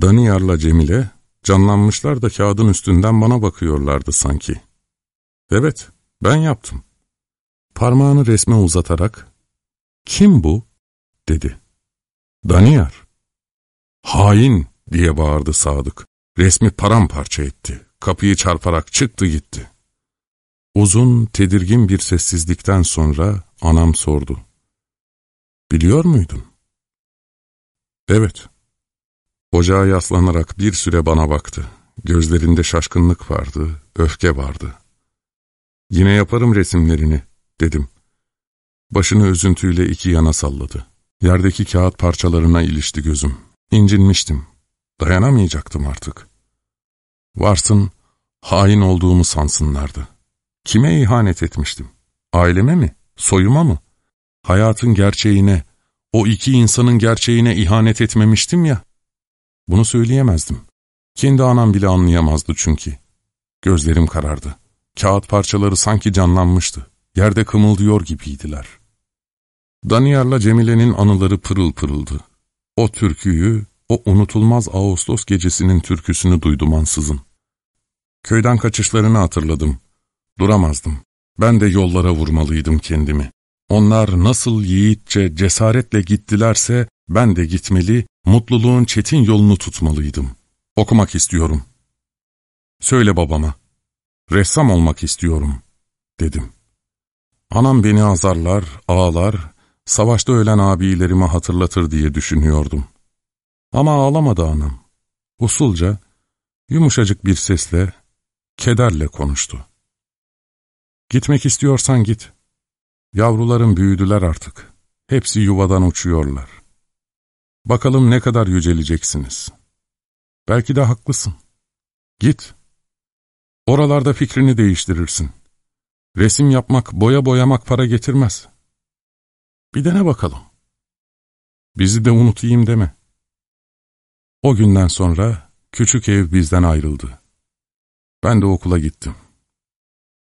Daniyar'la Cemile canlanmışlar da kağıdın üstünden bana bakıyorlardı sanki. Evet, ben yaptım. Parmağını resme uzatarak, ''Kim bu?'' dedi. ''Daniyar.'' ''Hain!'' diye bağırdı Sadık. Resmi paramparça etti. Kapıyı çarparak çıktı gitti. Uzun, tedirgin bir sessizlikten sonra anam sordu. ''Biliyor muydun?'' ''Evet.'' Ocağa yaslanarak bir süre bana baktı. Gözlerinde şaşkınlık vardı, öfke vardı. ''Yine yaparım resimlerini.'' dedim. Başını üzüntüyle iki yana salladı. Yerdeki kağıt parçalarına ilişti gözüm. İncinmiştim. Dayanamayacaktım artık. Varsın, hain olduğumu sansınlardı. Kime ihanet etmiştim? Aileme mi? Soyuma mı? Hayatın gerçeğine, o iki insanın gerçeğine ihanet etmemiştim ya. Bunu söyleyemezdim. Kendi anam bile anlayamazdı çünkü. Gözlerim karardı. Kağıt parçaları sanki canlanmıştı. Yerde kımıldıyor gibiydiler. Daniyar'la Cemile'nin anıları pırıl pırıldı. O türküyü, o unutulmaz Ağustos gecesinin türküsünü duydum ansızın. Köyden kaçışlarını hatırladım. Duramazdım. Ben de yollara vurmalıydım kendimi. Onlar nasıl yiğitçe, cesaretle gittilerse ben de gitmeli, mutluluğun çetin yolunu tutmalıydım. Okumak istiyorum. Söyle babama. Ressam olmak istiyorum, dedim. Anam beni azarlar, ağlar, savaşta ölen abilerimi hatırlatır diye düşünüyordum. Ama ağlamadı anam. Usulca, yumuşacık bir sesle, kederle konuştu. Gitmek istiyorsan git. Yavrularım büyüdüler artık. Hepsi yuvadan uçuyorlar. Bakalım ne kadar yüceleceksiniz. Belki de haklısın. Git. Oralarda fikrini değiştirirsin. Resim yapmak, boya boyamak para getirmez. Bir dene bakalım. Bizi de unutayım deme. O günden sonra küçük ev bizden ayrıldı. Ben de okula gittim.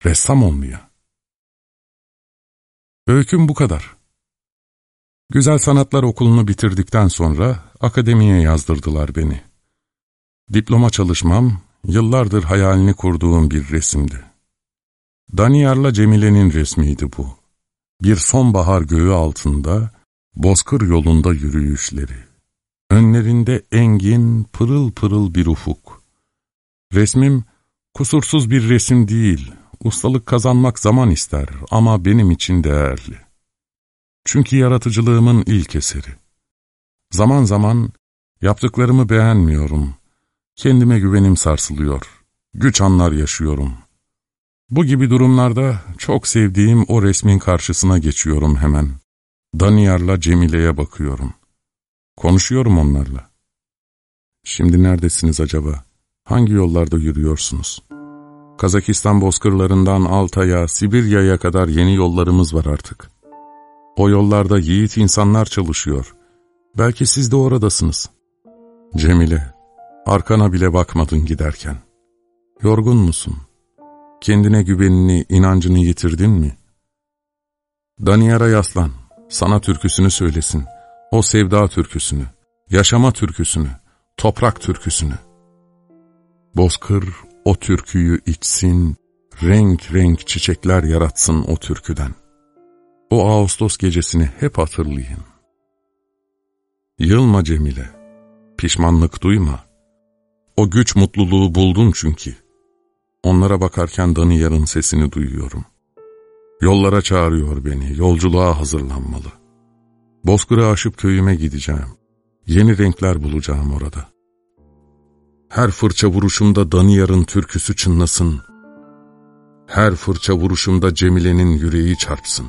Ressam olmaya. Öyküm bu kadar. Güzel Sanatlar Okulu'nu bitirdikten sonra akademiye yazdırdılar beni. Diploma çalışmam, yıllardır hayalini kurduğum bir resimdi. Daniyar'la Cemile'nin resmiydi bu. Bir sonbahar göğü altında, bozkır yolunda yürüyüşleri. Önlerinde engin, pırıl pırıl bir ufuk. Resmim, kusursuz bir resim değil, ustalık kazanmak zaman ister ama benim için değerli. Çünkü yaratıcılığımın ilk eseri. Zaman zaman yaptıklarımı beğenmiyorum. Kendime güvenim sarsılıyor. Güç anlar yaşıyorum. Bu gibi durumlarda çok sevdiğim o resmin karşısına geçiyorum hemen. Daniyar'la Cemile'ye bakıyorum. Konuşuyorum onlarla. Şimdi neredesiniz acaba? Hangi yollarda yürüyorsunuz? Kazakistan bozkırlarından Altay'a, Sibirya'ya kadar yeni yollarımız var artık. O yollarda yiğit insanlar çalışıyor. Belki siz de oradasınız. Cemile, arkana bile bakmadın giderken. Yorgun musun? Kendine güvenini, inancını yitirdin mi? Daniyar'a yaslan, sana türküsünü söylesin. O sevda türküsünü, yaşama türküsünü, toprak türküsünü. Bozkır o türküyü içsin, renk renk çiçekler yaratsın o türküden. O Ağustos gecesini hep hatırlayın. Yılma Cemile, pişmanlık duyma. O güç mutluluğu buldun çünkü. Onlara bakarken Daniyar'ın sesini duyuyorum. Yollara çağırıyor beni, yolculuğa hazırlanmalı. Bozkır'ı aşıp köyüme gideceğim. Yeni renkler bulacağım orada. Her fırça vuruşumda Daniyar'ın türküsü çınlasın. Her fırça vuruşumda Cemile'nin yüreği çarpsın.